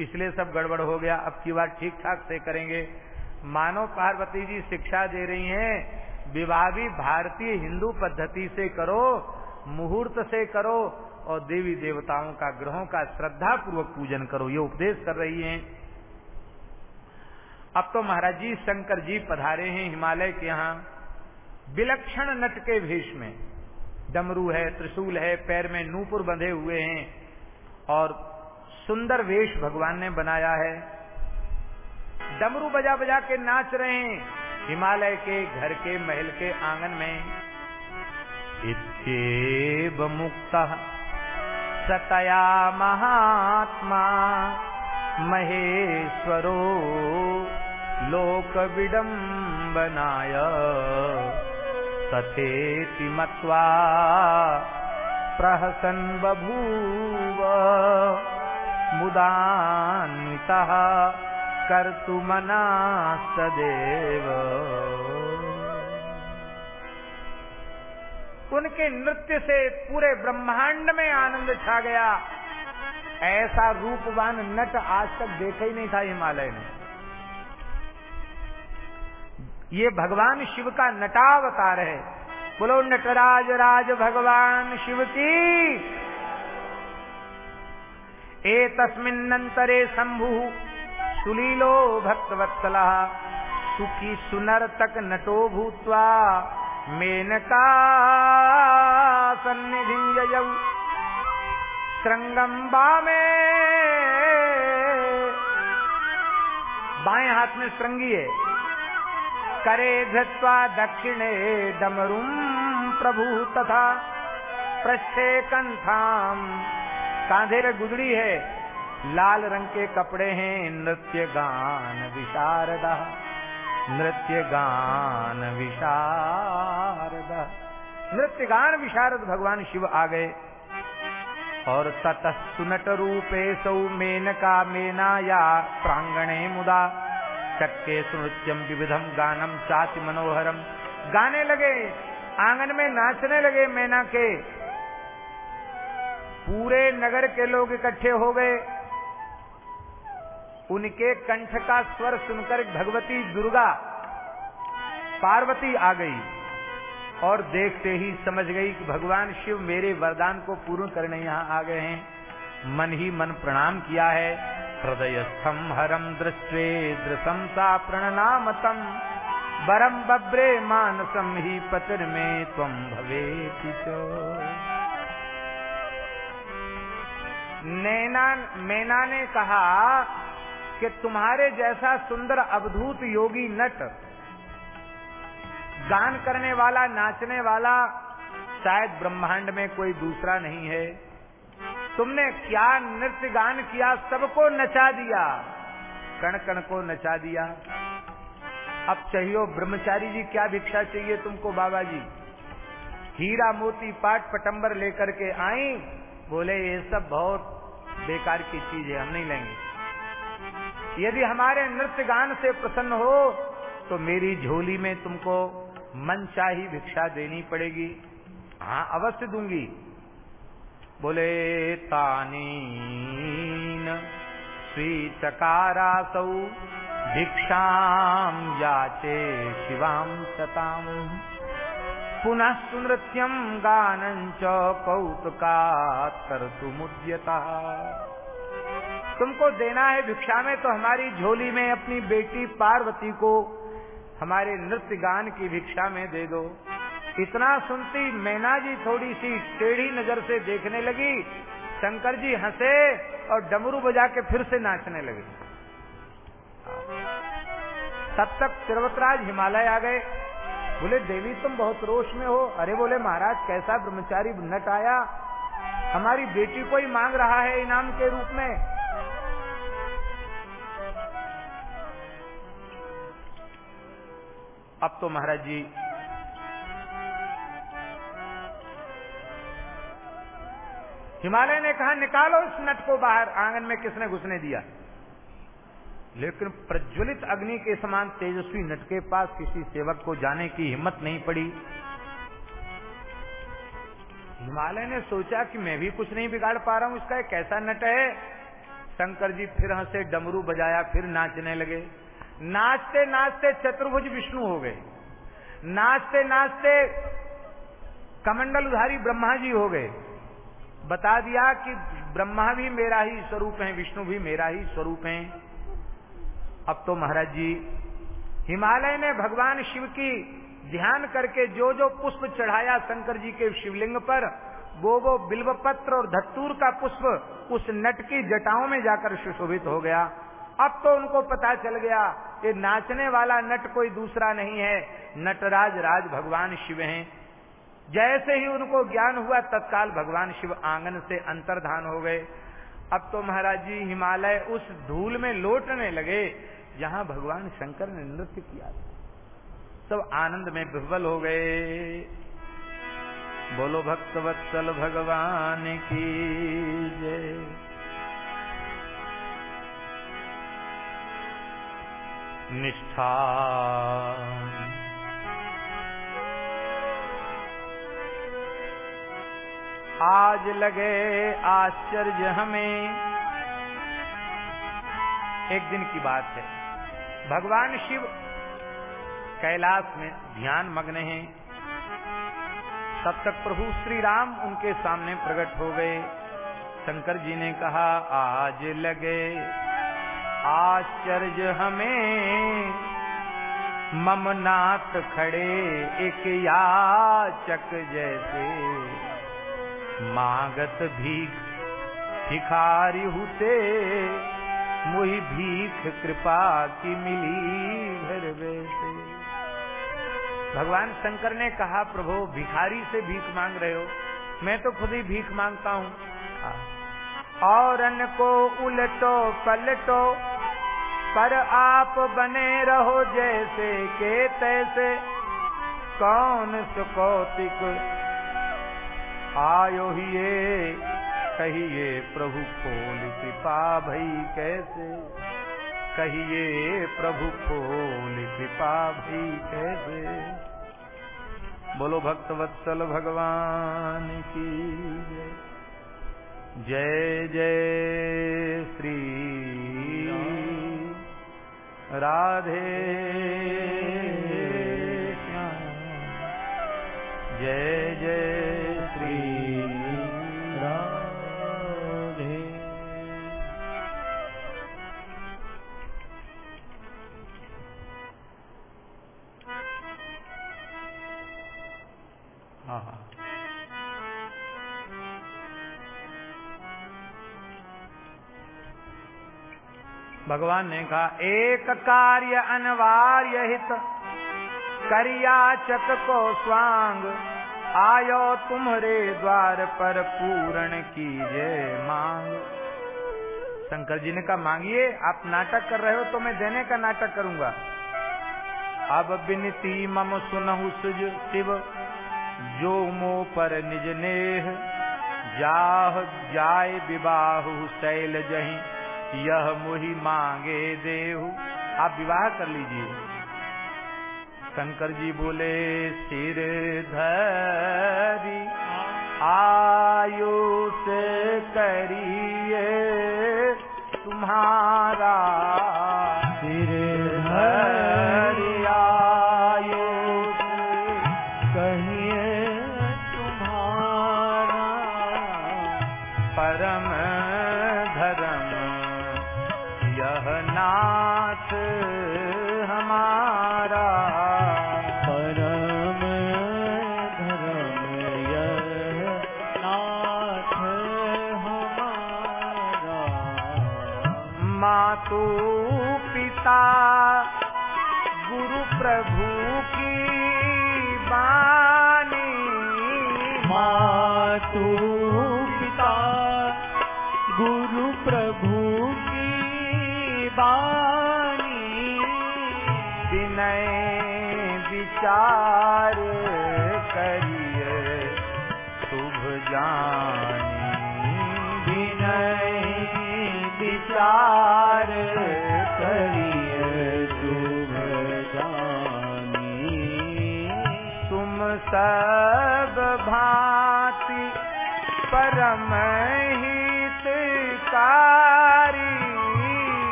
इसलिए सब गड़बड़ हो गया। अब की बार ठीक ठाक से करेंगे। मानो पार्वती जी शिक्षा दे रही हैं, विवाह भी भारतीय हिंदू पद्धति से करो, मुहूर्त से करो, और देवी देवताओं का ग्रहों का श्रद्धा पूर्वक पूजन करो, ये उपदेश कर रही हैं। अब तो महाराज जी, शंकर जी पधारे हैं हिमालय के यहाँ। विलक्षण नट के भेष में, डमरू है, त्रिशूल है, पैर में नूपुर बंधे हुए हैं, और सुंदर वेश भगवान ने बनाया है। डमरू बजा बजा के नाच रहे हैं। हिमालय के घर के महल के आँगन में। इत्येव मुक्त सतया महात्मा, महेश्वरो लोक विडम्बनाय तथेति मत्वा प्रहसन् बभूव, मुदान्वितः। कर्तुमना सदैव। उनके नृत्य से पूरे ब्रह्मांड में आनंद छा गया। ऐसा रूपवान नट आज तक देखा ही नहीं था हिमालय में। ये भगवान शिव का नटावतार है। बोलो, नटराज राज भगवान शिव की। ए तस्मिन्नंतरे शंभु सुलीलो भक्तवत्सला। सुखी सुनर तक नटो भूत्वा, मेनका सन्निधि जयऊ श्रृंगम्बा बाएँ हाथ में श्रृंगी है। करे धृत्वा दक्षिणे डमरुम प्रभु तथा पृष्ठे कंठाम कांधे गुदड़ी है। लाल रंग के कपड़े हैं, नृत्य गान विशारदा। नृत्य गान विशारद। नृत्य गान विशारद भगवान शिव आ गए। और ततः सुनट रूपे सौ मेनका मेनाया प्रांगणे मुदा। चक्के सुनृत्यम विविधम गानम चाति मनोहरम गाने लगे, आँगन में नाचने लगे मैना के। पूरे नगर के लोग इकट्ठे हो गए। उनके कंठ का स्वर सुनकर भगवती दुर्गा पार्वती आ गई और देखते ही समझ गई कि भगवान शिव मेरे वरदान को पूर्ण करने यहाँ आ गए हैं। मन ही मन प्रणाम किया है। हृदय स्थम हरम दृष्टे दृशम सा प्रणनामतम बरम बब्रे मानसम ही पतिर में तम भवे नैना मैना ने कहा कि तुम्हारे जैसा सुंदर अवधूत योगी नट, गान करने वाला, नाचने वाला, शायद ब्रह्मांड में कोई दूसरा नहीं है। तुमने क्या नृत्य गान किया, सबको नचा दिया कण कण को नचा दिया। अब चाहिए ब्रह्मचारी जी, क्या भिक्षा चाहिए तुमको बाबा जी हीरा मोती पाट पटंबर लेकर के आई, बोले, ये सब बहुत बेकार की चीज़ है हम नहीं लेंगे। यदि हमारे नृत्य गान से प्रसन्न हो तो मेरी झोली में तुमको मन चाही भिक्षा देनी पड़ेगी। हाँ अवश्य दूँगी। बोले, तानीन स्वीचकारासौ भिक्षाम याचे शिवाम शताम पुनः सुनृत्यम गानं च कौतुकात कर्तुमुद्यता। तुमको देना है भिक्षा में तो हमारी झोली में अपनी बेटी पार्वती को हमारे नृत्य गान की भिक्षा में दे दो। इतना सुनती मैना जी थोड़ी सी टेढ़ी नज़र से देखने लगी, शंकर जी हंसे और डमरू बजा के फिर से नाचने लगे। तब तक तिरवतराज हिमालय आ गए। बोले, देवी, तुम बहुत रोष में हो। अरे बोले, महाराज, कैसा ब्रह्मचारी नट आया? हमारी बेटी को ही मांग रहा है इनाम के रूप में। अब तो महाराज जी, हिमालय ने कहा, निकालो इस नट को बाहर, आँगन में किसने घुसने दिया? लेकिन प्रज्वलित अग्नि के समान तेजस्वी नट के पास किसी सेवक को जाने की हिम्मत नहीं पड़ी। हिमालय ने सोचा कि मैं भी कुछ नहीं बिगाड़ पा रहा हूँ, इसका एक ऐसा नट है। शंकर जी फिर हंसे, डमरू बजाया, फिर नाचने लगे। नाचते नाचते चतुर्भुज विष्णु हो गए। नाचते नाचते कमंडलधारी ब्रह्मा जी हो गए। बता दिया कि ब्रह्मा भी मेरा ही स्वरूप है, विष्णु भी मेरा ही स्वरूप है। अब तो महाराज जी, हिमालय ने भगवान शिव की ध्यान करके जो जो पुष्प चढ़ाया शंकर जी के शिवलिंग पर वो वो बिल्वपत्र और धत्तूर का पुष्प उस नट की जटाओं में जाकर सुशोभित हो गया। अब तो उनको पता चल गया कि नाचने वाला नट कोई दूसरा नहीं है। नटराज राज भगवान शिव हैं। जैसे ही उनको ज्ञान हुआ, तत्काल भगवान शिव आँगन से अंतर्धान हो गए। अब तो महाराज जी, हिमालय उस धूल में लौटने लगे, जहाँ भगवान शंकर ने नृत्य किया था। सब आनंद में विह्वल हो गए। बोलो भक्तवत्सल भगवान की जय। निष्ठा। आज लगे आश्चर्य हमें। एक दिन की बात है। भगवान शिव कैलाश में ध्यान मग्न हैं। तब तक प्रभु श्री राम उनके सामने प्रकट हो गए। शंकर जी ने कहा, आज लगे आश्चर्य हमें। ममनाथ खड़े एक याचक जैसे। मांगत भीख भिखारी हुते, मुही भीख कृपा की मिली घर वैसे। भगवान शंकर ने कहा, प्रभु, भिखारी से भीख मांग रहे हो। मैं तो खुद ही भीख माँगता हूँ। और को उलटो, पलटो, पर आप बने रहो जैसे के तैसे। कौन सुकौतिक? आयो ये, कहिए प्रभु खोल कृपा भई कैसे? कहिए प्रभु खोल कृपा भई कैसे? बोलो भक्त वत्सल भगवान की जय। जय जय श्री राधे जय भगवान ने कहा, एक कार्य अनिवार्य हित करियाचक को स्वांग, आयो तुम्हारे द्वार पर पूर्ण कीजिए मांग। शंकर जी ने कहा, मांगिए, आप नाटक कर रहे हो तो मैं देने का नाटक करूँगा। अब बिनती मम सुनहु सुज शिव, जो मो पर निज नेह, जाह जाय विवाह शैल जही। यह मुहि मांगे देहु। आप विवाह कर लीजिए। शंकर जी बोले, सिर धरी से करिए। तुम्हारा की बानी। पिता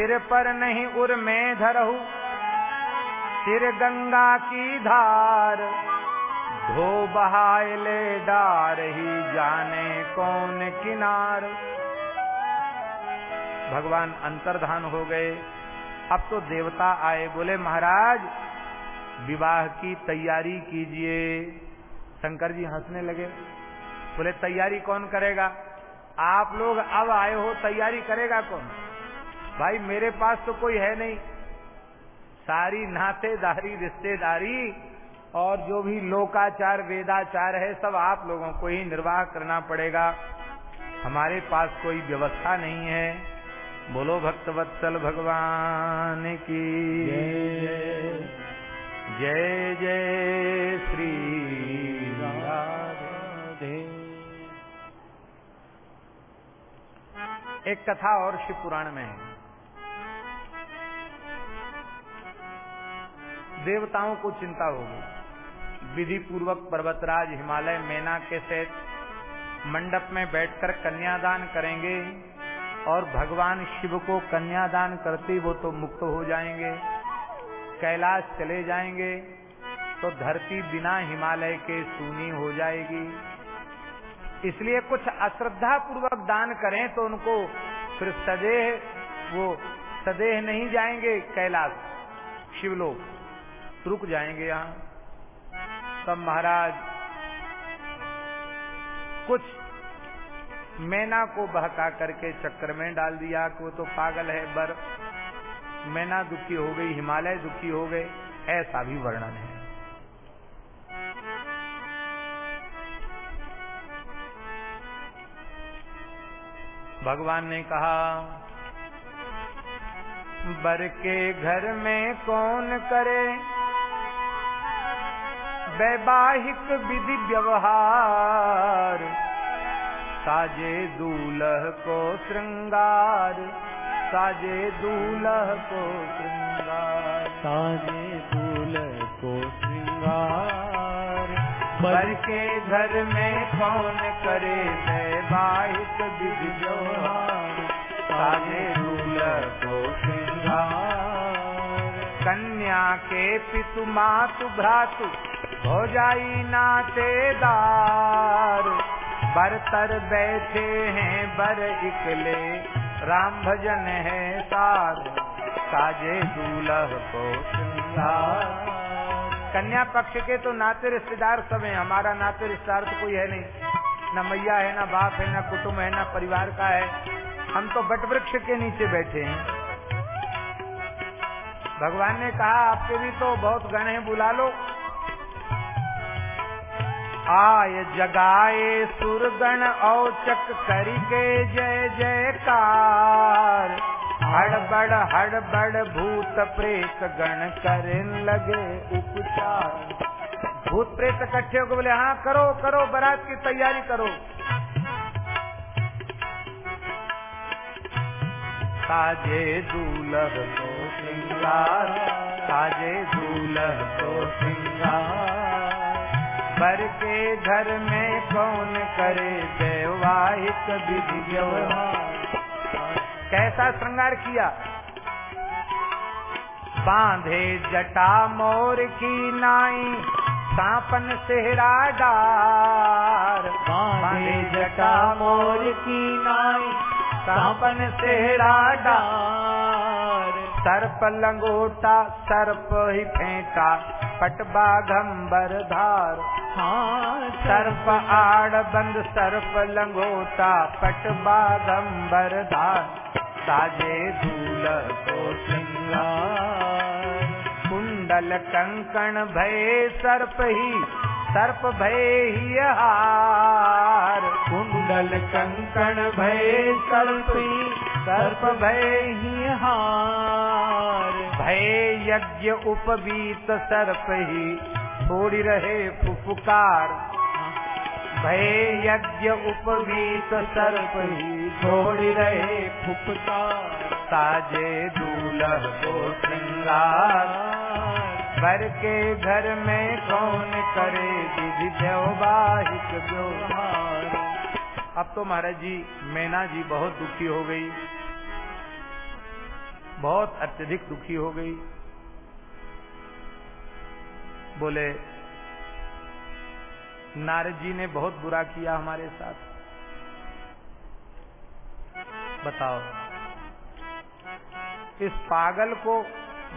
सिर पर नहीं उर में धरहु, सिर गंगा की धार। धो बहाय ले डार ही जाने कौन किनार। भगवान अंतर्धान हो गए। अब तो देवता आए, बोले, महाराज, विवाह की तैयारी कीजिए। शंकर जी हंसने लगे। बोले, तैयारी कौन करेगा? आप लोग अब आए हो, तैयारी करेगा कौन? भाई, मेरे पास तो कोई है नहीं। सारी नातेदारी, रिश्तेदारी और जो भी लोकाचार, वेदाचार है, सब आप लोगों को ही निर्वाह करना पड़ेगा। हमारे पास कोई व्यवस्था नहीं है। बोलो भक्तवत्सल भगवान की। जय जय, श्री एक कथा और शिव पुराण में है। देवताओं को चिंता होगी। विधि पूर्वक पर्वतराज हिमालय मैना के सहित मंडप में बैठकर कन्यादान करेंगे और भगवान शिव को कन्यादान करते वो तो मुक्त हो जाएँगे। कैलाश चले जाएँगे तो धरती बिना हिमालय के सूनी हो जाएगी। इसलिए कुछ अश्रद्धा पूर्वक दान करें तो उनको फिर सदेह, वो सदेह नहीं जाएँगे कैलाश, शिवलोक। रुक जाएँगे यहाँ। तब महाराज, कुछ मैना को बहका करके चक्कर में डाल दिया। कि वो तो पागल है, बर। मैना दुखी हो गई, हिमालय दुखी हो गए, ऐसा भी वर्णन है। भगवान ने कहा, बर के घर में कौन करे? वैवाहिक विधि व्यवहार साजे दूल्ह को श्रृंगार साजे दूल्ह को श्रृंगार। साजे दूल्ह को श्रृंगार। बर के घर में कौन करे वैवाहिक विधि व्यवहार साजे दूल्ह को श्रृंगार। कन्या के पितु मातु भ्रातु हो जाई नातेदार बरतर बैठे हैं, बर इकले। राम भजन है सार, साजे दूल्ह को श्रृंगार कन्या पक्ष के तो नाते रिश्तेदार सब हैं, हमारा नाते रिश्तेदार तो कोई है नहीं। न मैया है, ना बाप है, ना कुटुंब है, ना परिवार का है। हम तो बट वृक्ष के नीचे बैठे हैं। भगवान ने कहा, आपके भी तो बहुत गण हैं, बुला लो। आय जगाए सुरगण औचक करके जय जयकार। हड़बड़ हड़बड़ भूत प्रेत गण करें लगे उपचार। भूत प्रेत इकट्ठे होकर बोले हाँ करो करो, बारात की तैयारी करो। साजे दूल्ह को श्रृंगार साजे दूल्ह को श्रृंगार बर के घर में कौन करे वैवाहिक विधि व्यवहार? कैसा श्रृंगार किया? बांधे जटा मोर की नाई, सांपन सेहरा डार। बांधे जटा मोर की नाई, सांपन सेहरा डार। सर्प लंगोटा, सर्प ही फेंटा पटबा घंबर धार। सर्प आड़ बंद, सर्प लंगोटा पटबा घंबर धार साजे दूल्ह को कुंडल कुंडल कंकण भय, सर्प ही, सर्प भय ही हार कुंडल कंकण भय, सर्प सर्प भय ही हार भय यज्ञ उपवीत सर्प ही छोड़ी रहे फुफकार। भय यज्ञ उपवीत सर्प ही छोड़ रहे फुफकार। साजे दूल्ह को श्रृंगार। बर के घर में कौन करे विधि वैवाहिक व्यवहार? अब तो महाराज जी, मैना जी बहुत दुखी हो गई। बहुत अत्यधिक दुखी हो गई। बोले, नारद जी ने बहुत बुरा किया हमारे साथ। बताओ, इस पागल को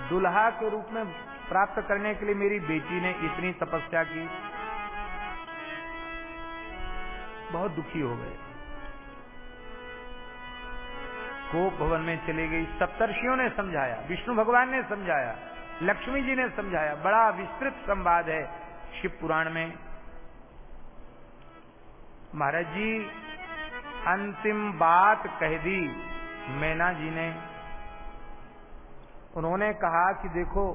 दुल्हा के रूप में प्राप्त करने के लिए मेरी बेटी ने इतनी तपस्या की। बहुत दुखी हो गए। कोप भवन में चली गई। सप्तर्षियों ने समझाया, विष्णु भगवान ने समझाया लक्ष्मी जी ने समझाया, बड़ा विस्तृत संवाद है शिव पुराण में। महाराज जी, अंतिम बात कह दी मैना जी ने। उन्होंने कहा कि देखो,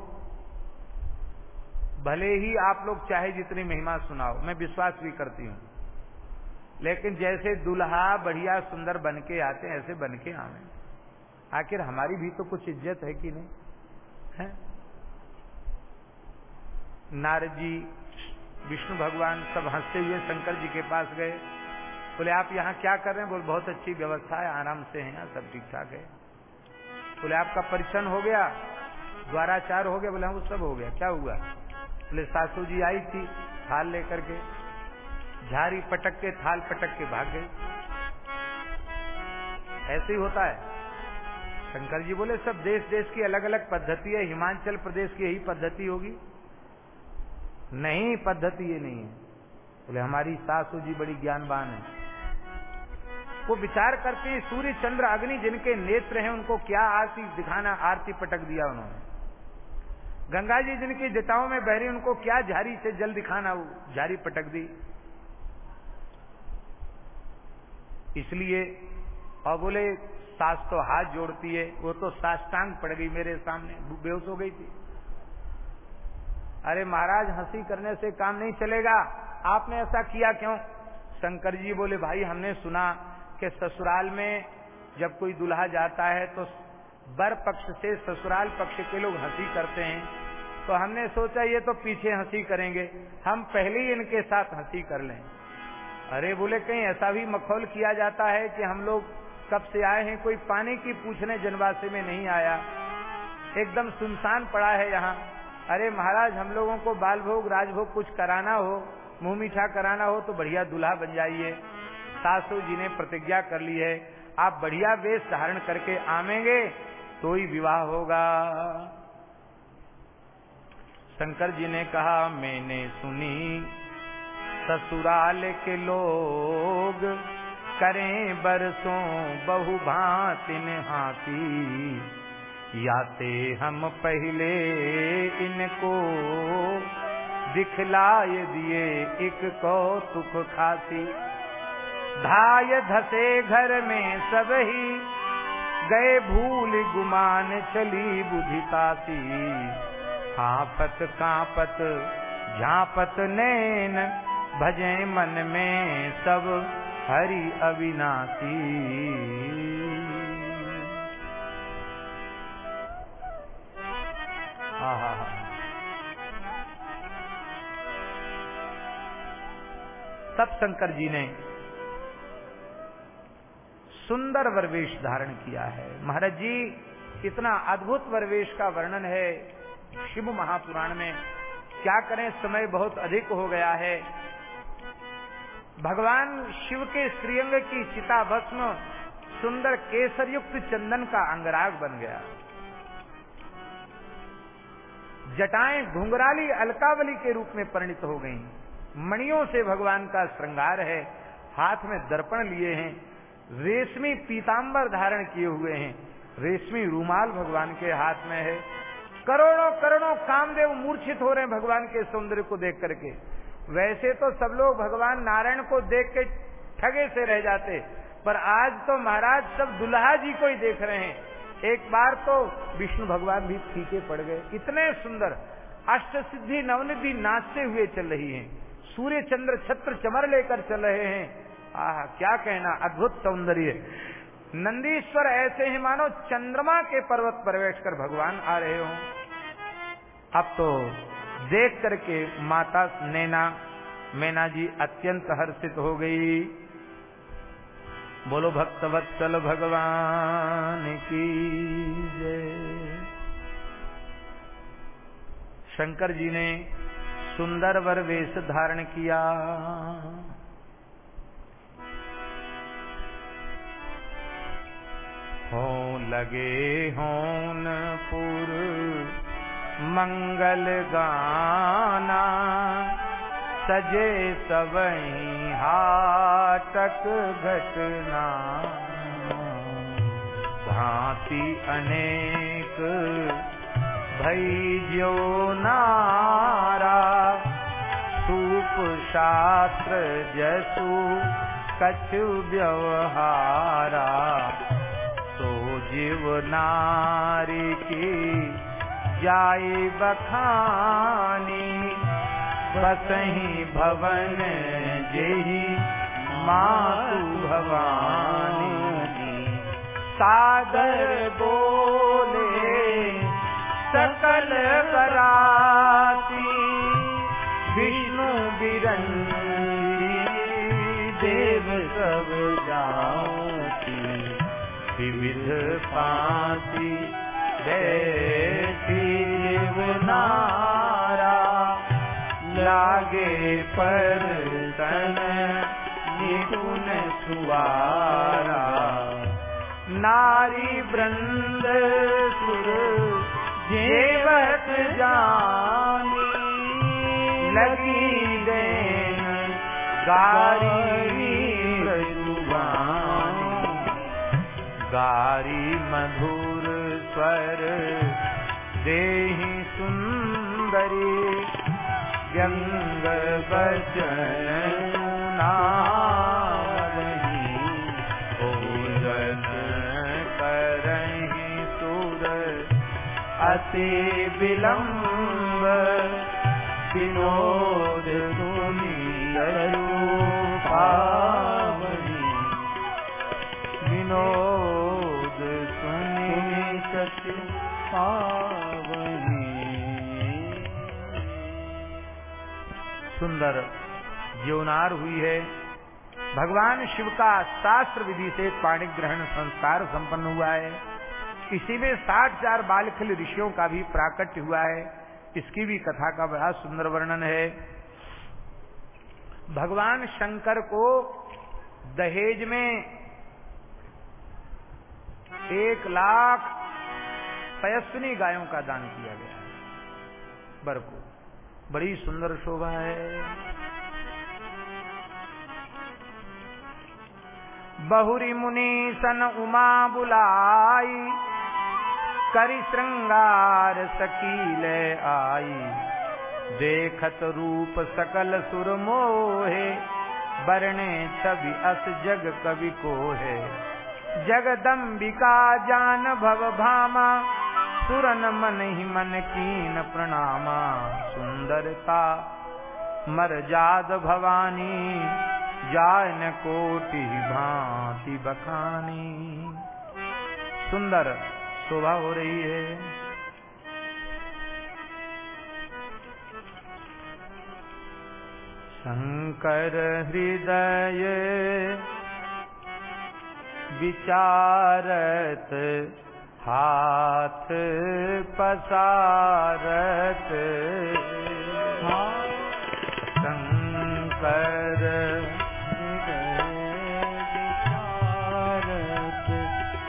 भले ही आप लोग चाहे जितनी महिमा सुनाओ, मैं विश्वास भी करती हूँ, लेकिन जैसे दुल्हा बढ़िया सुंदर बन के आते ऐसे बन के आवे। आखिर हमारी भी तो कुछ इज़्ज़त है कि नहीं? है? नारद जी विष्णु भगवान सब हँसते हुए शंकर जी के पास गए। बोले, आप यहाँ क्या कर रहे हैं? बोले, बहुत अच्छी व्यवस्था है, आराम से है यहाँ सब ठीक ठाक है। बोले, आपका परिचन हो गया, द्वाराचार हो गया। बोले हाँ वो सब हो गया, क्या हुआ? बोले, सासू जी आई थी थाल लेकर के, झारी पटक के, थाल पटक के भाग गई ऐसे ही होता है। शंकर जी बोले, सब देश देश की अलग अलग पद्धति है, हिमाचल प्रदेश की यही पद्धति होगी। नहीं, पद्धति ये नहीं है। बोले, हमारी सासू जी बड़ी ज्ञानवान है। वो विचार करते हैं, सूर्य, चंद्र, अग्नि जिनके नेत्र हैं, उनको क्या आरती दिखाना, आरती पटक दिया उन्होंने। गंगा जी जिनकी जटाओं में बहरी, उनको क्या झारी से जल दिखाना, वो झारी पटक दी। इसलिए, और बोले, सास तो हाथ जोड़ती है, वो तो साष्टांग पड़ गई मेरे सामने, बेहोश हो गई थी। अरे महाराज, हँसी करने से काम नहीं चलेगा। आपने ऐसा किया क्यों? शंकर जी बोले, भाई, हमने सुना कि ससुराल में जब कोई दुल्हा जाता है तो बर पक्ष से ससुराल पक्ष के लोग हँसी करते हैं। तो हमने सोचा, ये तो पीछे हँसी करेंगे। हम पहले ही इनके साथ हँसी कर लें। अरे बोले, कहीं ऐसा भी मखौल किया जाता है कि हम लोग कब से आए हैं, कोई पानी की पूछने जनवासे में नहीं आया। एकदम सुनसान पड़ा है यहाँ। अरे महाराज, हम लोगों को बाल भोग राजभोग कुछ कराना हो, मुँह मीठा कराना हो तो बढ़िया दूल्हा बन जाइए। सासू जी ने प्रतिज्ञा कर ली है, आप बढ़िया वेश धारण करके आवेंगे तो ही विवाह होगा। शंकर जी ने कहा, मैंने सुनी, ससुराल के लोग करें बरसों बहु भांतिन हाथी याते हम पहले इनको, दिखलाए दिए एक कौतुक खासी। धाय धसे घर में सब ही, गए भूल गुमान चली बुधितासी हापत कापत झापत नैन, भजे मन में सब हरि अविनाशी। हा हा हा। तब शंकर जी ने सुंदर वरवेश धारण किया है। महाराज जी, इतना अद्भुत वरवेश का वर्णन है शिव महापुराण में। क्या करें, समय बहुत अधिक हो गया है। भगवान शिव के श्रीअंग की चिता भस्म सुंदर केसर युक्त चंदन का अंगराग बन गया। जटाएँ घुंघराली अलकावली के रूप में परिणित हो गईं। मणियों से भगवान का श्रृंगार है, हाथ में दर्पण लिए हैं, रेशमी पीतांबर धारण किए हुए हैं। रेशमी रूमाल भगवान के हाथ में है। करोड़ों करोड़ों कामदेव मूर्छित हो रहे हैं भगवान के सौंदर्य को देख करके। वैसे तो सब लोग भगवान नारायण को देख के ठगे से रह जाते, पर आज तो महाराज सब दुल्हा जी को ही देख रहे हैं। एक बार तो विष्णु भगवान भी फीके पड़ गए। इतने सुंदर। अष्ट सिद्धि नवनिधि नाचते हुए चल रही हैं। सूर्य चंद्र छत्र चमर लेकर चल रहे हैं। आह, क्या कहना, अद्भुत सौंदर्य। नंदीश्वर ऐसे ही मानो चंद्रमा के पर्वत पर बैठकर भगवान आ रहे हो। अब तो देख करके माता नैना, मैना जी अत्यंत हर्षित हो गई। बोलो भक्त वत्सल भगवान की जय। शंकर जी ने सुंदर वर वेश धारण किया। हो लगे होन पुर मंगल गाना सजे सबई हाटक घटना। भांति अनेक भई जो नारा। सूप शास्त्र जसु कछु व्यवहारा। तो जीव नारी की जाय बखानी। बसही भवन जेही मातु भवानी। सागर बोले पर तन निपुण सुवारा। नारी वृंद सुर जेवत जानी लगी देन गारी अति विलंब विनोद सुनियरु पावनी विनोद सुनि सच पावनी सुंदर जीवनार हुई है। भगवान शिव का शास्त्र विधि से पाणी ग्रहण संस्कार संपन्न हुआ है। इसी में साठ चार बालखिल ऋषियों का भी प्राकट्य हुआ है। इसकी भी कथा का बड़ा सुंदर वर्णन है। भगवान शंकर को दहेज में एक लाख पयस्विनी गायों का दान किया गया है। को। बड़ी सुंदर शोभा है। बहुरी मुनि सन उमा बुलाई, करी श्रृंगार सकील आई। देखत रूप सकल सुर मोहे, बरणे छवि अस जग कवि को है जगदम्बिका जान भव भामा सुरन मन ही मन कीन प्रणामा। सुंदरता मर जाद भवानी जान कोटि भांति बखानी। सुंदर शोभा हो रही है। शंकर हृदय विचारत हाथ पसारत शंकर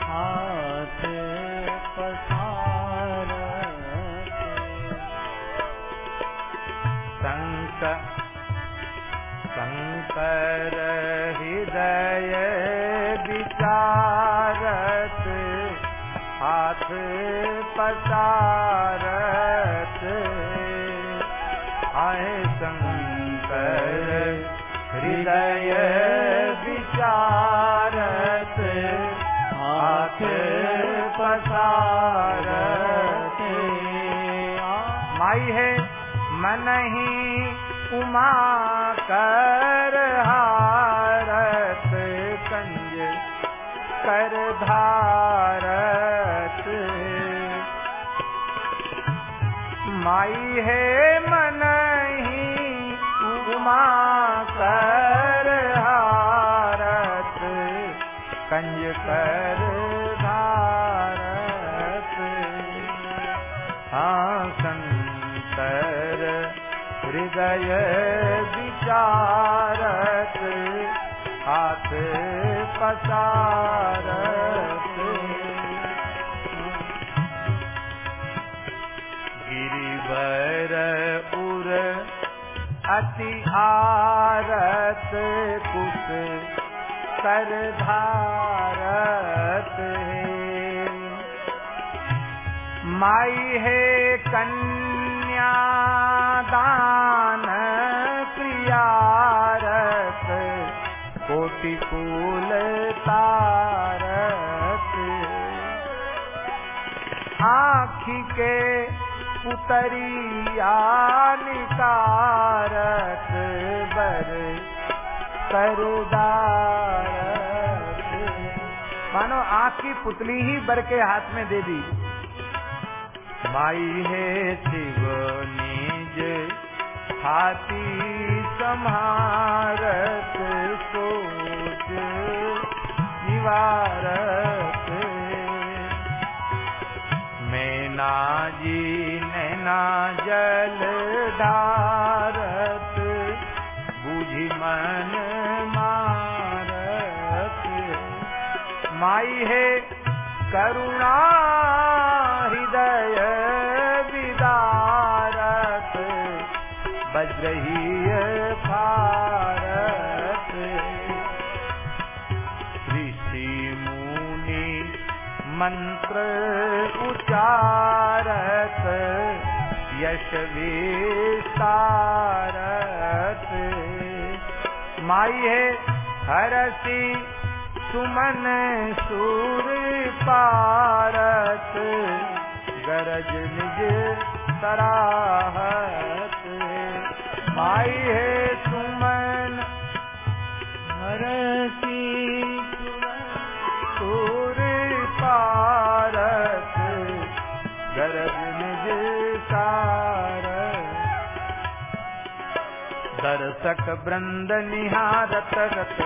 हाथ पसारत। शंक शंकर मन ही उमा कर हारत कंज कर धारत माई ही अति आरत कुश कर धारत है। माई है कन्या मानो आँख की पुतली ही बर के हाथ में दे दी। माई है शिव निज हाथी सम्हारत सोच, निवारत। मैना जी नैना जल धारत माई है। करुणा हृदय विदारत बज्रही भारत। ऋषि मुनि मंत्र उचारत यश विस्तारत माई है, हरसी सुमन सूर पारत गरज निज सराहत। माई है सुमन, हरसी सूर पारत गरज निज सारत दर्शक वृंद निहारत रत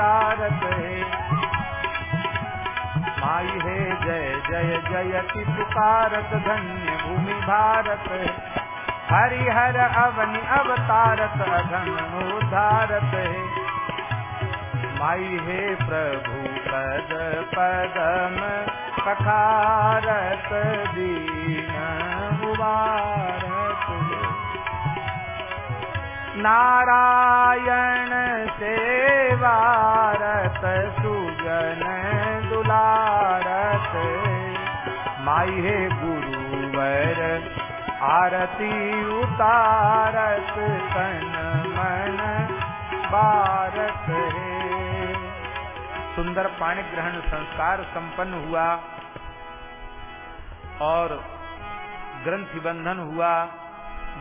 है माई है जय जय जयति पुकारत धन्य भूमि भारत। है हरिहर अवनि अवतारत अघन उद्धारत है माई है प्रभु पद, पदम पखारत दीन है नारायण सेवारत सुजन दुलारत माई हे गुरुवर, आरती उतारत तन मन बारत है। सुंदर पाणी ग्रहण संस्कार संपन्न हुआ और ग्रंथि बंधन हुआ।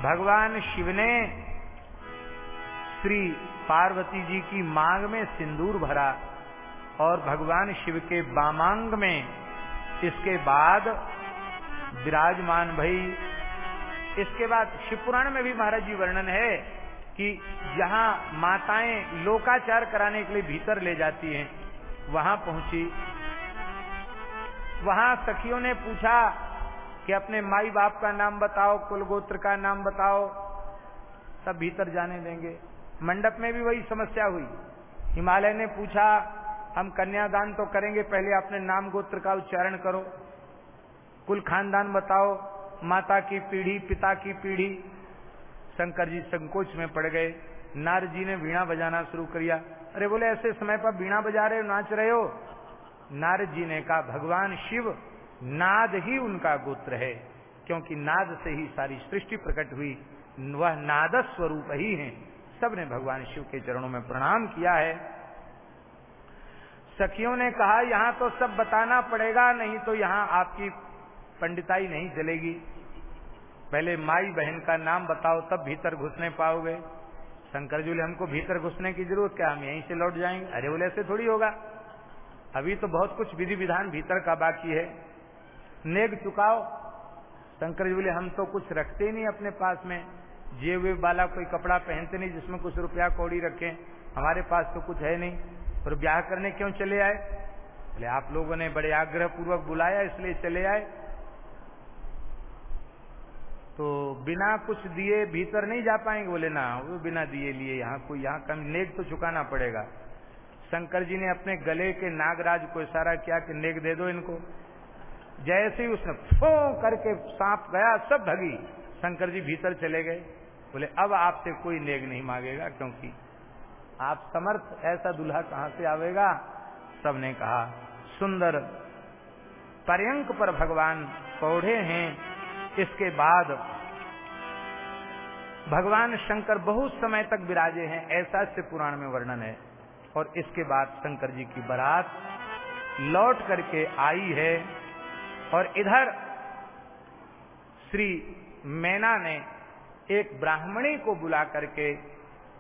भगवान शिव ने श्री पार्वती जी की मांग में सिंदूर भरा और भगवान शिव के बामांग में इसके बाद विराजमान भई। इसके बाद शिवपुराण में भी महाराज जी वर्णन है कि जहाँ माताएँ लोकाचार कराने के लिए भीतर ले जाती हैं, वहाँ पहुँची। वहाँ सखियों ने पूछा कि अपने माई बाप का नाम बताओ कुल गोत्र का नाम बताओ, सब भीतर जाने देंगे। मंडप में भी वही समस्या हुई। हिमालय ने पूछा, हम कन्यादान तो करेंगे, पहले अपने नाम गोत्र का उच्चारण करो। कुल खानदान बताओ, माता की पीढ़ी, पिता की पीढ़ी। शंकर जी संकोच में पड़ गए। नारद जी ने वीणा बजाना शुरू किया। अरे बोले, ऐसे समय पर वीणा बजा रहे हो, नाच रहे हो? नारद जी ने कहा, भगवान शिव, नाद ही उनका गोत्र है, क्योंकि नाद से ही सारी सृष्टि प्रकट हुई। वह नाद स्वरूप ही हैं। सबने भगवान शिव के चरणों में प्रणाम किया है। सखियों ने कहा, यहाँ तो सब बताना पड़ेगा, नहीं तो यहाँ आपकी पंडिताई नहीं चलेगी पहले माई बहन का नाम बताओ, तब भीतर घुसने पाओगे। शंकर जी हमको भीतर घुसने की ज़रूरत, क्या हम यहीं से लौट जाएँगे? अरे बोले, ऐसे थोड़ी होगा। अभी तो बहुत कुछ विधि विधान भीतर का बाकी है। नेग चुकाओ। शंकर जी बोले, हम तो कुछ रखते ही नहीं अपने पास में। जेब वेब वाला कोई कपड़ा पहनते नहीं, जिसमें कुछ रुपया कौड़ी रखें, हमारे पास तो कुछ है नहीं। और ब्याह करने क्यों चले आए? बोले, आप लोगों ने बड़े आग्रह पूर्वक बुलाया, इसलिए चले आए। तो बिना कुछ दिए भीतर नहीं जा पाएँगे। बोले, ना, वो बिना दिए लिए यहाँ कोई, यहाँ कम नेग तो चुकाना पड़ेगा। शंकर जी ने अपने गले के नागराज को इशारा किया कि नेग दे दो इनको। जैसे ही उसने फो करके सांप गया, सब भगी। शंकर जी भीतर चले गए। बोले, अब आपसे कोई नेग नहीं मांगेगा क्योंकि आप समर्थ, ऐसा दूल्हा कहाँ से आवेगा? सबने कहा, सुंदर, पर्यंक पर भगवान पौधे हैं। इसके बाद भगवान शंकर बहुत समय तक विराजे हैं, ऐसा से पुराण में वर्णन है। और इसके बाद शंकर जी की बारात लौट करके आई है। और इधर श्री मैना ने एक ब्राह्मणी को बुला करके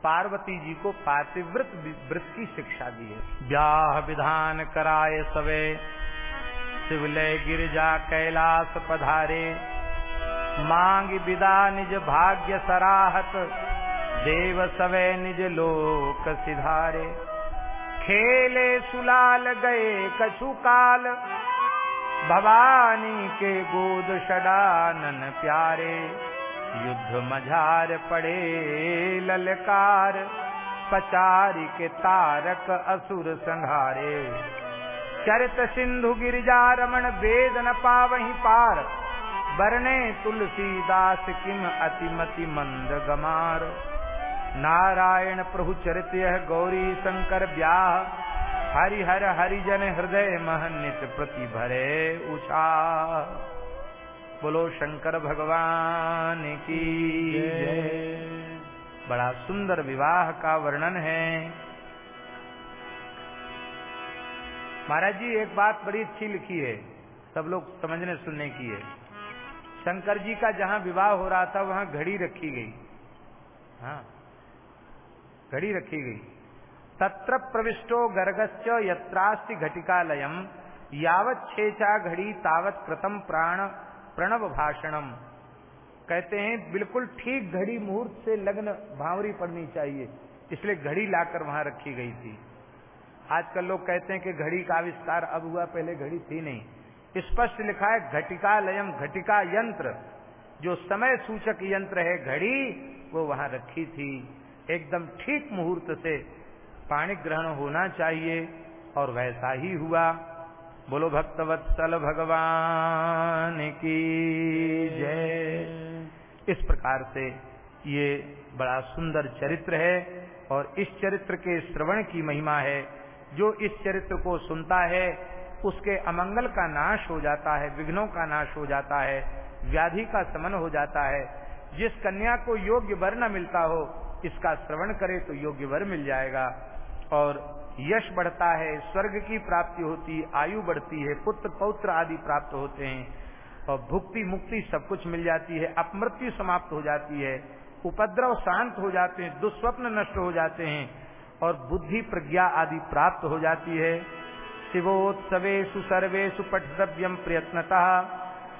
पार्वती जी को पातिव्रत व्रत की शिक्षा दी है। ब्याह विधान कराए सवे। शिवलय गिरजा कैलाश पधारे। मांग विदा निज भाग्य सराहत। देव सवे निज लोक सिधारे। खेले सुलाल गए कछु काल। भवानी के गोद षडानन प्यारे। युद्ध मझार पड़े ललकार पचारी के तारक असुर संघारे। चरित सिंधु गिरिजा रमण वेद न पावही पार, बरने तुलसीदास किम अतिमति मंद गमार। नारायण प्रभु चरित गौरी शंकर ब्याह, हरिहर हरिजन हृदय महनित प्रति भरे उछा बोलो, शंकर भगवान की बड़ा सुंदर विवाह का वर्णन है। महाराज जी, एक बात बड़ी अच्छी लिखी है, सब लोग समझने सुनने की है। शंकर जी का जहाँ विवाह हो रहा था, वहाँ घड़ी रखी गई। हाँ घड़ी रखी गई। तत्र प्रविष्टो गर्गश्च यत्रास्ति घटिकालयम यावत छेचा घड़ी तावत प्रथम प्राण प्रणव भाषणम। कहते हैं, बिल्कुल ठीक घड़ी मुहूर्त से लग्न भावरी पड़नी चाहिए, इसलिए घड़ी लाकर वहाँ रखी गई थी। आजकल लोग कहते हैं कि घड़ी का आविष्कार अब हुआ, पहले घड़ी थी नहीं। स्पष्ट लिखा है घटिका लयम घटिका यंत्र। जो समय सूचक यंत्र है, घड़ी, वो वहाँ रखी थी। एकदम ठीक मुहूर्त से पाणी ग्रहण होना चाहिए, और वैसा ही हुआ। बोलो भक्तवत्सल भगवान की जय। इस प्रकार से ये बड़ा सुंदर चरित्र है और इस चरित्र के श्रवण की महिमा है। जो इस चरित्र को सुनता है, उसके अमंगल का नाश हो जाता है, विघ्नों का नाश हो जाता है, व्याधि का समन हो जाता है। जिस कन्या को योग्य वर न मिलता हो, इसका श्रवण करे तो योग्य वर मिल जाएगा। और यश बढ़ता है, स्वर्ग की प्राप्ति होती आयु बढ़ती है, पुत्र पौत्र आदि प्राप्त होते हैं। और भुक्ति मुक्ति सब कुछ मिल जाती है, अपमृत्यु समाप्त हो जाती है, उपद्रव शांत हो जाते हैं, दुस्वप्न नष्ट हो जाते हैं और बुद्धि प्रज्ञा आदि प्राप्त हो जाती है। शिवोत्सवेशु सर्वेशु पठद्रव्यम प्रयत्नता।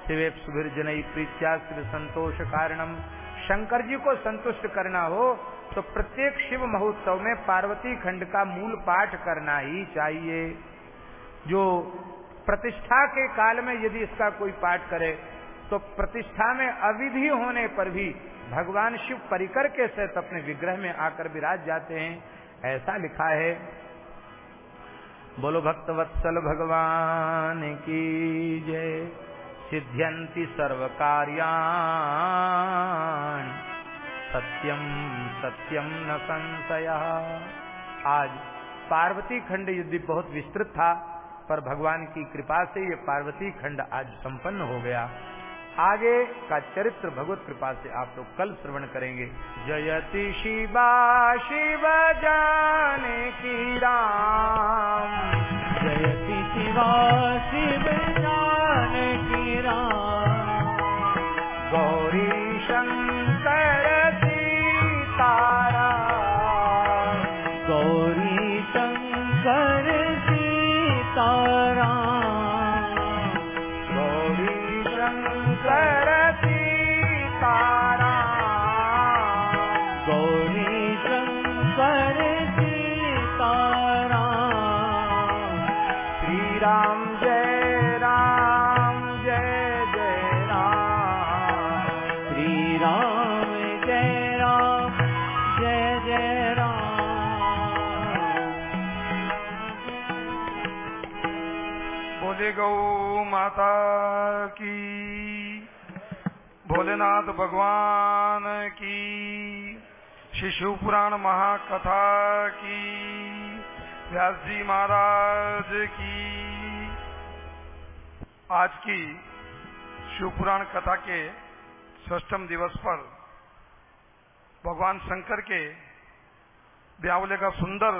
शिवे सुभिर्जन प्रीत्या शिव संतोष कारणम शंकर जी को संतुष्ट करना हो तो प्रत्येक शिव महोत्सव में पार्वती खंड का मूल पाठ करना ही चाहिए। जो प्रतिष्ठा के काल में यदि इसका कोई पाठ करे तो प्रतिष्ठा में अविधि होने पर भी भगवान शिव परिकर के सहित अपने विग्रह में आकर विराज जाते हैं। ऐसा लिखा है, बोलो भक्तवत्सल भगवान की जय, सिद्ध्यंति सर्व कार्यान सत्यम सत्यम न संशय। आज पार्वती खंड युद्ध बहुत विस्तृत था, पर भगवान की कृपा से ये पार्वती खंड आज संपन्न हो गया। आगे का चरित्र भगवत कृपा से आप लोग कल श्रवण करेंगे। जयति शिवा, शिव जाने की राम। जयति शिवा, शिव माता की। भोलेनाथ भगवान की। शिशु पुराण महाकथा की। व्यास जी महाराज की। आज की शिव पुराण कथा के षष्ठम दिवस पर भगवान शंकर के ब्यावले का सुंदर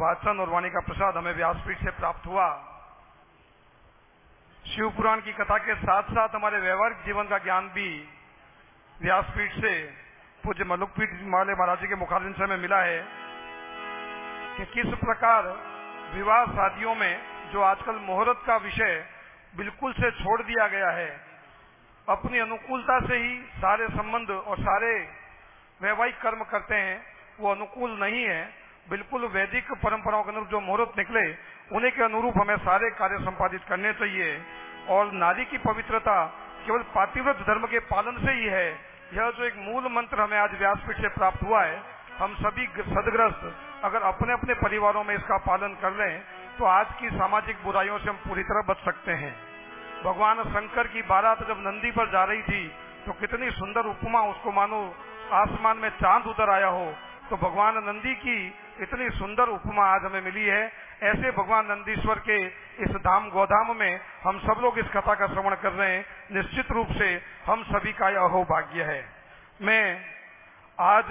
वाचन और वाणी का प्रसाद हमें व्यासपीठ से प्राप्त हुआ। शिव पुराण की कथा के साथ साथ हमारे व्यवहारिक जीवन का ज्ञान भी व्यासपीठ से पूज्य मलुकपीठ वाले महाराज जी के मुखारजन से हमें मिला है कि किस प्रकार विवाह शादियों में जो आजकल मुहूर्त का विषय बिल्कुल से छोड़ दिया गया है, अपनी अनुकूलता से ही सारे संबंध और सारे वैवाहिक कर्म करते हैं, वो अनुकूल नहीं है। बिल्कुल वैदिक परंपराओं के अनुरूप जो मुहूर्त निकले उन्हीं के अनुरूप हमें सारे कार्य संपादित करने चाहिए। और नारी की पवित्रता केवल पातिव्रत धर्म के पालन से ही है। यह जो एक मूल मंत्र हमें आज व्यासपीठ से प्राप्त हुआ है, हम सभी सदग्रस्त अगर अपने अपने परिवारों में इसका पालन कर लें तो आज की सामाजिक बुराइयों से हम पूरी तरह बच सकते हैं। भगवान शंकर की बारात जब नंदी पर जा रही थी तो कितनी सुंदर उपमा उसको मानो आसमान में चाँद उतर आया हो तो भगवान नंदी की इतनी सुंदर उपमा आज हमें मिली है। ऐसे भगवान नंदीश्वर के इस धाम गोधाम में हम सब लोग इस कथा का श्रवण कर रहे हैं। निश्चित रूप से हम सभी का यह अहोभाग्य है। मैं आज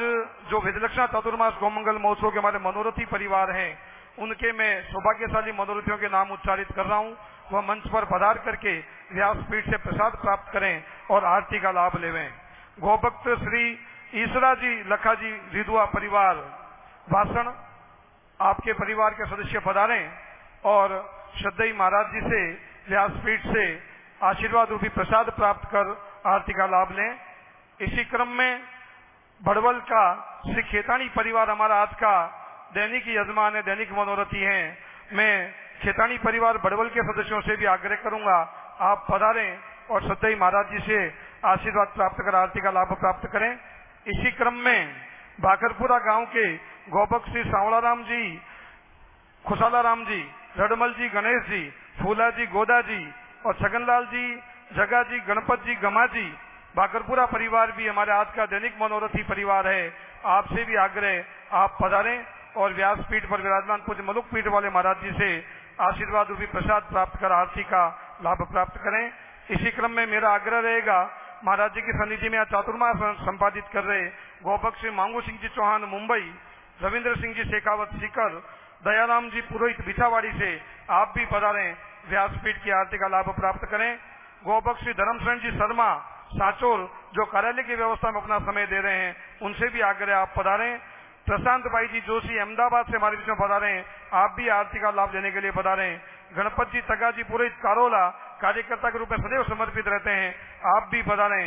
जो विधिलक्षणा चतुर्मास गोमंगल महोत्सव के हमारे मनोरथी परिवार हैं, उनके मैं सौभाग्यशाली मनोरथियों के नाम उच्चारित कर रहा हूँ। वह मंच पर पधार करके व्यासपीठ से प्रसाद प्राप्त करें और आरती का लाभ लेवें। गोभक्त श्री ईसरा जी, लखा जी रिदुआ परिवार भाषण आपके परिवार के सदस्य पधारे और श्रद्धई महाराज जी से, व्यासपीठ से आशीर्वाद रूपी प्रसाद प्राप्त कर आरती का लाभ लें। इसी क्रम में बड़वल का श्री खेतानी परिवार हमारा आज का दैनिक यजमान है, दैनिक मनोरथी है। मैं खेतानी परिवार बड़वल के सदस्यों से भी आग्रह करूँगा, आप पधारें और सत्यई महाराज जी से आशीर्वाद प्राप्त कर आरती का लाभ प्राप्त करें। इसी क्रम में बाकरपुरा गाँव के गोपक श्री सांवलाराम जी खुशाला राम जी रडमल जी, गणेश जी, फूला जी, गोदा जी, और छगनलाल जी, जगा जी, गणपत जी, गमा जी बाकरपुरा परिवार भी हमारे आज का दैनिक मनोरथी परिवार है। आपसे भी आग्रह, आप पधारें और व्यासपीठ पर विराजमान पूज्य मलुक पीठ वाले महाराज जी से आशीर्वाद रूपी प्रसाद प्राप्त कर आरती का लाभ प्राप्त करें। इसी क्रम में मेरा आग्रह रहेगा, महाराज जी की सन्निधि में आज चातुर्मास संपादित कर रहे गोपक श्री मांगू सिंह जी चौहान, मुंबई। रविंद्र सिंह जी शेखावत सीकर दयाराम जी पुरोहित बिछावाड़ी से आप भी पधारें, व्यासपीठ की आरती का लाभ प्राप्त करें। गोपक श्री धर्मशरण जी शर्मा साचोर जो कार्यालय की व्यवस्था में अपना समय दे रहे हैं, उनसे भी आग्रह आप पधारें। प्रशांत भाई जी जोशी अहमदाबाद से हमारे बीच में पधारे, आप भी आरती का लाभ लेने के लिए पधारे। गणपत जी तगा जी पुरोहित कारोला, कार्यकर्ता के रूप में सदैव समर्पित रहते हैं, आप भी पधारे।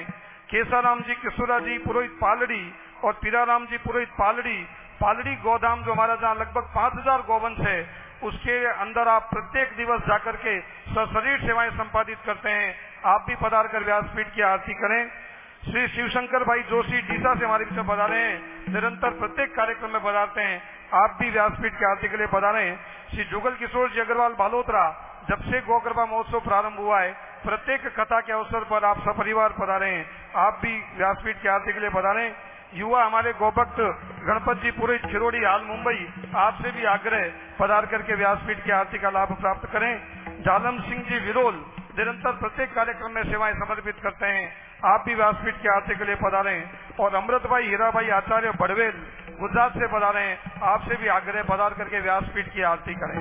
केसाराम जी किशोरा जी पुरोहित पालड़ी और पीराराम जी पुरोहित पालड़ी पालड़ी गोदाम जो हमारा जहाँ लगभग पाँच हज़ार गोवंश है उसके अंदर आप प्रत्येक दिवस जाकर के सशरीर सेवाएँ संपादित करते हैं। आप भी पधार कर व्यासपीठ की आरती करें। श्री शिवशंकर भाई जोशी डीसा से हमारे में पधारे हैं। निरंतर प्रत्येक कार्यक्रम में पधारते हैं। आप भी व्यासपीठ की आरती के लिए पधारे हैं। श्री जुगल किशोर जी अग्रवाल बालोतरा, जब से गौकृपा महोत्सव प्रारंभ हुआ है, प्रत्येक कथा के अवसर पर आप सपरिवार पधारे हैं। आप भी व्यासपीठ की आरती के लिए बधा पधारे युवा हमारे गोभक्त गणपत जी पुरोहित खिरोड़ी हाल मुंबई, आपसे भी आग्रह पधार करके व्यासपीठ की आरती का लाभ प्राप्त करें। जालम सिंह जी विरोल, निरंतर प्रत्येक कार्यक्रम में सेवाएँ समर्पित करते हैं। आप भी व्यासपीठ की आरती के लिए पधारे। और अमृत भाई हीरा भाई आचार्य बड़वेल, गुजरात से पधारे। आपसे भी आग्रह पधार करके व्यासपीठ की आरती करें।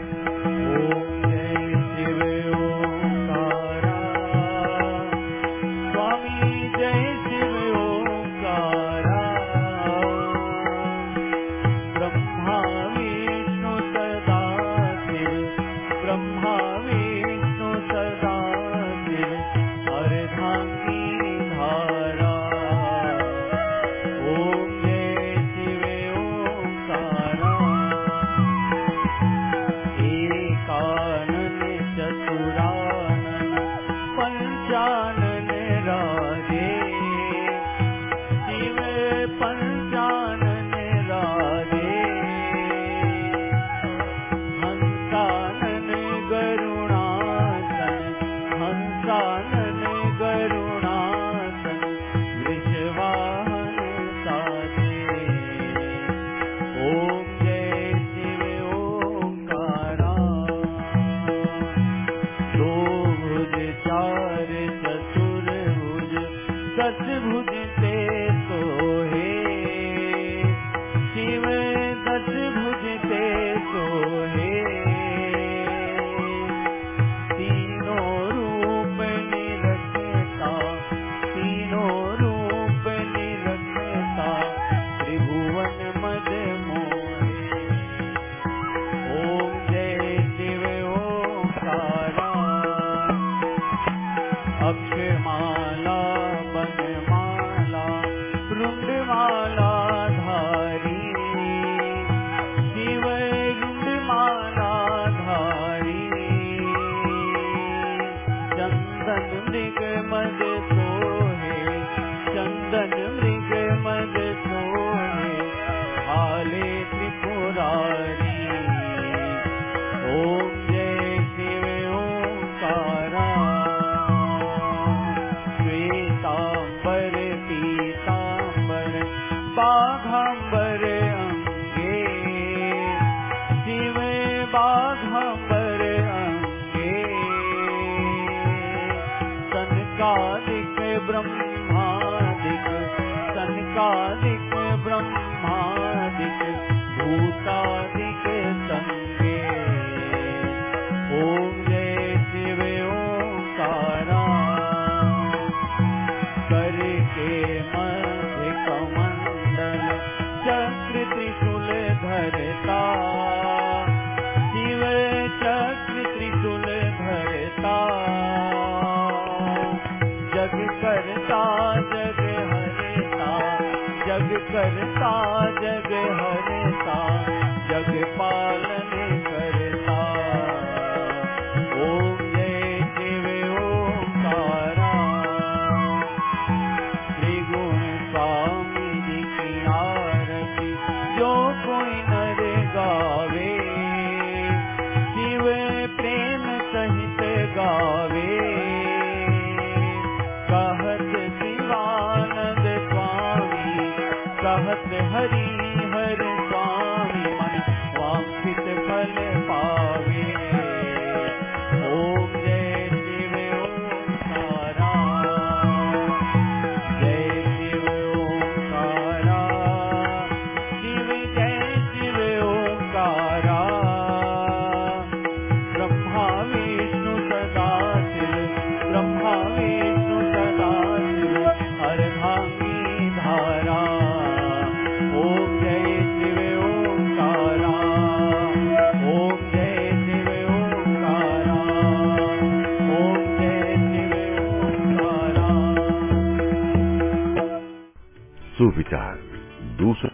करता